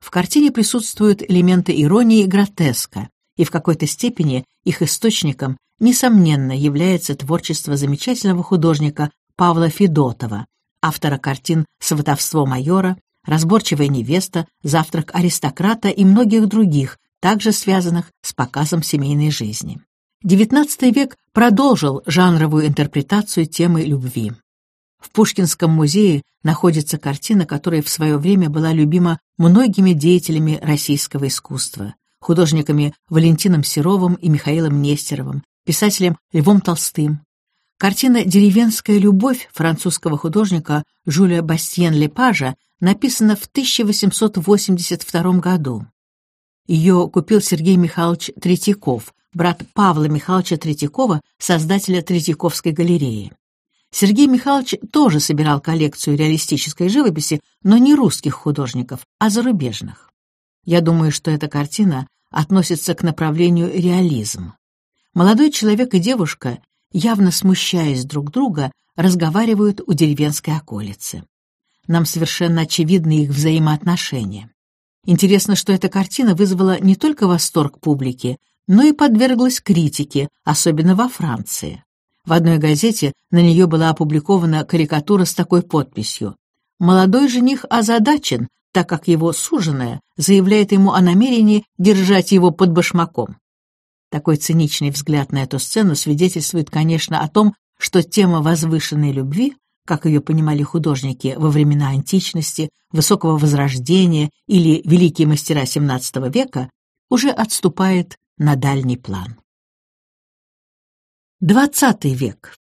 В картине присутствуют элементы иронии и гротеска, и в какой-то степени их источником, несомненно, является творчество замечательного художника Павла Федотова, автора картин «Сватовство майора», «Разборчивая невеста», «Завтрак аристократа» и многих других, также связанных с показом семейной жизни. XIX век продолжил жанровую интерпретацию темы любви. В Пушкинском музее находится картина, которая в свое время была любима многими деятелями российского искусства, художниками Валентином Серовым и Михаилом Нестеровым, писателем Львом Толстым. Картина «Деревенская любовь» французского художника Жюля Бастьен-Лепажа написана в 1882 году. Ее купил Сергей Михайлович Третьяков, брат Павла Михайловича Третьякова, создателя Третьяковской галереи. Сергей Михайлович тоже собирал коллекцию реалистической живописи, но не русских художников, а зарубежных. Я думаю, что эта картина относится к направлению реализм. Молодой человек и девушка, явно смущаясь друг друга, разговаривают у деревенской околицы. Нам совершенно очевидны их взаимоотношения. Интересно, что эта картина вызвала не только восторг публики, но и подверглась критике, особенно во Франции. В одной газете на нее была опубликована карикатура с такой подписью «Молодой жених озадачен, так как его суженая заявляет ему о намерении держать его под башмаком». Такой циничный взгляд на эту сцену свидетельствует, конечно, о том, что тема возвышенной любви, как ее понимали художники во времена античности, высокого возрождения или великие мастера XVII века, уже отступает на дальний план. Двадцатый век.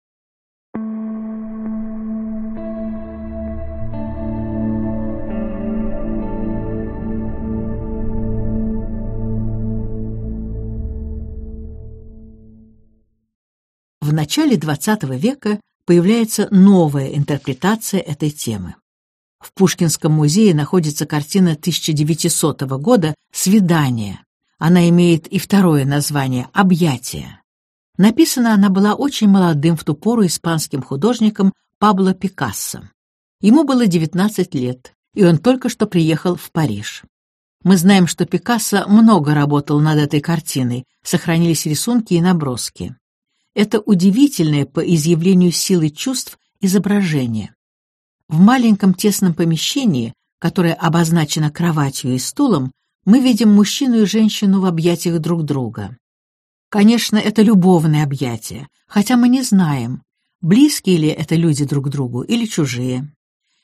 Начале XX века появляется новая интерпретация этой темы. В Пушкинском музее находится картина 1900 года «Свидание». Она имеет и второе название «Объятие». Написана она была очень молодым в ту пору испанским художником Пабло Пикассо. Ему было 19 лет, и он только что приехал в Париж. Мы знаем, что Пикассо много работал над этой картиной, сохранились рисунки и наброски. Это удивительное по изъявлению силы чувств изображение. В маленьком тесном помещении, которое обозначено кроватью и стулом, мы видим мужчину и женщину в объятиях друг друга. Конечно, это любовное объятие, хотя мы не знаем, близкие ли это люди друг другу или чужие.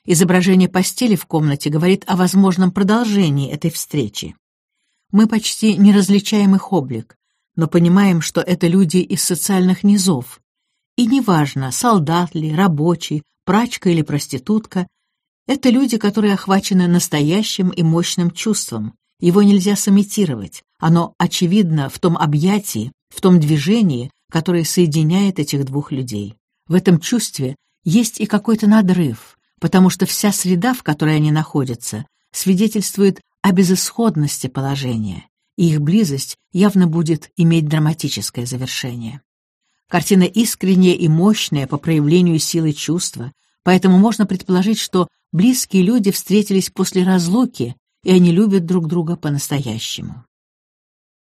Изображение постели в комнате говорит о возможном продолжении этой встречи. Мы почти не различаем их облик, но понимаем, что это люди из социальных низов. И неважно, солдат ли, рабочий, прачка или проститутка, это люди, которые охвачены настоящим и мощным чувством. Его нельзя сымитировать, оно очевидно в том объятии, в том движении, которое соединяет этих двух людей. В этом чувстве есть и какой-то надрыв, потому что вся среда, в которой они находятся, свидетельствует о безысходности положения, и их близость явно будет иметь драматическое завершение. Картина искренняя и мощная по проявлению силы чувства, поэтому можно предположить, что близкие люди встретились после разлуки, и они любят друг друга по-настоящему.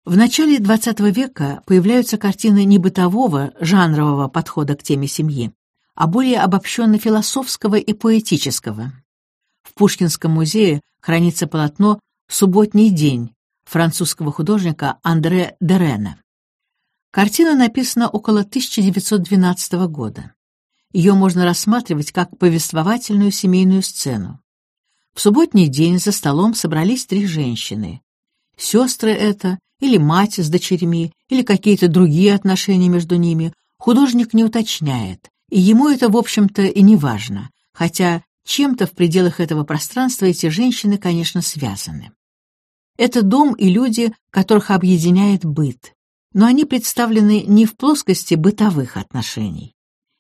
В начале XX века появляются картины не бытового, жанрового подхода к теме семьи, а более обобщенно-философского и поэтического. В Пушкинском музее хранится полотно «Субботний день» французского художника Андре Дерена. Картина написана около 1912 года. Ее можно рассматривать как повествовательную семейную сцену. В субботний день за столом собрались три женщины. Сестры это или мать с дочерьми, или какие-то другие отношения между ними, художник не уточняет, и ему это, в общем-то, и не важно, хотя чем-то в пределах этого пространства эти женщины, конечно, связаны. Это дом и люди, которых объединяет быт, но они представлены не в плоскости бытовых отношений.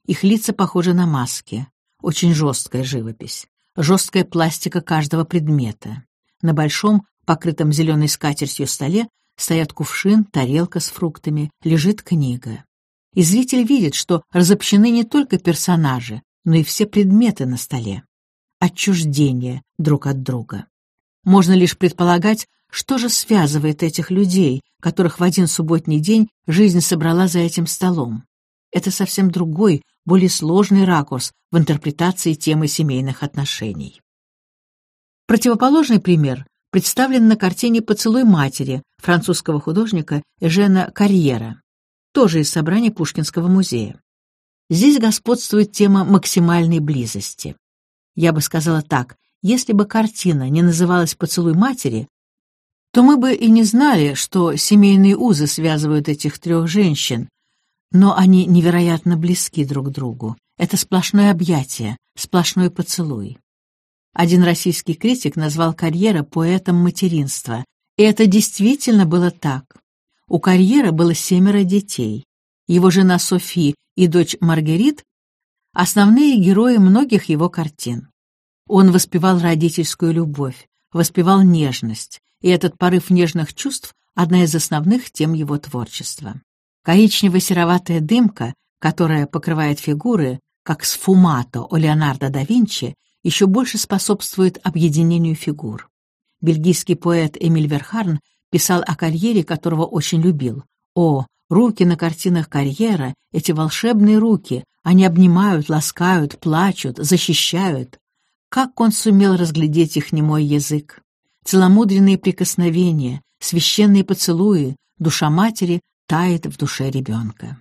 Их лица похожи на маски, очень жесткая живопись, жесткая пластика каждого предмета. На большом, покрытом зеленой скатертью столе Стоят кувшин, тарелка с фруктами, лежит книга. И зритель видит, что разобщены не только персонажи, но и все предметы на столе. Отчуждение друг от друга. Можно лишь предполагать, что же связывает этих людей, которых в один субботний день жизнь собрала за этим столом. Это совсем другой, более сложный ракурс в интерпретации темы семейных отношений. Противоположный пример представлен на картине «Поцелуй матери» французского художника Эжена Карьера, тоже из собрания Пушкинского музея. Здесь господствует тема максимальной близости. Я бы сказала так, если бы картина не называлась «Поцелуй матери», то мы бы и не знали, что семейные узы связывают этих трех женщин, но они невероятно близки друг другу. Это сплошное объятие, сплошной поцелуй. Один российский критик назвал Карьера поэтом материнства, и это действительно было так. У Карьера было семеро детей. Его жена Софи и дочь Маргарит — основные герои многих его картин. Он воспевал родительскую любовь, воспевал нежность, и этот порыв нежных чувств — одна из основных тем его творчества. Коричнево-сероватая дымка, которая покрывает фигуры, как сфумато у Леонардо да Винчи, еще больше способствует объединению фигур. Бельгийский поэт Эмиль Верхарн писал о карьере, которого очень любил. О, руки на картинах карьера, эти волшебные руки, они обнимают, ласкают, плачут, защищают. Как он сумел разглядеть их немой язык? Целомудренные прикосновения, священные поцелуи, душа матери тает в душе ребенка.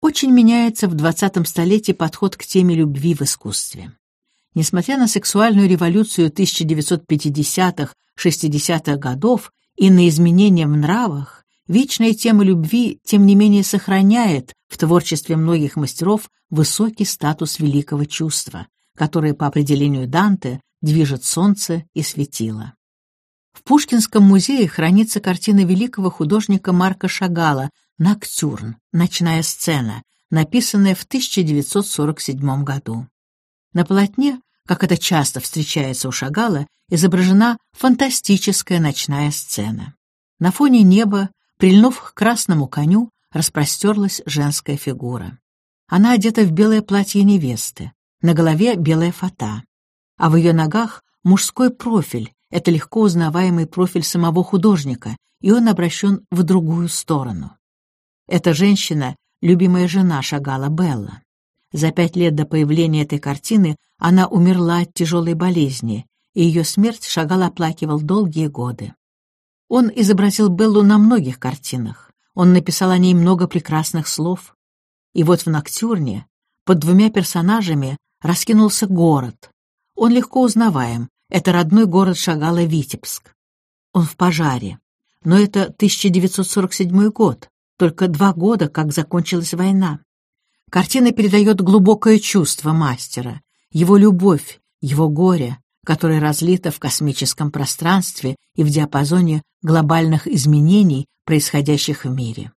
Очень меняется в 20 столетии подход к теме любви в искусстве. Несмотря на сексуальную революцию 1950-60-х годов и на изменения в нравах, вечная тема любви, тем не менее, сохраняет в творчестве многих мастеров высокий статус великого чувства, которое, по определению Данте, движет солнце и светило. В Пушкинском музее хранится картина великого художника Марка Шагала «Ноктюрн. Ночная сцена», написанная в 1947 году. На полотне, как это часто встречается у Шагала, изображена фантастическая ночная сцена. На фоне неба, прильнув к красному коню, распростерлась женская фигура. Она одета в белое платье невесты, на голове белая фата, а в ее ногах мужской профиль, это легко узнаваемый профиль самого художника, и он обращен в другую сторону. Эта женщина — любимая жена Шагала Белла. За пять лет до появления этой картины она умерла от тяжелой болезни, и ее смерть Шагал оплакивал долгие годы. Он изобразил Беллу на многих картинах. Он написал о ней много прекрасных слов. И вот в «Ноктюрне» под двумя персонажами раскинулся город. Он легко узнаваем. Это родной город Шагала Витебск. Он в пожаре. Но это 1947 год, только два года, как закончилась война. Картина передает глубокое чувство мастера, его любовь, его горе, которое разлито в космическом пространстве и в диапазоне глобальных изменений, происходящих в мире.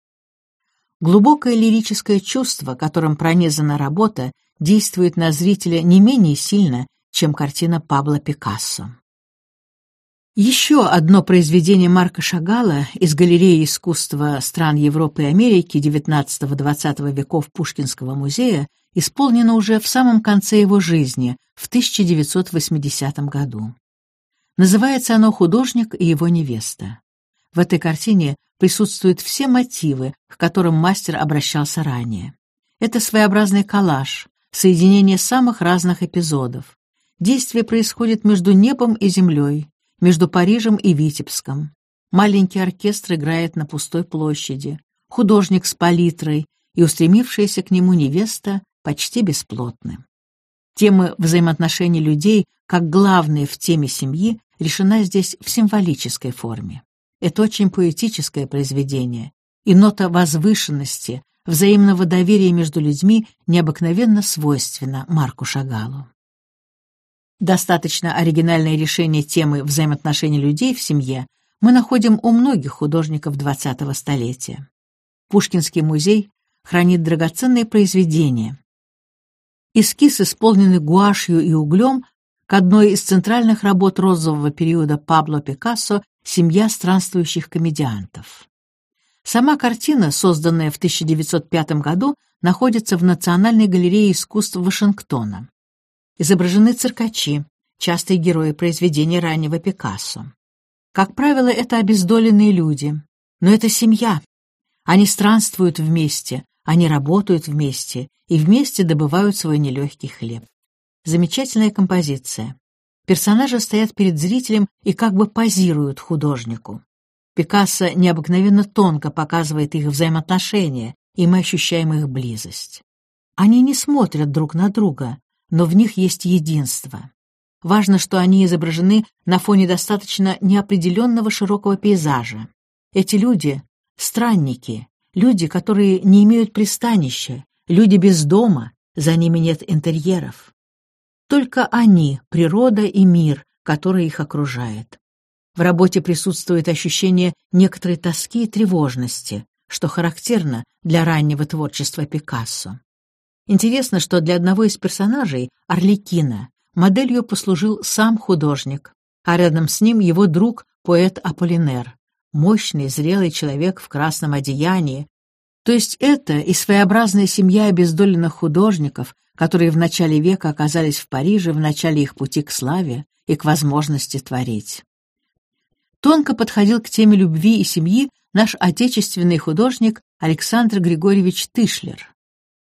Глубокое лирическое чувство, которым пронизана работа, действует на зрителя не менее сильно, чем картина Пабло Пикассо. Еще одно произведение Марка Шагала из галереи искусства стран Европы и Америки XIX-XX веков Пушкинского музея исполнено уже в самом конце его жизни, в 1980 году. Называется оно «Художник и его невеста». В этой картине присутствуют все мотивы, к которым мастер обращался ранее. Это своеобразный коллаж, соединение самых разных эпизодов. Действие происходит между небом и землей, между Парижем и Витебском. Маленький оркестр играет на пустой площади, художник с палитрой и устремившаяся к нему невеста почти бесплотны. Тема взаимоотношений людей, как главная в теме семьи, решена здесь в символической форме. Это очень поэтическое произведение, и нота возвышенности, взаимного доверия между людьми необыкновенно свойственна Марку Шагалу. Достаточно оригинальное решение темы взаимоотношений людей в семье мы находим у многих художников XX столетия. Пушкинский музей хранит драгоценные произведения. Эскиз, исполненный гуашью и углем, к одной из центральных работ розового периода Пабло Пикассо «Семья странствующих комедиантов». Сама картина, созданная в 1905 году, находится в Национальной галерее искусств Вашингтона изображены циркачи, частые герои произведения раннего Пикассо. Как правило, это обездоленные люди, но это семья. Они странствуют вместе, они работают вместе и вместе добывают свой нелегкий хлеб. Замечательная композиция. Персонажи стоят перед зрителем и как бы позируют художнику. Пикассо необыкновенно тонко показывает их взаимоотношения, и мы ощущаем их близость. Они не смотрят друг на друга, но в них есть единство. Важно, что они изображены на фоне достаточно неопределенного широкого пейзажа. Эти люди — странники, люди, которые не имеют пристанища, люди без дома, за ними нет интерьеров. Только они — природа и мир, который их окружает. В работе присутствует ощущение некоторой тоски и тревожности, что характерно для раннего творчества Пикассо. Интересно, что для одного из персонажей, Орликина, моделью послужил сам художник, а рядом с ним его друг, поэт Аполлинер, мощный, зрелый человек в красном одеянии. То есть это и своеобразная семья обездоленных художников, которые в начале века оказались в Париже в начале их пути к славе и к возможности творить. Тонко подходил к теме любви и семьи наш отечественный художник Александр Григорьевич Тышлер.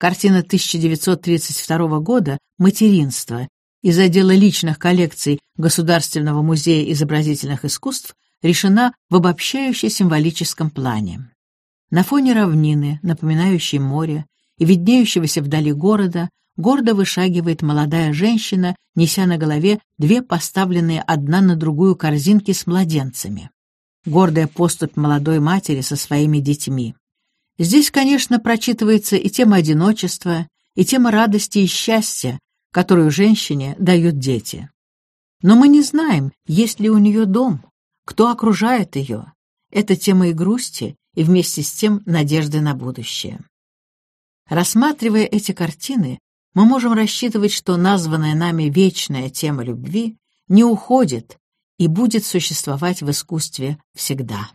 Картина 1932 года «Материнство» из отдела личных коллекций Государственного музея изобразительных искусств решена в обобщающе-символическом плане. На фоне равнины, напоминающей море, и виднеющегося вдали города, гордо вышагивает молодая женщина, неся на голове две поставленные одна на другую корзинки с младенцами. Гордая поступь молодой матери со своими детьми. Здесь, конечно, прочитывается и тема одиночества, и тема радости и счастья, которую женщине дают дети. Но мы не знаем, есть ли у нее дом, кто окружает ее. Это тема и грусти, и вместе с тем надежды на будущее. Рассматривая эти картины, мы можем рассчитывать, что названная нами вечная тема любви не уходит и будет существовать в искусстве всегда.